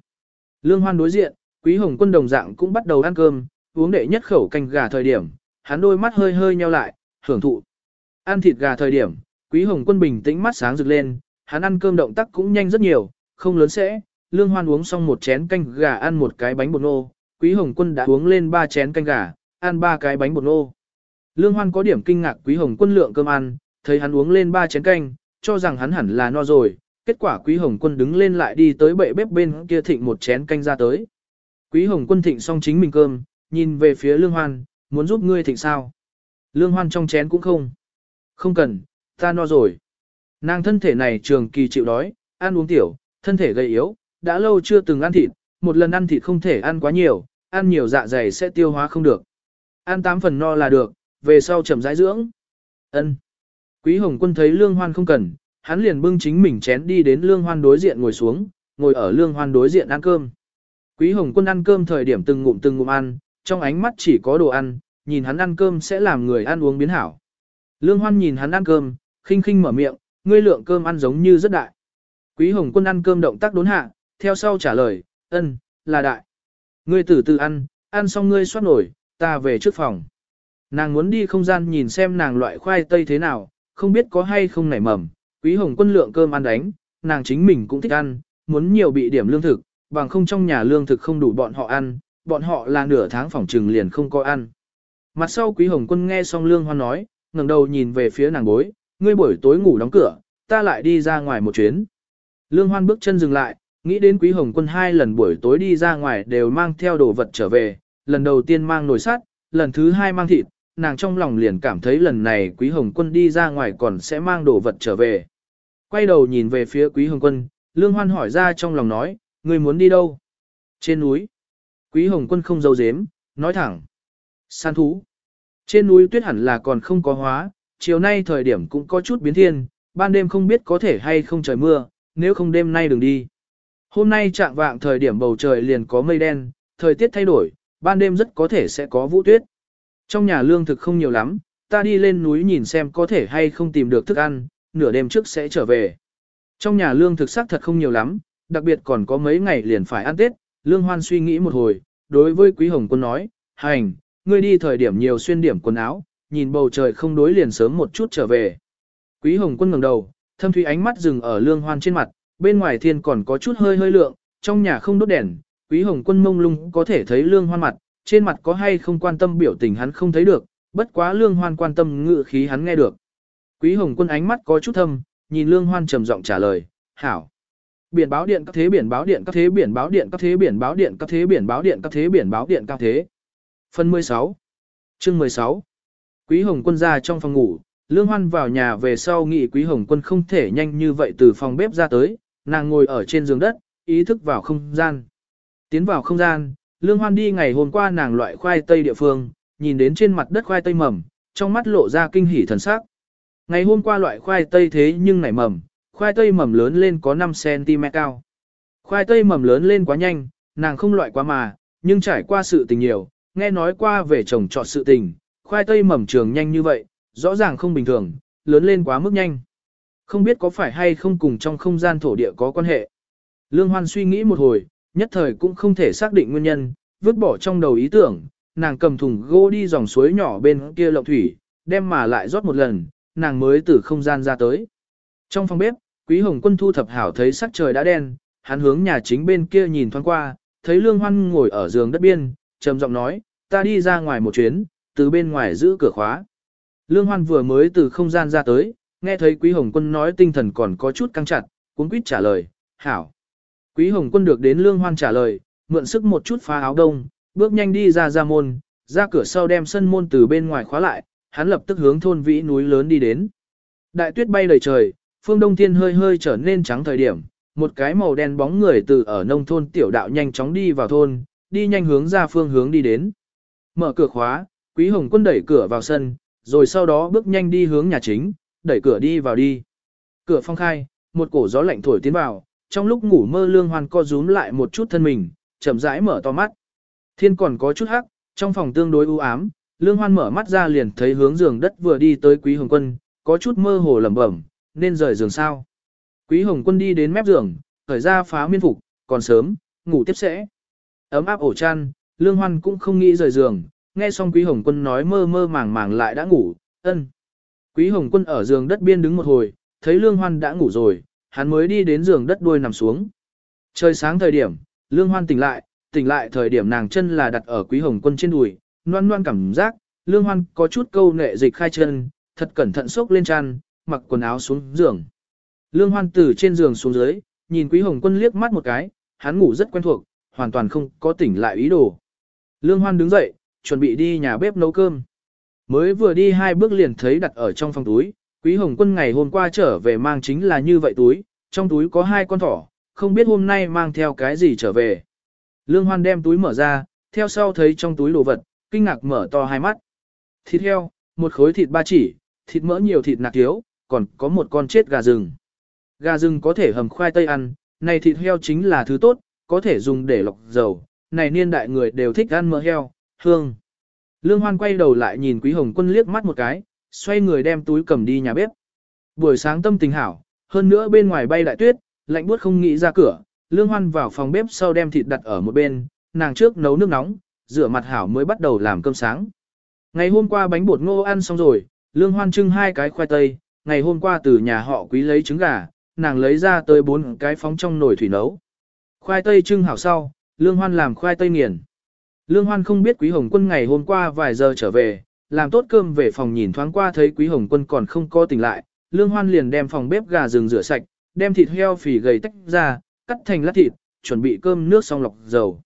Lương Hoan đối diện, Quý Hồng Quân đồng dạng cũng bắt đầu ăn cơm, uống đệ nhất khẩu canh gà thời điểm, hắn đôi mắt hơi hơi nheo lại, hưởng thụ. Ăn thịt gà thời điểm, Quý Hồng Quân bình tĩnh mắt sáng rực lên, hắn ăn cơm động tác cũng nhanh rất nhiều, không lớn sẽ. Lương Hoan uống xong một chén canh gà ăn một cái bánh bột ngô, Quý Hồng Quân đã uống lên ba chén canh gà, ăn ba cái bánh bột ngô. Lương Hoan có điểm kinh ngạc Quý Hồng Quân lượng cơm ăn, thấy hắn uống lên ba chén canh, cho rằng hắn hẳn là no rồi, kết quả Quý Hồng Quân đứng lên lại đi tới bệ bếp bên kia thịnh một chén canh ra tới. Quý Hồng Quân thịnh xong chính mình cơm, nhìn về phía Lương Hoan, muốn giúp ngươi thịnh sao? Lương Hoan trong chén cũng không. Không cần, ta no rồi. Nàng thân thể này trường kỳ chịu đói, ăn uống tiểu, thân thể gầy yếu, đã lâu chưa từng ăn thịt, một lần ăn thịt không thể ăn quá nhiều, ăn nhiều dạ dày sẽ tiêu hóa không được. Ăn tám phần no là được, về sau chậm rãi dưỡng. Ân. Quý Hồng Quân thấy Lương Hoan không cần, hắn liền bưng chính mình chén đi đến Lương Hoan đối diện ngồi xuống, ngồi ở Lương Hoan đối diện ăn cơm. Quý Hồng Quân ăn cơm thời điểm từng ngụm từng ngụm ăn, trong ánh mắt chỉ có đồ ăn, nhìn hắn ăn cơm sẽ làm người ăn uống biến hảo. Lương Hoan nhìn hắn ăn cơm, khinh khinh mở miệng, ngươi lượng cơm ăn giống như rất đại. Quý Hồng Quân ăn cơm động tác đốn hạ, theo sau trả lời, ân, là đại. Ngươi từ từ ăn, ăn xong ngươi xoát nổi, ta về trước phòng. Nàng muốn đi không gian nhìn xem nàng loại khoai tây thế nào, không biết có hay không nảy mầm. Quý Hồng Quân lượng cơm ăn đánh, nàng chính mình cũng thích ăn, muốn nhiều bị điểm lương thực, bằng không trong nhà lương thực không đủ bọn họ ăn, bọn họ là nửa tháng phòng trừng liền không có ăn. Mặt sau Quý Hồng Quân nghe xong Lương Hoan nói, ngẩng đầu nhìn về phía nàng bối, ngươi buổi tối ngủ đóng cửa, ta lại đi ra ngoài một chuyến. Lương Hoan bước chân dừng lại, nghĩ đến Quý Hồng Quân hai lần buổi tối đi ra ngoài đều mang theo đồ vật trở về, lần đầu tiên mang nồi sắt, lần thứ hai mang thịt, nàng trong lòng liền cảm thấy lần này Quý Hồng Quân đi ra ngoài còn sẽ mang đồ vật trở về. Quay đầu nhìn về phía Quý Hồng Quân, Lương Hoan hỏi ra trong lòng nói, ngươi muốn đi đâu? Trên núi. Quý Hồng Quân không giấu giếm, nói thẳng. San thú. Trên núi tuyết hẳn là còn không có hóa, chiều nay thời điểm cũng có chút biến thiên, ban đêm không biết có thể hay không trời mưa, nếu không đêm nay đừng đi. Hôm nay trạng vạng thời điểm bầu trời liền có mây đen, thời tiết thay đổi, ban đêm rất có thể sẽ có vũ tuyết. Trong nhà lương thực không nhiều lắm, ta đi lên núi nhìn xem có thể hay không tìm được thức ăn, nửa đêm trước sẽ trở về. Trong nhà lương thực xác thật không nhiều lắm, đặc biệt còn có mấy ngày liền phải ăn Tết, Lương Hoan suy nghĩ một hồi, đối với Quý Hồng Quân nói, hành, ngươi đi thời điểm nhiều xuyên điểm quần áo, nhìn bầu trời không đối liền sớm một chút trở về. Quý Hồng Quân ngẩng đầu, thâm thủy ánh mắt dừng ở Lương Hoan trên mặt, bên ngoài thiên còn có chút hơi hơi lượng, trong nhà không đốt đèn, Quý Hồng Quân mông lung có thể thấy Lương Hoan mặt, trên mặt có hay không quan tâm biểu tình hắn không thấy được, bất quá Lương Hoan quan tâm ngự khí hắn nghe được. Quý Hồng Quân ánh mắt có chút thâm, nhìn Lương Hoan trầm giọng trả lời, hảo. Biển báo điện các thế biển báo điện các thế biển báo điện các thế biển báo điện các thế biển báo điện các thế biển báo điện các thế. Phần 16 Chương 16 Quý Hồng Quân ra trong phòng ngủ, Lương Hoan vào nhà về sau nghĩ Quý Hồng Quân không thể nhanh như vậy từ phòng bếp ra tới, nàng ngồi ở trên giường đất, ý thức vào không gian. Tiến vào không gian, Lương Hoan đi ngày hôm qua nàng loại khoai tây địa phương, nhìn đến trên mặt đất khoai tây mầm, trong mắt lộ ra kinh hỉ thần sắc. Ngày hôm qua loại khoai tây thế nhưng nảy mầm, khoai tây mầm lớn lên có 5cm cao. Khoai tây mầm lớn lên quá nhanh, nàng không loại quá mà, nhưng trải qua sự tình nhiều, nghe nói qua về trồng trọt sự tình, khoai tây mầm trường nhanh như vậy, rõ ràng không bình thường, lớn lên quá mức nhanh. Không biết có phải hay không cùng trong không gian thổ địa có quan hệ. Lương Hoan suy nghĩ một hồi, nhất thời cũng không thể xác định nguyên nhân, vứt bỏ trong đầu ý tưởng, nàng cầm thùng gỗ đi dòng suối nhỏ bên kia lộng thủy, đem mà lại rót một lần, nàng mới từ không gian ra tới. Trong phòng bếp, Quý Hồng Quân thu thập hảo thấy sắc trời đã đen, hắn hướng nhà chính bên kia nhìn thoáng qua, thấy Lương Hoan ngồi ở giường đất biên, trầm giọng nói, ta đi ra ngoài một chuyến, từ bên ngoài giữ cửa khóa. Lương Hoan vừa mới từ không gian ra tới, nghe thấy Quý Hồng Quân nói tinh thần còn có chút căng chặt, cuốn quýt trả lời, hảo. Quý Hồng Quân được đến Lương Hoan trả lời, mượn sức một chút phá áo đông, bước nhanh đi ra ra môn, ra cửa sau đem sân môn từ bên ngoài khóa lại, hắn lập tức hướng thôn vĩ núi lớn đi đến. Đại tuyết bay đầy trời, phương đông thiên hơi hơi trở nên trắng thời điểm, một cái màu đen bóng người từ ở nông thôn tiểu đạo nhanh chóng đi vào thôn, đi nhanh hướng ra phương hướng đi đến. Mở cửa khóa, Quý Hồng Quân đẩy cửa vào sân, rồi sau đó bước nhanh đi hướng nhà chính, đẩy cửa đi vào đi. Cửa phong khai, một cổ gió lạnh thổi tiến vào, trong lúc ngủ mơ lương hoan co rúm lại một chút thân mình, chậm rãi mở to mắt. Thiên còn có chút hắc, trong phòng tương đối u ám, lương hoan mở mắt ra liền thấy hướng giường đất vừa đi tới Quý Hồng Quân, có chút mơ hồ lẩm bẩm, nên rời giường sao. Quý Hồng Quân đi đến mép giường, khởi ra phá miên phục, còn sớm, ngủ tiếp sẽ. Ấm áp ổ chăn, Lương Hoan cũng không nghĩ rời giường, nghe xong Quý Hồng Quân nói mơ mơ màng màng lại đã ngủ, ân. Quý Hồng Quân ở giường đất biên đứng một hồi, thấy Lương Hoan đã ngủ rồi, hắn mới đi đến giường đất đuôi nằm xuống. Trời sáng thời điểm, Lương Hoan tỉnh lại, tỉnh lại thời điểm nàng chân là đặt ở Quý Hồng Quân trên đùi, loan loan cảm giác, Lương Hoan có chút câu nệ dịch khai chân, thật cẩn thận xốc lên chăn, mặc quần áo xuống giường. Lương Hoan từ trên giường xuống dưới, nhìn Quý Hồng Quân liếc mắt một cái, hắn ngủ rất quen thuộc, hoàn toàn không có tỉnh lại ý đồ. Lương Hoan đứng dậy, chuẩn bị đi nhà bếp nấu cơm. Mới vừa đi hai bước liền thấy đặt ở trong phòng túi, Quý Hồng Quân ngày hôm qua trở về mang chính là như vậy túi, trong túi có hai con thỏ, không biết hôm nay mang theo cái gì trở về. Lương Hoan đem túi mở ra, theo sau thấy trong túi đồ vật, kinh ngạc mở to hai mắt. Thịt heo, một khối thịt ba chỉ, thịt mỡ nhiều thịt nạc thiếu, còn có một con chết gà rừng. Gà rừng có thể hầm khoai tây ăn, này thịt heo chính là thứ tốt, có thể dùng để lọc dầu, này niên đại người đều thích ăn mỡ heo, hương. Lương Hoan quay đầu lại nhìn Quý Hồng Quân liếc mắt một cái, xoay người đem túi cầm đi nhà bếp. Buổi sáng tâm tình hảo, hơn nữa bên ngoài bay đại tuyết, lạnh buốt không nghĩ ra cửa, Lương Hoan vào phòng bếp sau đem thịt đặt ở một bên, nàng trước nấu nước nóng, rửa mặt hảo mới bắt đầu làm cơm sáng. Ngày hôm qua bánh bột ngô ăn xong rồi, Lương Hoan trưng hai cái khoai tây, ngày hôm qua từ nhà họ quý lấy trứng gà, nàng lấy ra tới bốn cái phóng trong nồi thủy nấu. Khoai tây trưng hảo sau, Lương Hoan làm khoai tây nghiền. Lương Hoan không biết Quý Hồng Quân ngày hôm qua vài giờ trở về, làm tốt cơm về phòng nhìn thoáng qua thấy Quý Hồng Quân còn không có tỉnh lại, Lương Hoan liền đem phòng bếp gà rừng rửa sạch, đem thịt heo phì gầy tách ra, cắt thành lát thịt, chuẩn bị cơm nước xong lọc dầu.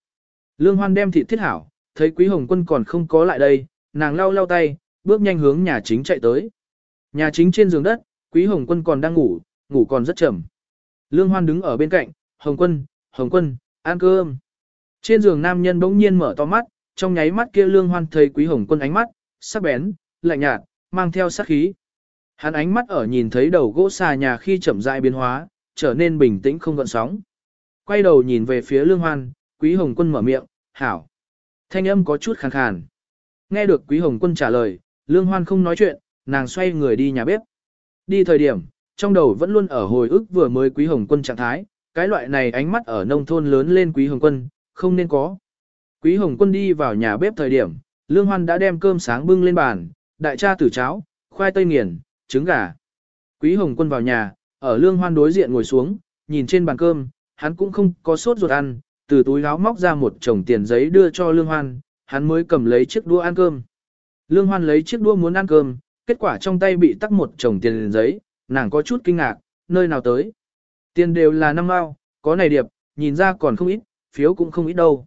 Lương Hoan đem thịt thiết hảo, thấy Quý Hồng Quân còn không có lại đây, nàng lau lau tay, bước nhanh hướng nhà chính chạy tới. Nhà chính trên giường đất, Quý Hồng Quân còn đang ngủ, ngủ còn rất chậm. Lương Hoan đứng ở bên cạnh, Hồng Quân, Hồng Quân, ăn cơm. Trên giường nam nhân bỗng nhiên mở to mắt, trong nháy mắt kia Lương Hoan thấy Quý Hồng Quân ánh mắt, sắc bén, lạnh nhạt, mang theo sát khí. Hắn ánh mắt ở nhìn thấy đầu gỗ xà nhà khi chậm rãi biến hóa, trở nên bình tĩnh không gợn sóng. Quay đầu nhìn về phía Lương Hoan, Quý Hồng Quân mở miệng, hảo. Thanh âm có chút khàn khàn. Nghe được Quý Hồng Quân trả lời, Lương Hoan không nói chuyện, nàng xoay người đi nhà bếp. Đi thời điểm, trong đầu vẫn luôn ở hồi ức vừa mới Quý Hồng Quân trạng thái, cái loại này ánh mắt ở nông thôn lớn lên Quý Hồng Quân, không nên có. Quý Hồng Quân đi vào nhà bếp thời điểm, Lương Hoan đã đem cơm sáng bưng lên bàn, đại cha tử cháo, khoai tây nghiền, trứng gà. Quý Hồng Quân vào nhà, ở Lương Hoan đối diện ngồi xuống, nhìn trên bàn cơm, hắn cũng không có sốt ruột ăn, từ túi áo móc ra một chồng tiền giấy đưa cho Lương Hoan, hắn mới cầm lấy chiếc đũa ăn cơm. Lương Hoan lấy chiếc đũa muốn ăn cơm, kết quả trong tay bị tắc một chồng tiền giấy, nàng có chút kinh ngạc, nơi nào tới. Tiền đều là năm ao, có này điệp, nhìn ra còn không ít, phiếu cũng không ít đâu.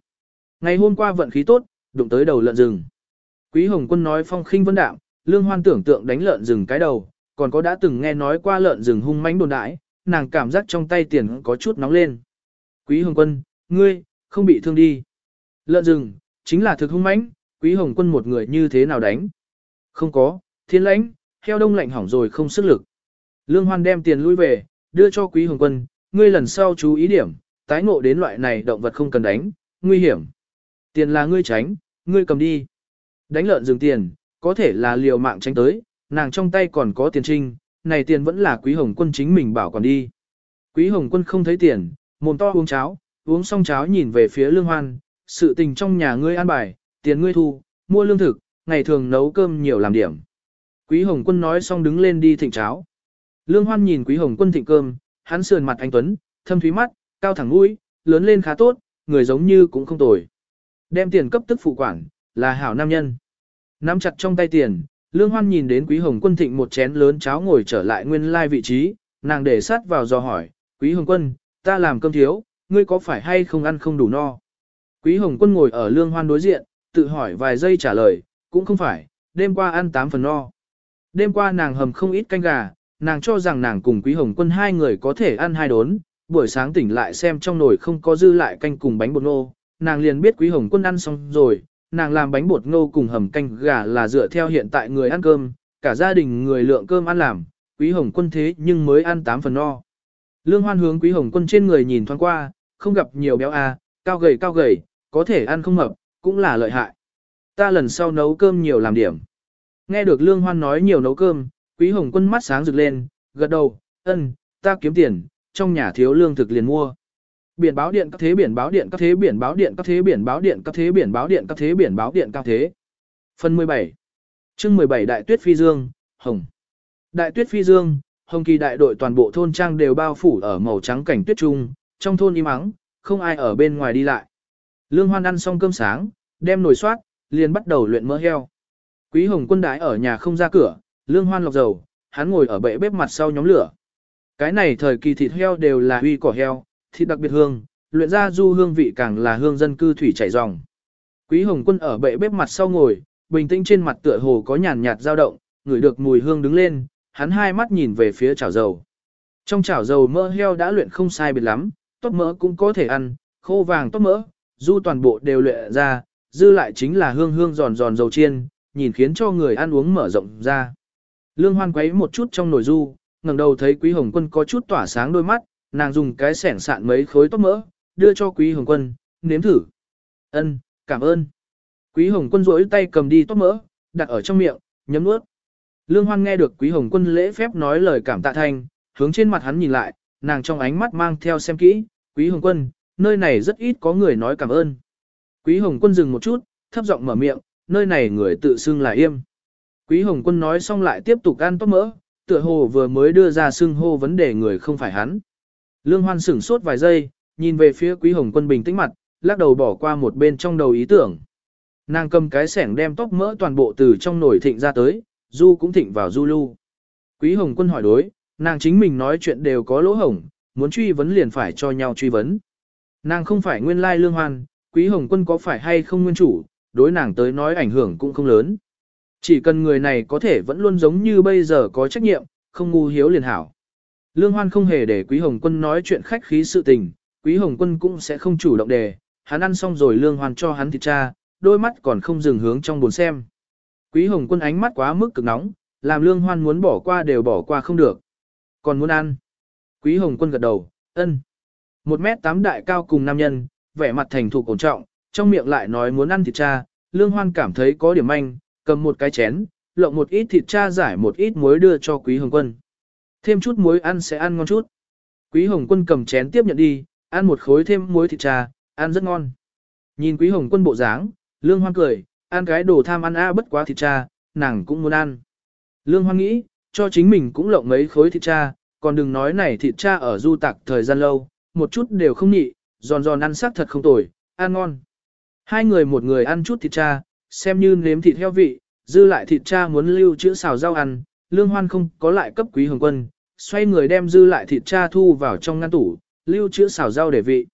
Ngày hôm qua vận khí tốt, đụng tới đầu lợn rừng. Quý Hồng Quân nói phong khinh vân đạm, Lương Hoan tưởng tượng đánh lợn rừng cái đầu, còn có đã từng nghe nói qua lợn rừng hung mãnh đồn đãi, nàng cảm giác trong tay tiền có chút nóng lên. Quý Hồng Quân, ngươi, không bị thương đi. Lợn rừng, chính là thực hung mãnh, Quý Hồng Quân một người như thế nào đánh? Không có, thiên lãnh, heo đông lạnh hỏng rồi không sức lực. Lương Hoan đem tiền lui về, đưa cho Quý Hồng Quân, ngươi lần sau chú ý điểm, tái ngộ đến loại này động vật không cần đánh, nguy hiểm. Tiền là ngươi tránh, ngươi cầm đi. Đánh lợn dừng tiền, có thể là liều mạng tránh tới, nàng trong tay còn có tiền trinh, này tiền vẫn là Quý Hồng Quân chính mình bảo còn đi. Quý Hồng Quân không thấy tiền, mồm to uống cháo, uống xong cháo nhìn về phía Lương Hoan, sự tình trong nhà ngươi an bài, tiền ngươi thu, mua lương thực, ngày thường nấu cơm nhiều làm điểm. Quý Hồng Quân nói xong đứng lên đi thịnh cháo. Lương Hoan nhìn Quý Hồng Quân thịnh cơm, hắn sườn mặt anh Tuấn, thâm thúy mắt, cao thẳng mũi, lớn lên khá tốt, người giống như cũng không tồi. Đem tiền cấp tức phụ quản, là hảo nam nhân. Nắm chặt trong tay tiền, Lương Hoan nhìn đến Quý Hồng Quân thịnh một chén lớn cháo ngồi trở lại nguyên lai vị trí, nàng để sát vào dò hỏi, Quý Hồng Quân, ta làm cơm thiếu, ngươi có phải hay không ăn không đủ no? Quý Hồng Quân ngồi ở Lương Hoan đối diện, tự hỏi vài giây trả lời, cũng không phải, đêm qua ăn 8 phần no. Đêm qua nàng hầm không ít canh gà, nàng cho rằng nàng cùng Quý Hồng Quân hai người có thể ăn hai đốn, buổi sáng tỉnh lại xem trong nồi không có dư lại canh cùng bánh bột ngô, nàng liền biết Quý Hồng Quân ăn xong rồi, nàng làm bánh bột ngô cùng hầm canh gà là dựa theo hiện tại người ăn cơm, cả gia đình người lượng cơm ăn làm, Quý Hồng Quân thế nhưng mới ăn 8 phần no. Lương Hoan hướng Quý Hồng Quân trên người nhìn thoáng qua, không gặp nhiều béo à, cao gầy cao gầy, có thể ăn không mập, cũng là lợi hại. Ta lần sau nấu cơm nhiều làm điểm. Nghe được Lương Hoan nói nhiều nấu cơm, Quý Hồng Quân mắt sáng rực lên, gật đầu, ân, ta kiếm tiền, trong nhà thiếu lương thực liền mua. Biển báo điện các thế biển báo điện các thế biển báo điện các thế biển báo điện các thế biển báo điện các thế biển báo điện các thế. Phần 17 chương 17 Đại Tuyết Phi Dương, Hồng Đại Tuyết Phi Dương, Hồng Kỳ đại đội toàn bộ thôn trang đều bao phủ ở màu trắng cảnh tuyết trung, trong thôn im ắng, không ai ở bên ngoài đi lại. Lương Hoan ăn xong cơm sáng, đem nồi soát, liền bắt đầu luyện mỡ heo. Quý Hồng quân đái ở nhà không ra cửa, Lương Hoan lọc dầu, hắn ngồi ở bệ bếp mặt sau nhóm lửa. Cái này thời kỳ thịt heo đều là huy cỏ heo, thịt đặc biệt hương, luyện ra du hương vị càng là hương dân cư thủy chảy ròng. Quý Hồng Quân ở bệ bếp mặt sau ngồi, bình tĩnh trên mặt tựa hồ có nhàn nhạt dao động, ngửi được mùi hương đứng lên, hắn hai mắt nhìn về phía chảo dầu. Trong chảo dầu mỡ heo đã luyện không sai biệt lắm, tốt mỡ cũng có thể ăn, khô vàng tốt mỡ, du toàn bộ đều luyện ra, dư lại chính là hương hương giòn giòn dầu chiên, nhìn khiến cho người ăn uống mở rộng ra. Lương Hoan quấy một chút trong nồi du, ngẩng đầu thấy Quý Hồng Quân có chút tỏa sáng đôi mắt, nàng dùng cái sẻng sạn mấy khối tóc mỡ, đưa cho Quý Hồng Quân, nếm thử. Ân, cảm ơn. Quý Hồng Quân rỗi tay cầm đi tóc mỡ, đặt ở trong miệng, nhấm nuốt. Lương Hoan nghe được Quý Hồng Quân lễ phép nói lời cảm tạ thanh, hướng trên mặt hắn nhìn lại, nàng trong ánh mắt mang theo xem kỹ, Quý Hồng Quân, nơi này rất ít có người nói cảm ơn. Quý Hồng Quân dừng một chút, thấp giọng mở miệng, nơi này người tự xưng là im. Quý Hồng Quân nói xong lại tiếp tục ăn tóc mỡ, tựa hồ vừa mới đưa ra xưng hô vấn đề người không phải hắn. Lương Hoan sửng sốt vài giây, nhìn về phía Quý Hồng Quân bình tĩnh mặt, lắc đầu bỏ qua một bên trong đầu ý tưởng. Nàng cầm cái sẻng đem tóc mỡ toàn bộ từ trong nồi thịnh ra tới, du cũng thịnh vào du lưu. Quý Hồng Quân hỏi đối, nàng chính mình nói chuyện đều có lỗ hổng, muốn truy vấn liền phải cho nhau truy vấn. Nàng không phải nguyên lai lương hoan, Quý Hồng Quân có phải hay không nguyên chủ, đối nàng tới nói ảnh hưởng cũng không lớn. Chỉ cần người này có thể vẫn luôn giống như bây giờ có trách nhiệm, không ngu hiếu liền hảo. Lương Hoan không hề để Quý Hồng Quân nói chuyện khách khí sự tình, Quý Hồng Quân cũng sẽ không chủ động đề, hắn ăn xong rồi Lương Hoan cho hắn thịt cha, đôi mắt còn không dừng hướng trong buồn xem. Quý Hồng Quân ánh mắt quá mức cực nóng, làm Lương Hoan muốn bỏ qua đều bỏ qua không được. Còn muốn ăn. Quý Hồng Quân gật đầu, ân. Một mét tám đại cao cùng nam nhân, vẻ mặt thành thục ổn trọng, trong miệng lại nói muốn ăn thịt cha, Lương Hoan cảm thấy có điểm manh, cầm một cái chén, lộng một ít thịt cha giải một ít muối đưa cho Quý Hồng Quân. Thêm chút muối ăn sẽ ăn ngon chút. Quý Hồng Quân cầm chén tiếp nhận đi, ăn một khối thêm muối thịt cha, ăn rất ngon. Nhìn Quý Hồng Quân bộ dáng, Lương Hoan cười, ăn cái đồ tham ăn a bất quá thịt cha, nàng cũng muốn ăn. Lương Hoan nghĩ, cho chính mình cũng lộng mấy khối thịt cha, còn đừng nói này thịt cha ở du tạc thời gian lâu, một chút đều không nhị, giòn giòn ăn sắc thật không tồi, ăn ngon. Hai người một người ăn chút thịt cha, xem như nếm thịt heo vị, dư lại thịt cha muốn lưu chữa xào rau ăn, lương hoan không có lại cấp quý hồng quân, xoay người đem dư lại thịt cha thu vào trong ngăn tủ, lưu trữ xào rau để vị.